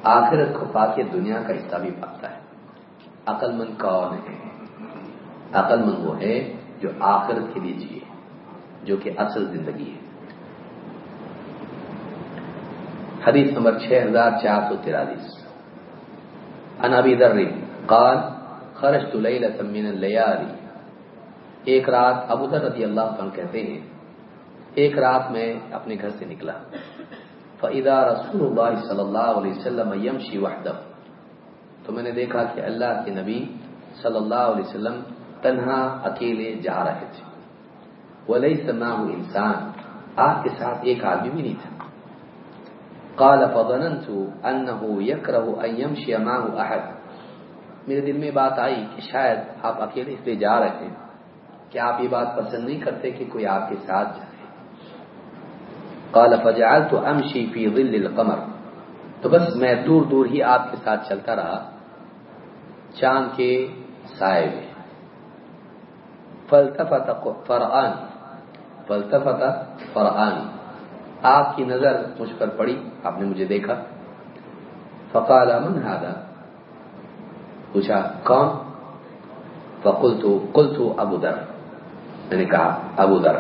آخرت کو پا کے دنیا کا حصہ بھی پاتا ہے۔ عقل مند کون ہے عقل مند وہ ہے جو آخرت کے لیے جیے جو کہ اصل زندگی ہے۔ حدیث نمبر چھ ہزار چار سو ترالیس انبی در قال خرج لیلۃ من اللیالی۔ ایک رات ابو ذر رضی اللہ عنہ کہتے ہیں، ایک رات میں اپنے گھر سے نکلا۔ فَإِذَا رسول اللہ صلی اللہ علیہ وسلم یمشی وحدہ تو میں نے دیکھا کہ اللہ کے نبی صلی اللہ علیہ وسلم تنہا اکیلے جا رہے تھے۔ ولی سما انسان۔ آپ کے ساتھ ایک آدمی بھی نہیں تھا۔ قال فظننت انه يكره ان يمشي معه احد۔ میرے دل میں بات آئی کہ شاید آپ اکیلے اس لیے جا رہے تھے کہ آپ یہ بات پسند نہیں کرتے کہ کوئی آپ کے ساتھ جائے قال فجعلت امشي في ظل القمر۔ تو بس میں دور دور ہی آپ کے ساتھ چلتا رہا، چاند کے سائے میں۔ فلتفت فرعان فلتفت فرعان۔ آپ کی نظر مجھ پر پڑی، آپ نے مجھے دیکھا۔ فقال من هذا؟ پوچھا، کون؟ فقلت، قلت ابو در میں نے کہا ابو در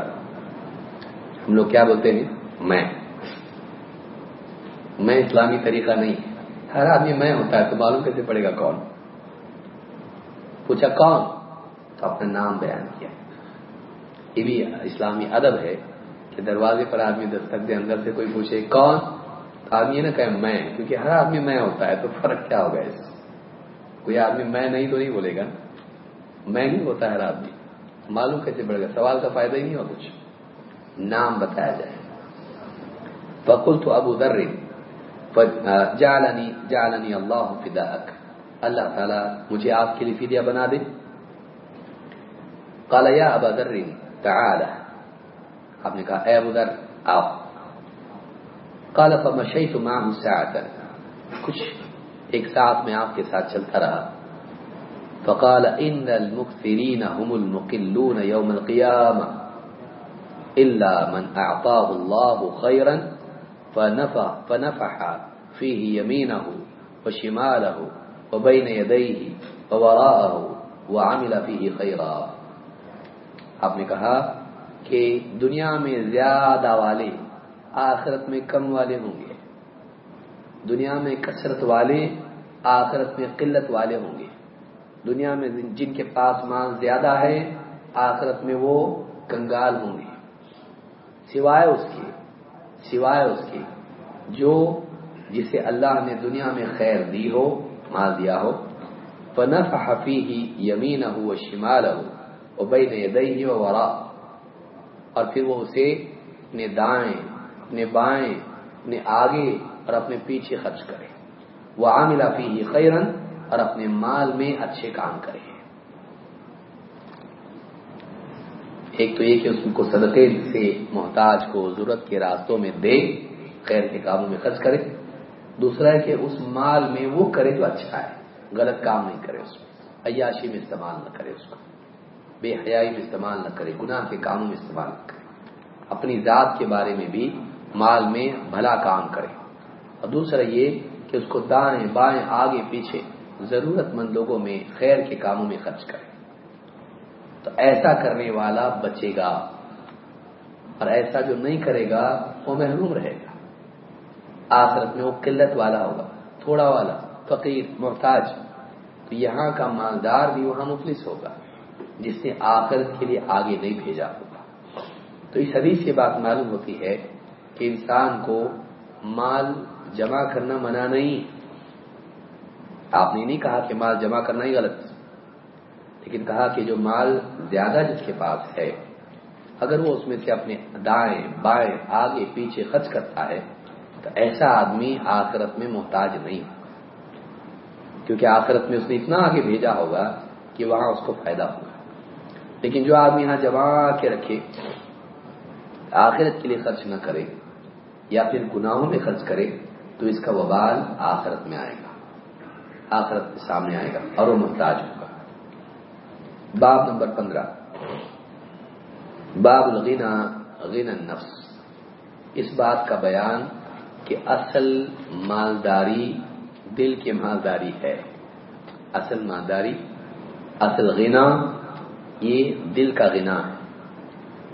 ہم لوگ کیا بولتے ہیں؟ میں۔ میں اسلامی طریقہ نہیں ہر آدمی میں ہوتا ہے، تو معلوم کیسے پڑے گا کون؟ پوچھا کون؟ تو اپنا نام بیان کیا۔ یہ بھی اسلامی ادب ہے کہ دروازے پر آدمی دستک دے، اندر سے کوئی پوچھے کون؟ تو آدمی یہ نہ کہ میں، کیونکہ ہر آدمی میں ہوتا ہے، تو فرق کیا ہوگا اس کوئی آدمی میں نہیں تو نہیں بولے گا۔ میں نہیں ہوتا ہر آدمی۔ معلوم کیسے پڑے گا؟ سوال کا فائدہ ہی نہیں ہوا کچھ۔ نام بتایا جائے۔ فکل تو ابو در جالنی جالنی اللہ فداک. اللہ تعالیٰ مجھے آپ کے لیے فدیہ بنا دے. قال یا ابا ذر تعالى آپ نے کہا، اے ابو ذر، آؤ. قال فمشيت معه ساعه کچھ ایک ساتھ میں آپ کے ساتھ چلتا رہا. فقال، ان المكثرين هم المقلون يوم القيامه الا من اعطاه الله خيرا فنفح فنفح فيه يمينه وشماله وبين يديه ووراءه وعمل فيه خيرا۔ آپ نے کہا کہ دنیا میں زیادہ والے آخرت میں کم والے ہوں گے۔ دنیا میں کثرت والے آخرت میں قلت والے ہوں گے۔ دنیا میں جن کے پاس مال زیادہ ہے، آخرت میں وہ کنگال ہوں گے۔ سوائے اس کے سوائے اس کے، جو جسے اللہ نے دنیا میں خیر دی ہو، مال دیا ہو فنف حفی ہی یمین ہو شمال ہو اور نے دئی ورا اور پھر وہ اسے اپنے دائیں، اپنے بائیں، اپنے آگے اور اپنے پیچھے خرچ کرے۔ وہ عاملہ فی ہی خیرن اور اپنے مال میں اچھے کام کرے۔ ایک تو یہ کہ اس کو صدقے سے محتاج کو ضرورت کے راستوں میں دے، خیر کے کاموں میں خرچ کرے۔ دوسرا ہے کہ اس مال میں وہ کرے جو اچھا ہے، غلط کام نہیں کرے اس میں۔ عیاشی میں استعمال نہ کرے اس کو۔ بے حیائی میں استعمال نہ کرے، گناہ کے کاموں میں استعمال نہ کرے۔ اپنی ذات کے بارے میں بھی مال میں بھلا کام کرے۔ اور دوسرا یہ کہ اس کو دائیں بائیں آگے پیچھے ضرورت مند لوگوں میں خیر کے کاموں میں خرچ کرے۔ تو ایسا کرنے والا بچے گا اور ایسا جو نہیں کرے گا وہ محروم رہے گا۔ آخرت میں وہ قلت والا ہوگا، تھوڑا والا، فقیر، محتاج۔ تو یہاں کا مالدار بھی وہاں مفلس ہوگا، جس نے آخرت کے لیے آگے نہیں بھیجا ہوگا۔ تو اس حدیث سے بات معلوم ہوتی ہے کہ انسان کو مال جمع کرنا منع نہیں۔ آپ نے نہیں کہا کہ مال جمع کرنا ہی غلط۔ لیکن کہا کہ جو مال زیادہ جس کے پاس ہے، اگر وہ اس میں سے اپنے دائیں، بائیں، آگے، پیچھے خرچ کرتا ہے، تو ایسا آدمی آخرت میں محتاج نہیں۔ کیونکہ آخرت میں اس نے اتنا آگے بھیجا ہوگا کہ وہاں اس کو فائدہ ہوگا۔ لیکن جو آدمی یہاں جمع کے رکھے، آخرت کے لیے خرچ نہ کرے یا پھر گناہوں میں خرچ کرے، تو اس کا وبال آخرت میں آئے گا۔ آخرت کے سامنے آئے گا اور وہ محتاج ہوگا باب نمبر پندرہ۔ باب الغنا غنا النفس۔ اس بات کا بیان کہ اصل مالداری دل کی مالداری ہے۔ اصل مالداری، اصل غنا یہ دل کا غنا ہے۔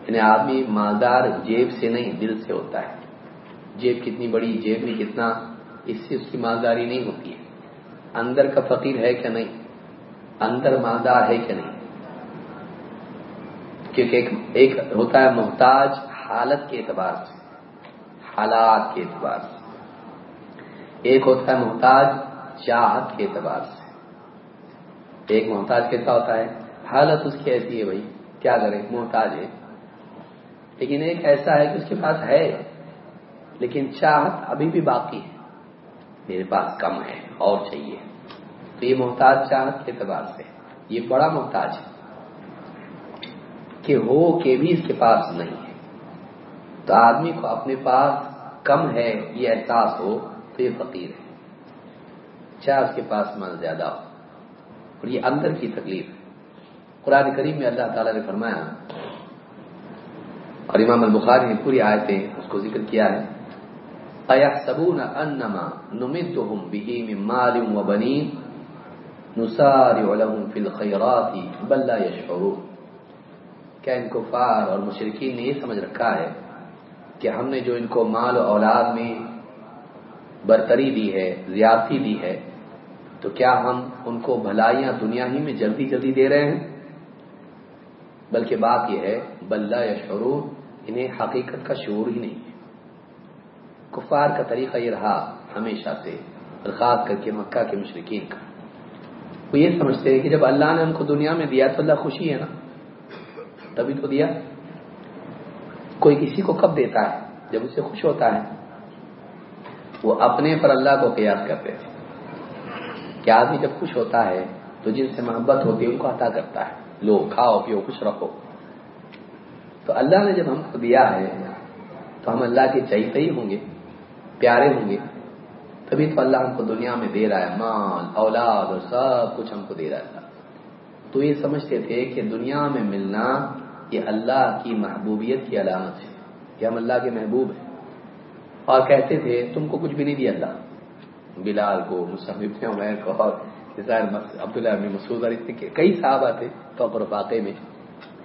یعنی آدمی مالدار جیب سے نہیں، دل سے ہوتا ہے۔ جیب کتنی بڑی، جیب میں کتنا، اس سے اس کی مالداری نہیں ہوتی ہے۔ اندر کا فقیر ہے کیا نہیں؟ اندر مالدار ہے کیا نہیں؟ کیونکہ ایک ہوتا ہے محتاج حالت کے اعتبار سے، حالات کے اعتبار سے۔ ایک ہوتا ہے محتاج چاہت کے اعتبار سے۔ ایک محتاج کیسا ہوتا ہے؟ حالت اس کی ایسی ہے بھائی، کیا کرے؟ محتاج ہے۔ لیکن ایک ایسا ہے کہ اس کے پاس ہے۔ لیکن چاہت ابھی بھی باقی ہے۔ میرے پاس کم ہے، اور چاہیے۔ تو یہ محتاج چاہت کے اعتبار سے، یہ بڑا محتاج ہے۔ کہ ہو کے بھی اس کے پاس نہیں ہے۔ تو آدمی کو اپنے پاس کم ہے، یہ احساس ہو تو یہ فقیر ہے۔ چاہے اس کے پاس مال زیادہ ہو۔ اور یہ اندر کی تکلیف ہے۔ قرآن کریم میں اللہ تعالیٰ نے فرمایا، اور امام البخاری نے پوری آیتیں اس کو ذکر کیا ہے ايحسبون انما نمدهم به من مال وبنين نسارع لهم في الخيرات بل لا کیا ان کفار اور مشرقین نے یہ سمجھ رکھا ہے کہ ہم نے جو ان کو مال و اولاد میں برتری دی ہے، زیادتی دی ہے، تو کیا ہم ان کو بھلائیاں دنیا ہی میں جلدی جلدی دے رہے ہیں؟ بلکہ بات یہ ہے بلّہ یا شعور انہیں حقیقت کا شعور ہی نہیں ہے۔ کفار کا طریقہ یہ رہا ہمیشہ سے خاص کر کے مکہ کے مشرقین کا۔ وہ یہ سمجھتے ہیں کہ جب اللہ نے ہم کو دنیا میں دیا تو اللہ خوشی ہے نا؟ تبھی تو دیا۔ کوئی کسی کو کب دیتا ہے؟ جب اسے خوش ہوتا ہے۔ وہ اپنے پر اللہ کو قیاس کرتے تھے کہ آدمی جب خوش ہوتا ہے، تو جن سے محبت ہوتی ہے، ان کو عطا کرتا ہے۔ لو کھاؤ، پیو، خوش رکھو۔ تو اللہ نے جب ہم کو دیا ہے، تو ہم اللہ کے چاہیے ہی ہوں گے، پیارے ہوں گے۔ تبھی تو اللہ ہم کو دنیا میں دے رہا ہے۔ مال، اولاد اور سب کچھ ہم کو دے رہا ہے۔ تو یہ سمجھتے تھے کہ دنیا میں ملنا یہ اللہ کی محبوبیت کی علامت ہے کہ ہم اللہ کے محبوب ہیں۔ اور کہتے تھے، تم کو کچھ بھی نہیں دیا اللہ۔ بلال کو مصحف عمیر کو اور عبداللہ ابن مسعود اور اتنے کئی صاحب آتے فقر فاقے میں۔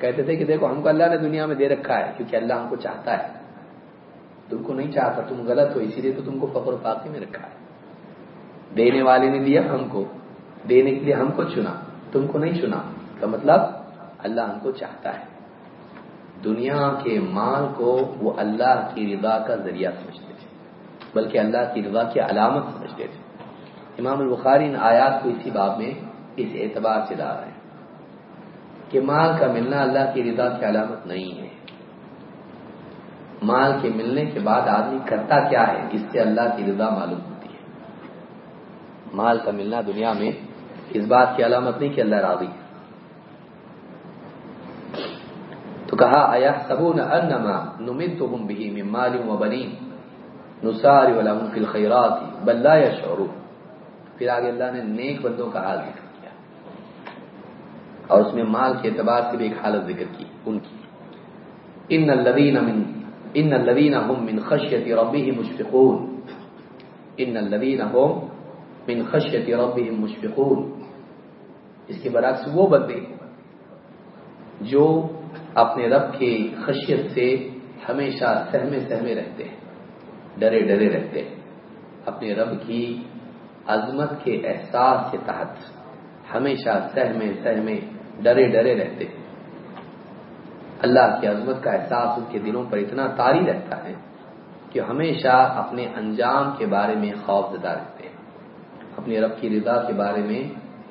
کہتے تھے کہ دیکھو، ہم کو اللہ نے دنیا میں دے رکھا ہے کیونکہ اللہ ہم کو چاہتا ہے۔ تم کو نہیں چاہتا، تم غلط ہو، اسی لیے تو تم کو فخر فاقی میں رکھا ہے۔ دینے والے نے دیا ہم کو، دینے کے لیے ہم کو چنا، تم کو نہیں چنا۔ کا مطلب اللہ ہم کو چاہتا ہے۔ دنیا کے مال کو وہ اللہ کی رضا کا ذریعہ سمجھتے تھے، بلکہ اللہ کی رضا کی علامت سمجھتے تھے۔ امام البخاری ان آیات کو اسی باب میں اس اعتبار سے لا رہے ہیں کہ مال کا ملنا اللہ کی رضا کی علامت نہیں ہے۔ مال کے ملنے کے بعد آدمی کرتا کیا ہے؟ اس سے اللہ کی رضا معلوم ہوتی ہے۔ مال کا ملنا دنیا میں اس بات کی علامت نہیں کہ اللہ راضی ہے۔ تو کہا ایا سبون انما نمدهم به من مال و بنین نساری ولهم فی الخیرات بل لا یشعرون. پھر آگے اللہ نے نیک بندوں کا حال ذکر کیا اور اس میں مال کے اعتبار سے بھی ایک حالت ذکر کی، ان کی۔ ان الذین من، ان الذین هم من خشیت ربهم مشفقون۔ ان الذین هم من خشیت ربهم مشفقون۔ اس کے برعکس وہ بندے جو اپنے رب کے خشیت سے ہمیشہ سہمے سہمے رہتے ہیں، ڈرے ڈرے رہتے ہیں۔ اپنے رب کی عظمت کے احساس کے تحت ہمیشہ سہمے سہمے ڈرے ڈرے رہتے ہیں۔ اللہ کی عظمت کا احساس ان کے دلوں پر اتنا تاری رہتا ہے کہ ہمیشہ اپنے انجام کے بارے میں خوف زدہ رہتے ہیں۔ اپنے رب کی رضا کے بارے میں،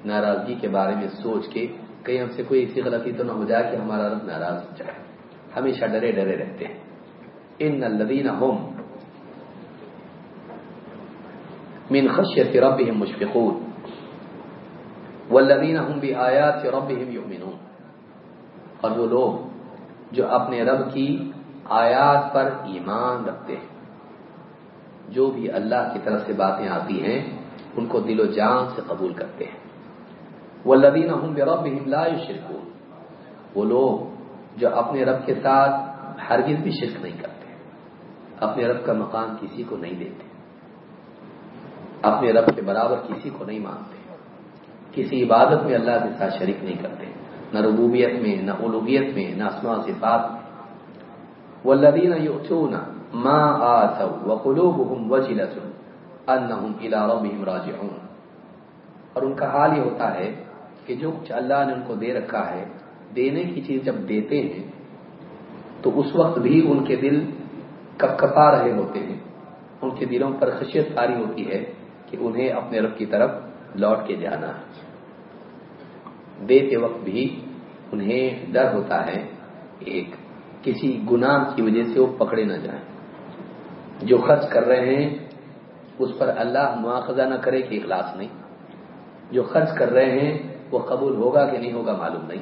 ناراضگی کے بارے میں سوچ کے کہیں ہم سے کوئی ایسی غلطی تو نہ ہو جائے کہ ہمارا رب ناراض ہو جائے۔ ہمیشہ ڈرے ڈرے رہتے ہیں۔ ان الذین هم من خشیت ربهم مشفقون۔ والذین هم بآیات ربهم یؤمنون۔ اور وہ لوگ جو اپنے رب کی آیات پر ایمان رکھتے ہیں۔ جو بھی اللہ کی طرف سے باتیں آتی ہیں، ان کو دل و جان سے قبول کرتے ہیں۔ وہ لدین بربهم لا يشركون وہ لوگ جو اپنے رب کے ساتھ ہرگز بھی شرک نہیں کرتے، اپنے رب کا مقام کسی کو نہیں دیتے، اپنے رب کے برابر کسی کو نہیں مانتے۔ کسی عبادت میں اللہ کے ساتھ شریک نہیں کرتے، نہ ربوبیت میں، نہ الوبیت میں، نہ اسما صفات میں۔ وہ لدین یؤتون ما آتوا وقلوبهم وجلة انهم الى ربهم راجعون۔ اور ان کا حال یہ ہوتا ہے کہ جو کچھ اللہ نے ان کو دے رکھا ہے، دینے کی چیز جب دیتے ہیں، تو اس وقت بھی ان کے دل کپ کپا رہے ہوتے ہیں۔ ان کے دلوں پر خشیت تاری ہوتی ہے کہ انہیں اپنے رب کی طرف لوٹ کے جانا۔ ہے دیتے وقت بھی انہیں ڈر ہوتا ہے ایک کسی گناہ کی وجہ سے وہ پکڑے نہ جائیں۔ جو خرچ کر رہے ہیں، اس پر اللہ مواخذہ نہ کرے کہ اخلاص نہیں۔ جو خرچ کر رہے ہیں وہ قبول ہوگا کہ نہیں ہوگا معلوم نہیں۔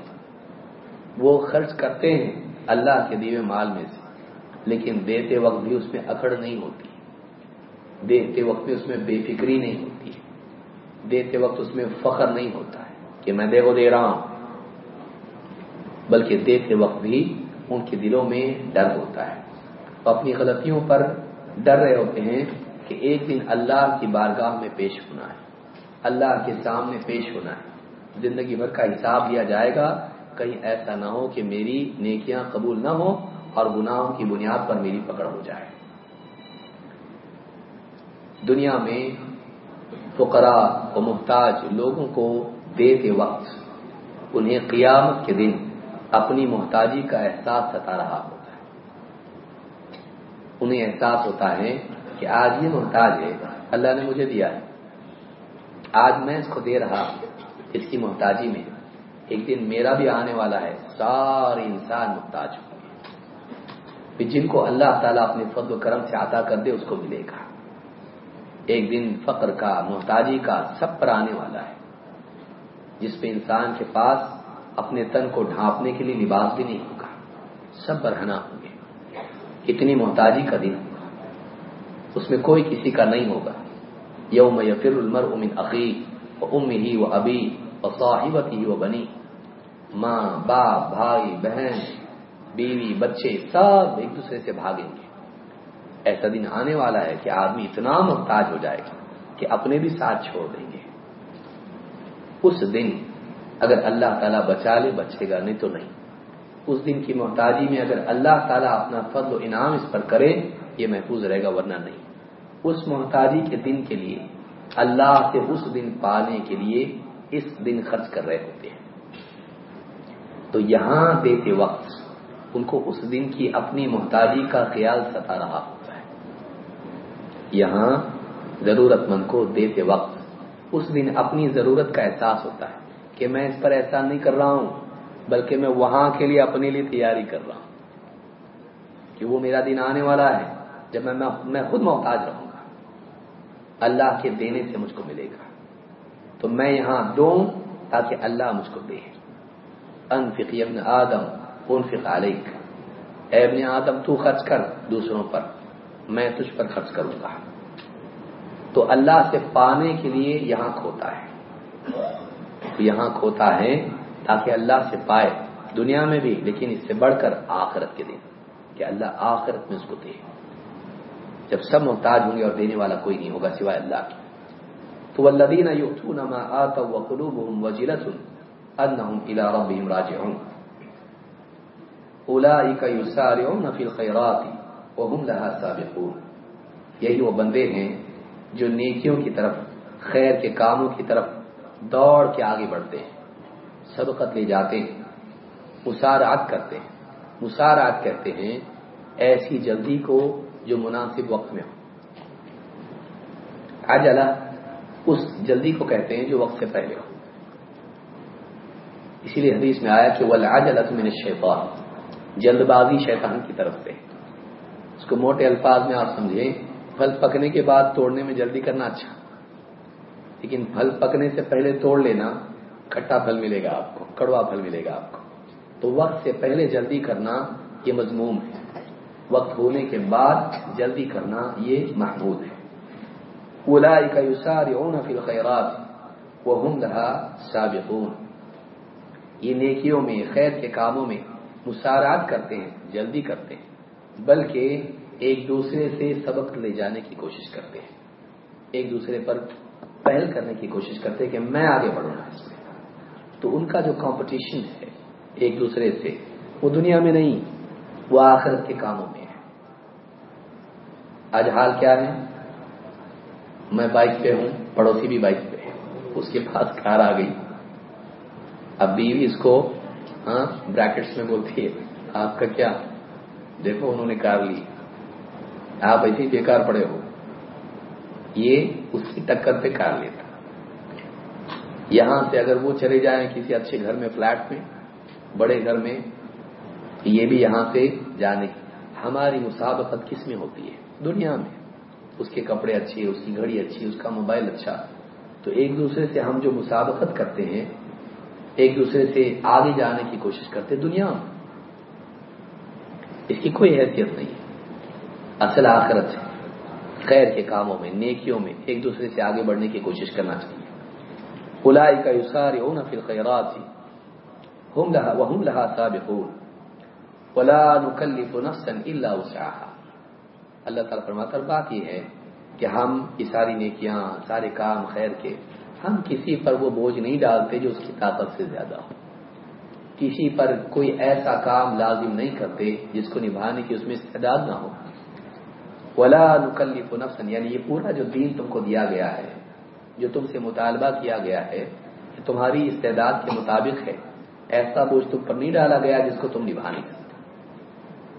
وہ خرچ کرتے ہیں اللہ کے دیوے مال میں سے، لیکن دیتے وقت بھی اس میں اکڑ نہیں ہوتی۔ دیتے وقت بھی اس میں بے فکری نہیں ہوتی۔ دیتے وقت اس میں فخر نہیں ہوتا ہے کہ میں دیکھو دے رہا ہوں۔ بلکہ دیتے وقت بھی ان کے دلوں میں ڈر ہوتا ہے۔ اپنی غلطیوں پر ڈر رہے ہوتے ہیں کہ ایک دن اللہ کی بارگاہ میں پیش ہونا ہے۔ اللہ کے سامنے پیش ہونا ہے۔ زندگی بھر کا حساب لیا جائے گا۔ کہیں ایسا نہ ہو کہ میری نیکیاں قبول نہ ہو اور گناہوں کی بنیاد پر میری پکڑ ہو جائے۔ دنیا میں فقراء و محتاج لوگوں کو دیتے وقت انہیں قیامت کے دن اپنی محتاجی کا احساس ستا رہا ہوتا ہے۔ انہیں احساس ہوتا ہے کہ آج یہ محتاج ہے۔ اللہ نے مجھے دیا ہے۔ آج میں اس کو دے رہا ہوں۔ اس کی محتاجی میں ایک دن میرا بھی آنے والا ہے، سارے انسان محتاج ہوں گے۔ جن کو اللہ تعالیٰ اپنے فضل و کرم سے عطا کر دے، اس کو ملے گا۔ ایک دن فقر کا، محتاجی کا سب پر آنے والا ہے، جس پہ انسان کے پاس اپنے تن کو ڈھانپنے کے لیے لباس بھی نہیں ہوگا۔ سب برہنا ہوں گے۔ اتنی محتاجی کا دن ہوگا۔ اس میں کوئی کسی کا نہیں ہوگا۔ یوم یفر المرء من اخی و ام ہی و ابی و صاحبت ہی و بنی ماں، باپ، بھائی، بہن، بیوی، بچے سب ایک دوسرے سے بھاگیں گے۔ ایسا دن آنے والا ہے کہ آدمی اتنا محتاج ہو جائے گا کہ اپنے بھی ساتھ چھوڑ دیں گے۔ اس دن اگر اللہ تعالیٰ بچا لے، بچے گا نہیں تو نہیں۔ اس دن کی محتاجی میں اگر اللہ تعالیٰ اپنا فضل و انعام اس پر کرے، یہ محفوظ رہے گا، ورنہ نہیں۔ اس محتاجی کے دن کے لیے اللہ سے اس دن پانے کے لیے اس دن خرچ کر رہے ہوتے ہیں۔ تو یہاں دیتے وقت ان کو اس دن کی اپنی محتاجی کا خیال ستا رہا ہوتا ہے۔ یہاں ضرورت مند کو دیتے وقت اس دن اپنی ضرورت کا احساس ہوتا ہے کہ میں اس پر احسان نہیں کر رہا ہوں، بلکہ میں وہاں کے لیے اپنے لیے تیاری کر رہا ہوں۔ کہ وہ میرا دن آنے والا ہے، جب میں میں خود محتاج رہوں۔ گا اللہ کے دینے سے مجھ کو ملے گا۔ تو میں یہاں دوں تاکہ اللہ مجھ کو دے۔ انفق ابن آدم، انفق علیک۔ اے ابن آدم، تو خرچ کر دوسروں پر، میں تجھ پر خرچ کروں گا۔ تو اللہ سے پانے کے لیے یہاں کھوتا ہے۔ یہاں کھوتا ہے تاکہ اللہ سے پائے دنیا میں بھی، لیکن اس سے بڑھ کر آخرت کے دن، کہ اللہ آخرت میں اس کو دے۔ جب سب محتاج ہوں گے اور دینے والا کوئی نہیں ہوگا سوائے اللہ کی تو الذین یؤتون ما آتوا وقلوبهم وجلة انهم الى ربهم راجعون۔ اولئک یسارعون فی الخیرات وهم لها سابقون۔ یہی وہ بندے ہیں جو نیکیوں کی طرف، خیر کے کاموں کی طرف دوڑ کے آگے بڑھتے ہیں۔ سبقت لے جاتے ہیں مسارعت کرتے ہیں۔ مسارعت کہتے ہیں، ایسی جلدی کو جو مناسب وقت میں ہو۔ عجلہ اس جلدی کو کہتے ہیں جو وقت سے پہلے ہو۔ اسی لیے حدیث میں آیا کہ وہ من الشیطان جلد بازی شیطان کی طرف سے۔ اس کو موٹے الفاظ میں آپ سمجھیں، پھل پکنے کے بعد توڑنے میں جلدی کرنا اچھا۔ لیکن پھل پکنے سے پہلے توڑ لینا، کھٹا پھل ملے گا آپ کو، کڑوا پھل ملے گا آپ کو۔ تو وقت سے پہلے جلدی کرنا یہ مضموم ہے۔ وقت ہونے کے بعد جلدی کرنا یہ محمود ہے۔ کا یوسار فی الخیرات وہ ہم رہا سابقون۔ یہ نیکیوں میں، خیر کے کاموں میں مسارات کرتے ہیں، جلدی کرتے ہیں، بلکہ ایک دوسرے سے سبق لے جانے کی کوشش کرتے ہیں۔ ایک دوسرے پر پہل کرنے کی کوشش کرتے ہیں کہ میں آگے بڑھوں گا۔ اس تو ان کا جو کمپٹیشن ہے، ایک دوسرے سے، وہ دنیا میں نہیں، وہ آخرت کے کاموں میں۔ آج حال کیا ہے؟ میں بائک پہ ہوں، پڑوسی بھی بائک پہ ہے اس کے پاس کار آ گئی۔ اب بیوی اس کو ہاں بریکٹس میں بولتی ہے، آپ کا کیا؟ دیکھو، انہوں نے کار لی۔ آپ ایسے ہی بیکار پڑے ہو۔ یہ اس کی ٹکر پہ کار لیتا۔ یہاں سے اگر وہ چلے جائیں کسی اچھے گھر میں فلیٹ میں، بڑے گھر میں، یہ بھی یہاں سے جانے۔ ہماری مسابقت کس میں ہوتی ہے؟ دنیا میں۔ اس کے کپڑے اچھے، اس کی گھڑی اچھی، اس کا موبائل اچھا۔ تو ایک دوسرے سے ہم جو مسابقت کرتے ہیں، ایک دوسرے سے آگے جانے کی کوشش کرتے دنیا میں۔ اس کی کوئی حیثیت نہیں۔ اصل آخرت ہے خیر کے کاموں میں، نیکیوں میں ایک دوسرے سے آگے بڑھنے کی کوشش کرنا چاہیے۔ الائی کا یوسار او نہ پھر خیرات ہی ہم لہا وہ لہا سابقون۔ ولا نكلف نفسا الا وسعها اللہ تعالیٰ فرماتا بات یہ ہے کہ ہم یہ ساری نیکیاں، سارے کام خیر کے، ہم کسی پر وہ بوجھ نہیں ڈالتے جو اس کی طاقت سے زیادہ ہو۔ کسی پر کوئی ایسا کام لازم نہیں کرتے جس کو نبھانے کی اس میں استعداد نہ ہو۔ ولا نکلف نفسا یعنی یہ پورا جو دین تم کو دیا گیا ہے، جو تم سے مطالبہ کیا گیا ہے کہ تمہاری استعداد کے مطابق ہے، ایسا بوجھ تم پر نہیں ڈالا گیا جس کو تم نبھا نہیں سکتے۔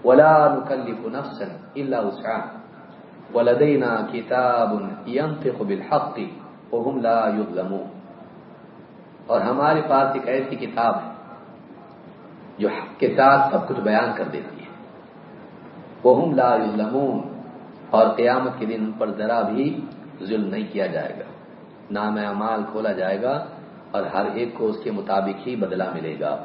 ولا نكلف نفسا الا وسعها. ولدينا كتاب ينطق بالحق وهم لا يظلمون. اور ہمارے پاس ایک ایسی کتاب ہے جو حق کے ساتھ سب کچھ بیان کر دیتی ہے. وہ لا يظلمون. اور قیامت کے دن ان پر ذرا بھی ظلم نہیں کیا جائے گا. نام اعمال کھولا جائے گا اور ہر ایک کو اس کے مطابق ہی بدلہ ملے گا.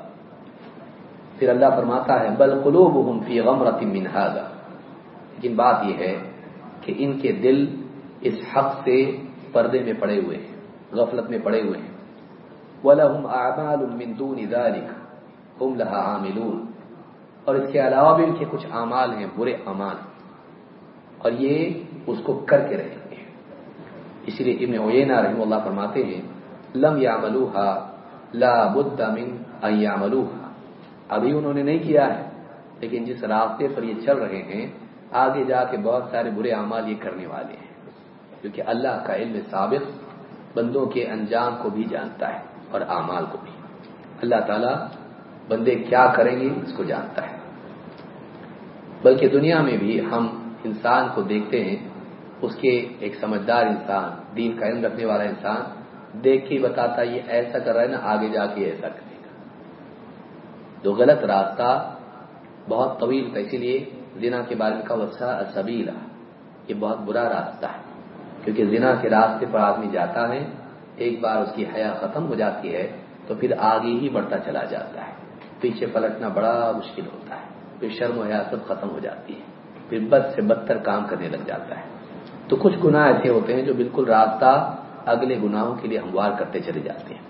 پھر اللہ فرماتا ہے، بل قلوبهم فی غمرت من هذا لیکن بات یہ ہے کہ ان کے دل اس حق سے پردے میں پڑے ہوئے ہیں، غفلت میں پڑے ہوئے ہیں۔ وَلَهُمْ أَعْمَالٌ مِّن دُونِ ذَلِكَ، هُمْ لَهَا عَامِلُونَ۔ اور اس کے علاوہ بھی ان کے کچھ اعمال ہیں، برے اعمال۔ اور یہ اس کو کر کے رہیں گے اس لیے ابن عینہ رحم اللہ فرماتے ہیں، لم يعملوها، لا بد من ان يعملوها۔ ابھی انہوں نے نہیں کیا ہے۔ لیکن جس راستے پر یہ چل رہے ہیں، آگے جا کے بہت سارے برے اعمال یہ کرنے والے ہیں۔ کیونکہ اللہ کا علم سابق بندوں کے انجام کو بھی جانتا ہے اور اعمال کو بھی۔ اللہ تعالیٰ بندے کیا کریں گے، اس کو جانتا ہے۔ بلکہ دنیا میں بھی ہم انسان کو دیکھتے ہیں، اس کے ایک سمجھدار انسان، دین کا علم رکھنے والا انسان، دیکھ کے بتاتا یہ ایسا کر رہا ہے نا، آگے جا کے ایسا کر۔ تو غلط راستہ بہت طویل تھا، اسی لیے زنا کے بارے میں کا وسا سبیلا، یہ بہت برا راستہ ہے۔ کیونکہ زنا کے راستے پر آدمی جاتا ہے، ایک بار اس کی حیا ختم ہو جاتی ہے، تو پھر آگے ہی بڑھتا چلا جاتا ہے۔ پیچھے پلٹنا بڑا مشکل ہوتا ہے، پھر شرم و حیاست ختم ہو جاتی ہے، پھر بد سے بدتر کام کرنے لگ جاتا ہے۔ تو کچھ گناہ ایسے ہوتے ہیں جو بالکل راستہ اگلے گناہوں کے لیے ہموار کرتے چلے جاتے ہیں۔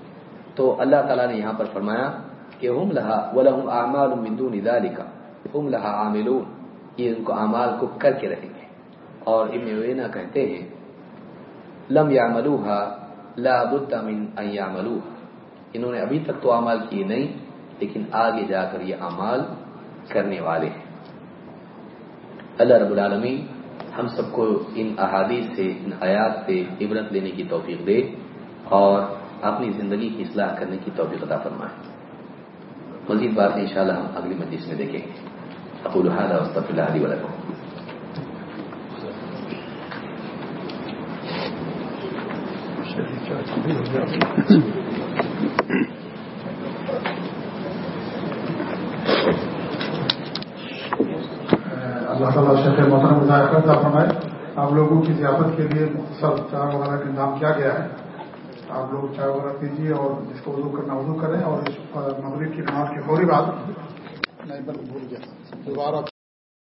تو اللہ تعالیٰ نے یہاں پر فرمایا کہ ہم لہا و لہم اعمال مندو ندا لکھا ہم لہا عاملون، یہ ان کو اعمال کو کر کے رہیں گے۔ اور ابن وینا کہتے ہیں، لم یا ملوحا لا بد من ان یعملوها انہوں نے ابھی تک تو اعمال کیے نہیں، لیکن آگے جا کر یہ اعمال کرنے والے ہیں۔ اللہ رب العالمین ہم سب کو ان احادیث سے، ان آیات سے عبرت لینے کی توفیق دے اور اپنی زندگی کی اصلاح کرنے کی توفیق عطا فرمائے۔ مزید بات ان شاء اللہ ہم اگلی مجلس میں دیکھیں گے۔ ابو الحاد وسطی اللہ علیہ اللہ تعالیٰ شیخ محترم مظاہر فرمائے آپ لوگوں کی ضیافت کے لیے مختصر چائے وغیرہ کا انتظام کیا گیا ہے۔ آپ لوگ چائے وغیرہ پیجیے اور جس کو وضو کرنا وضو کریں اور مغرب کی نماز کے فوری بعد نہیں بھول گیا دوبارہ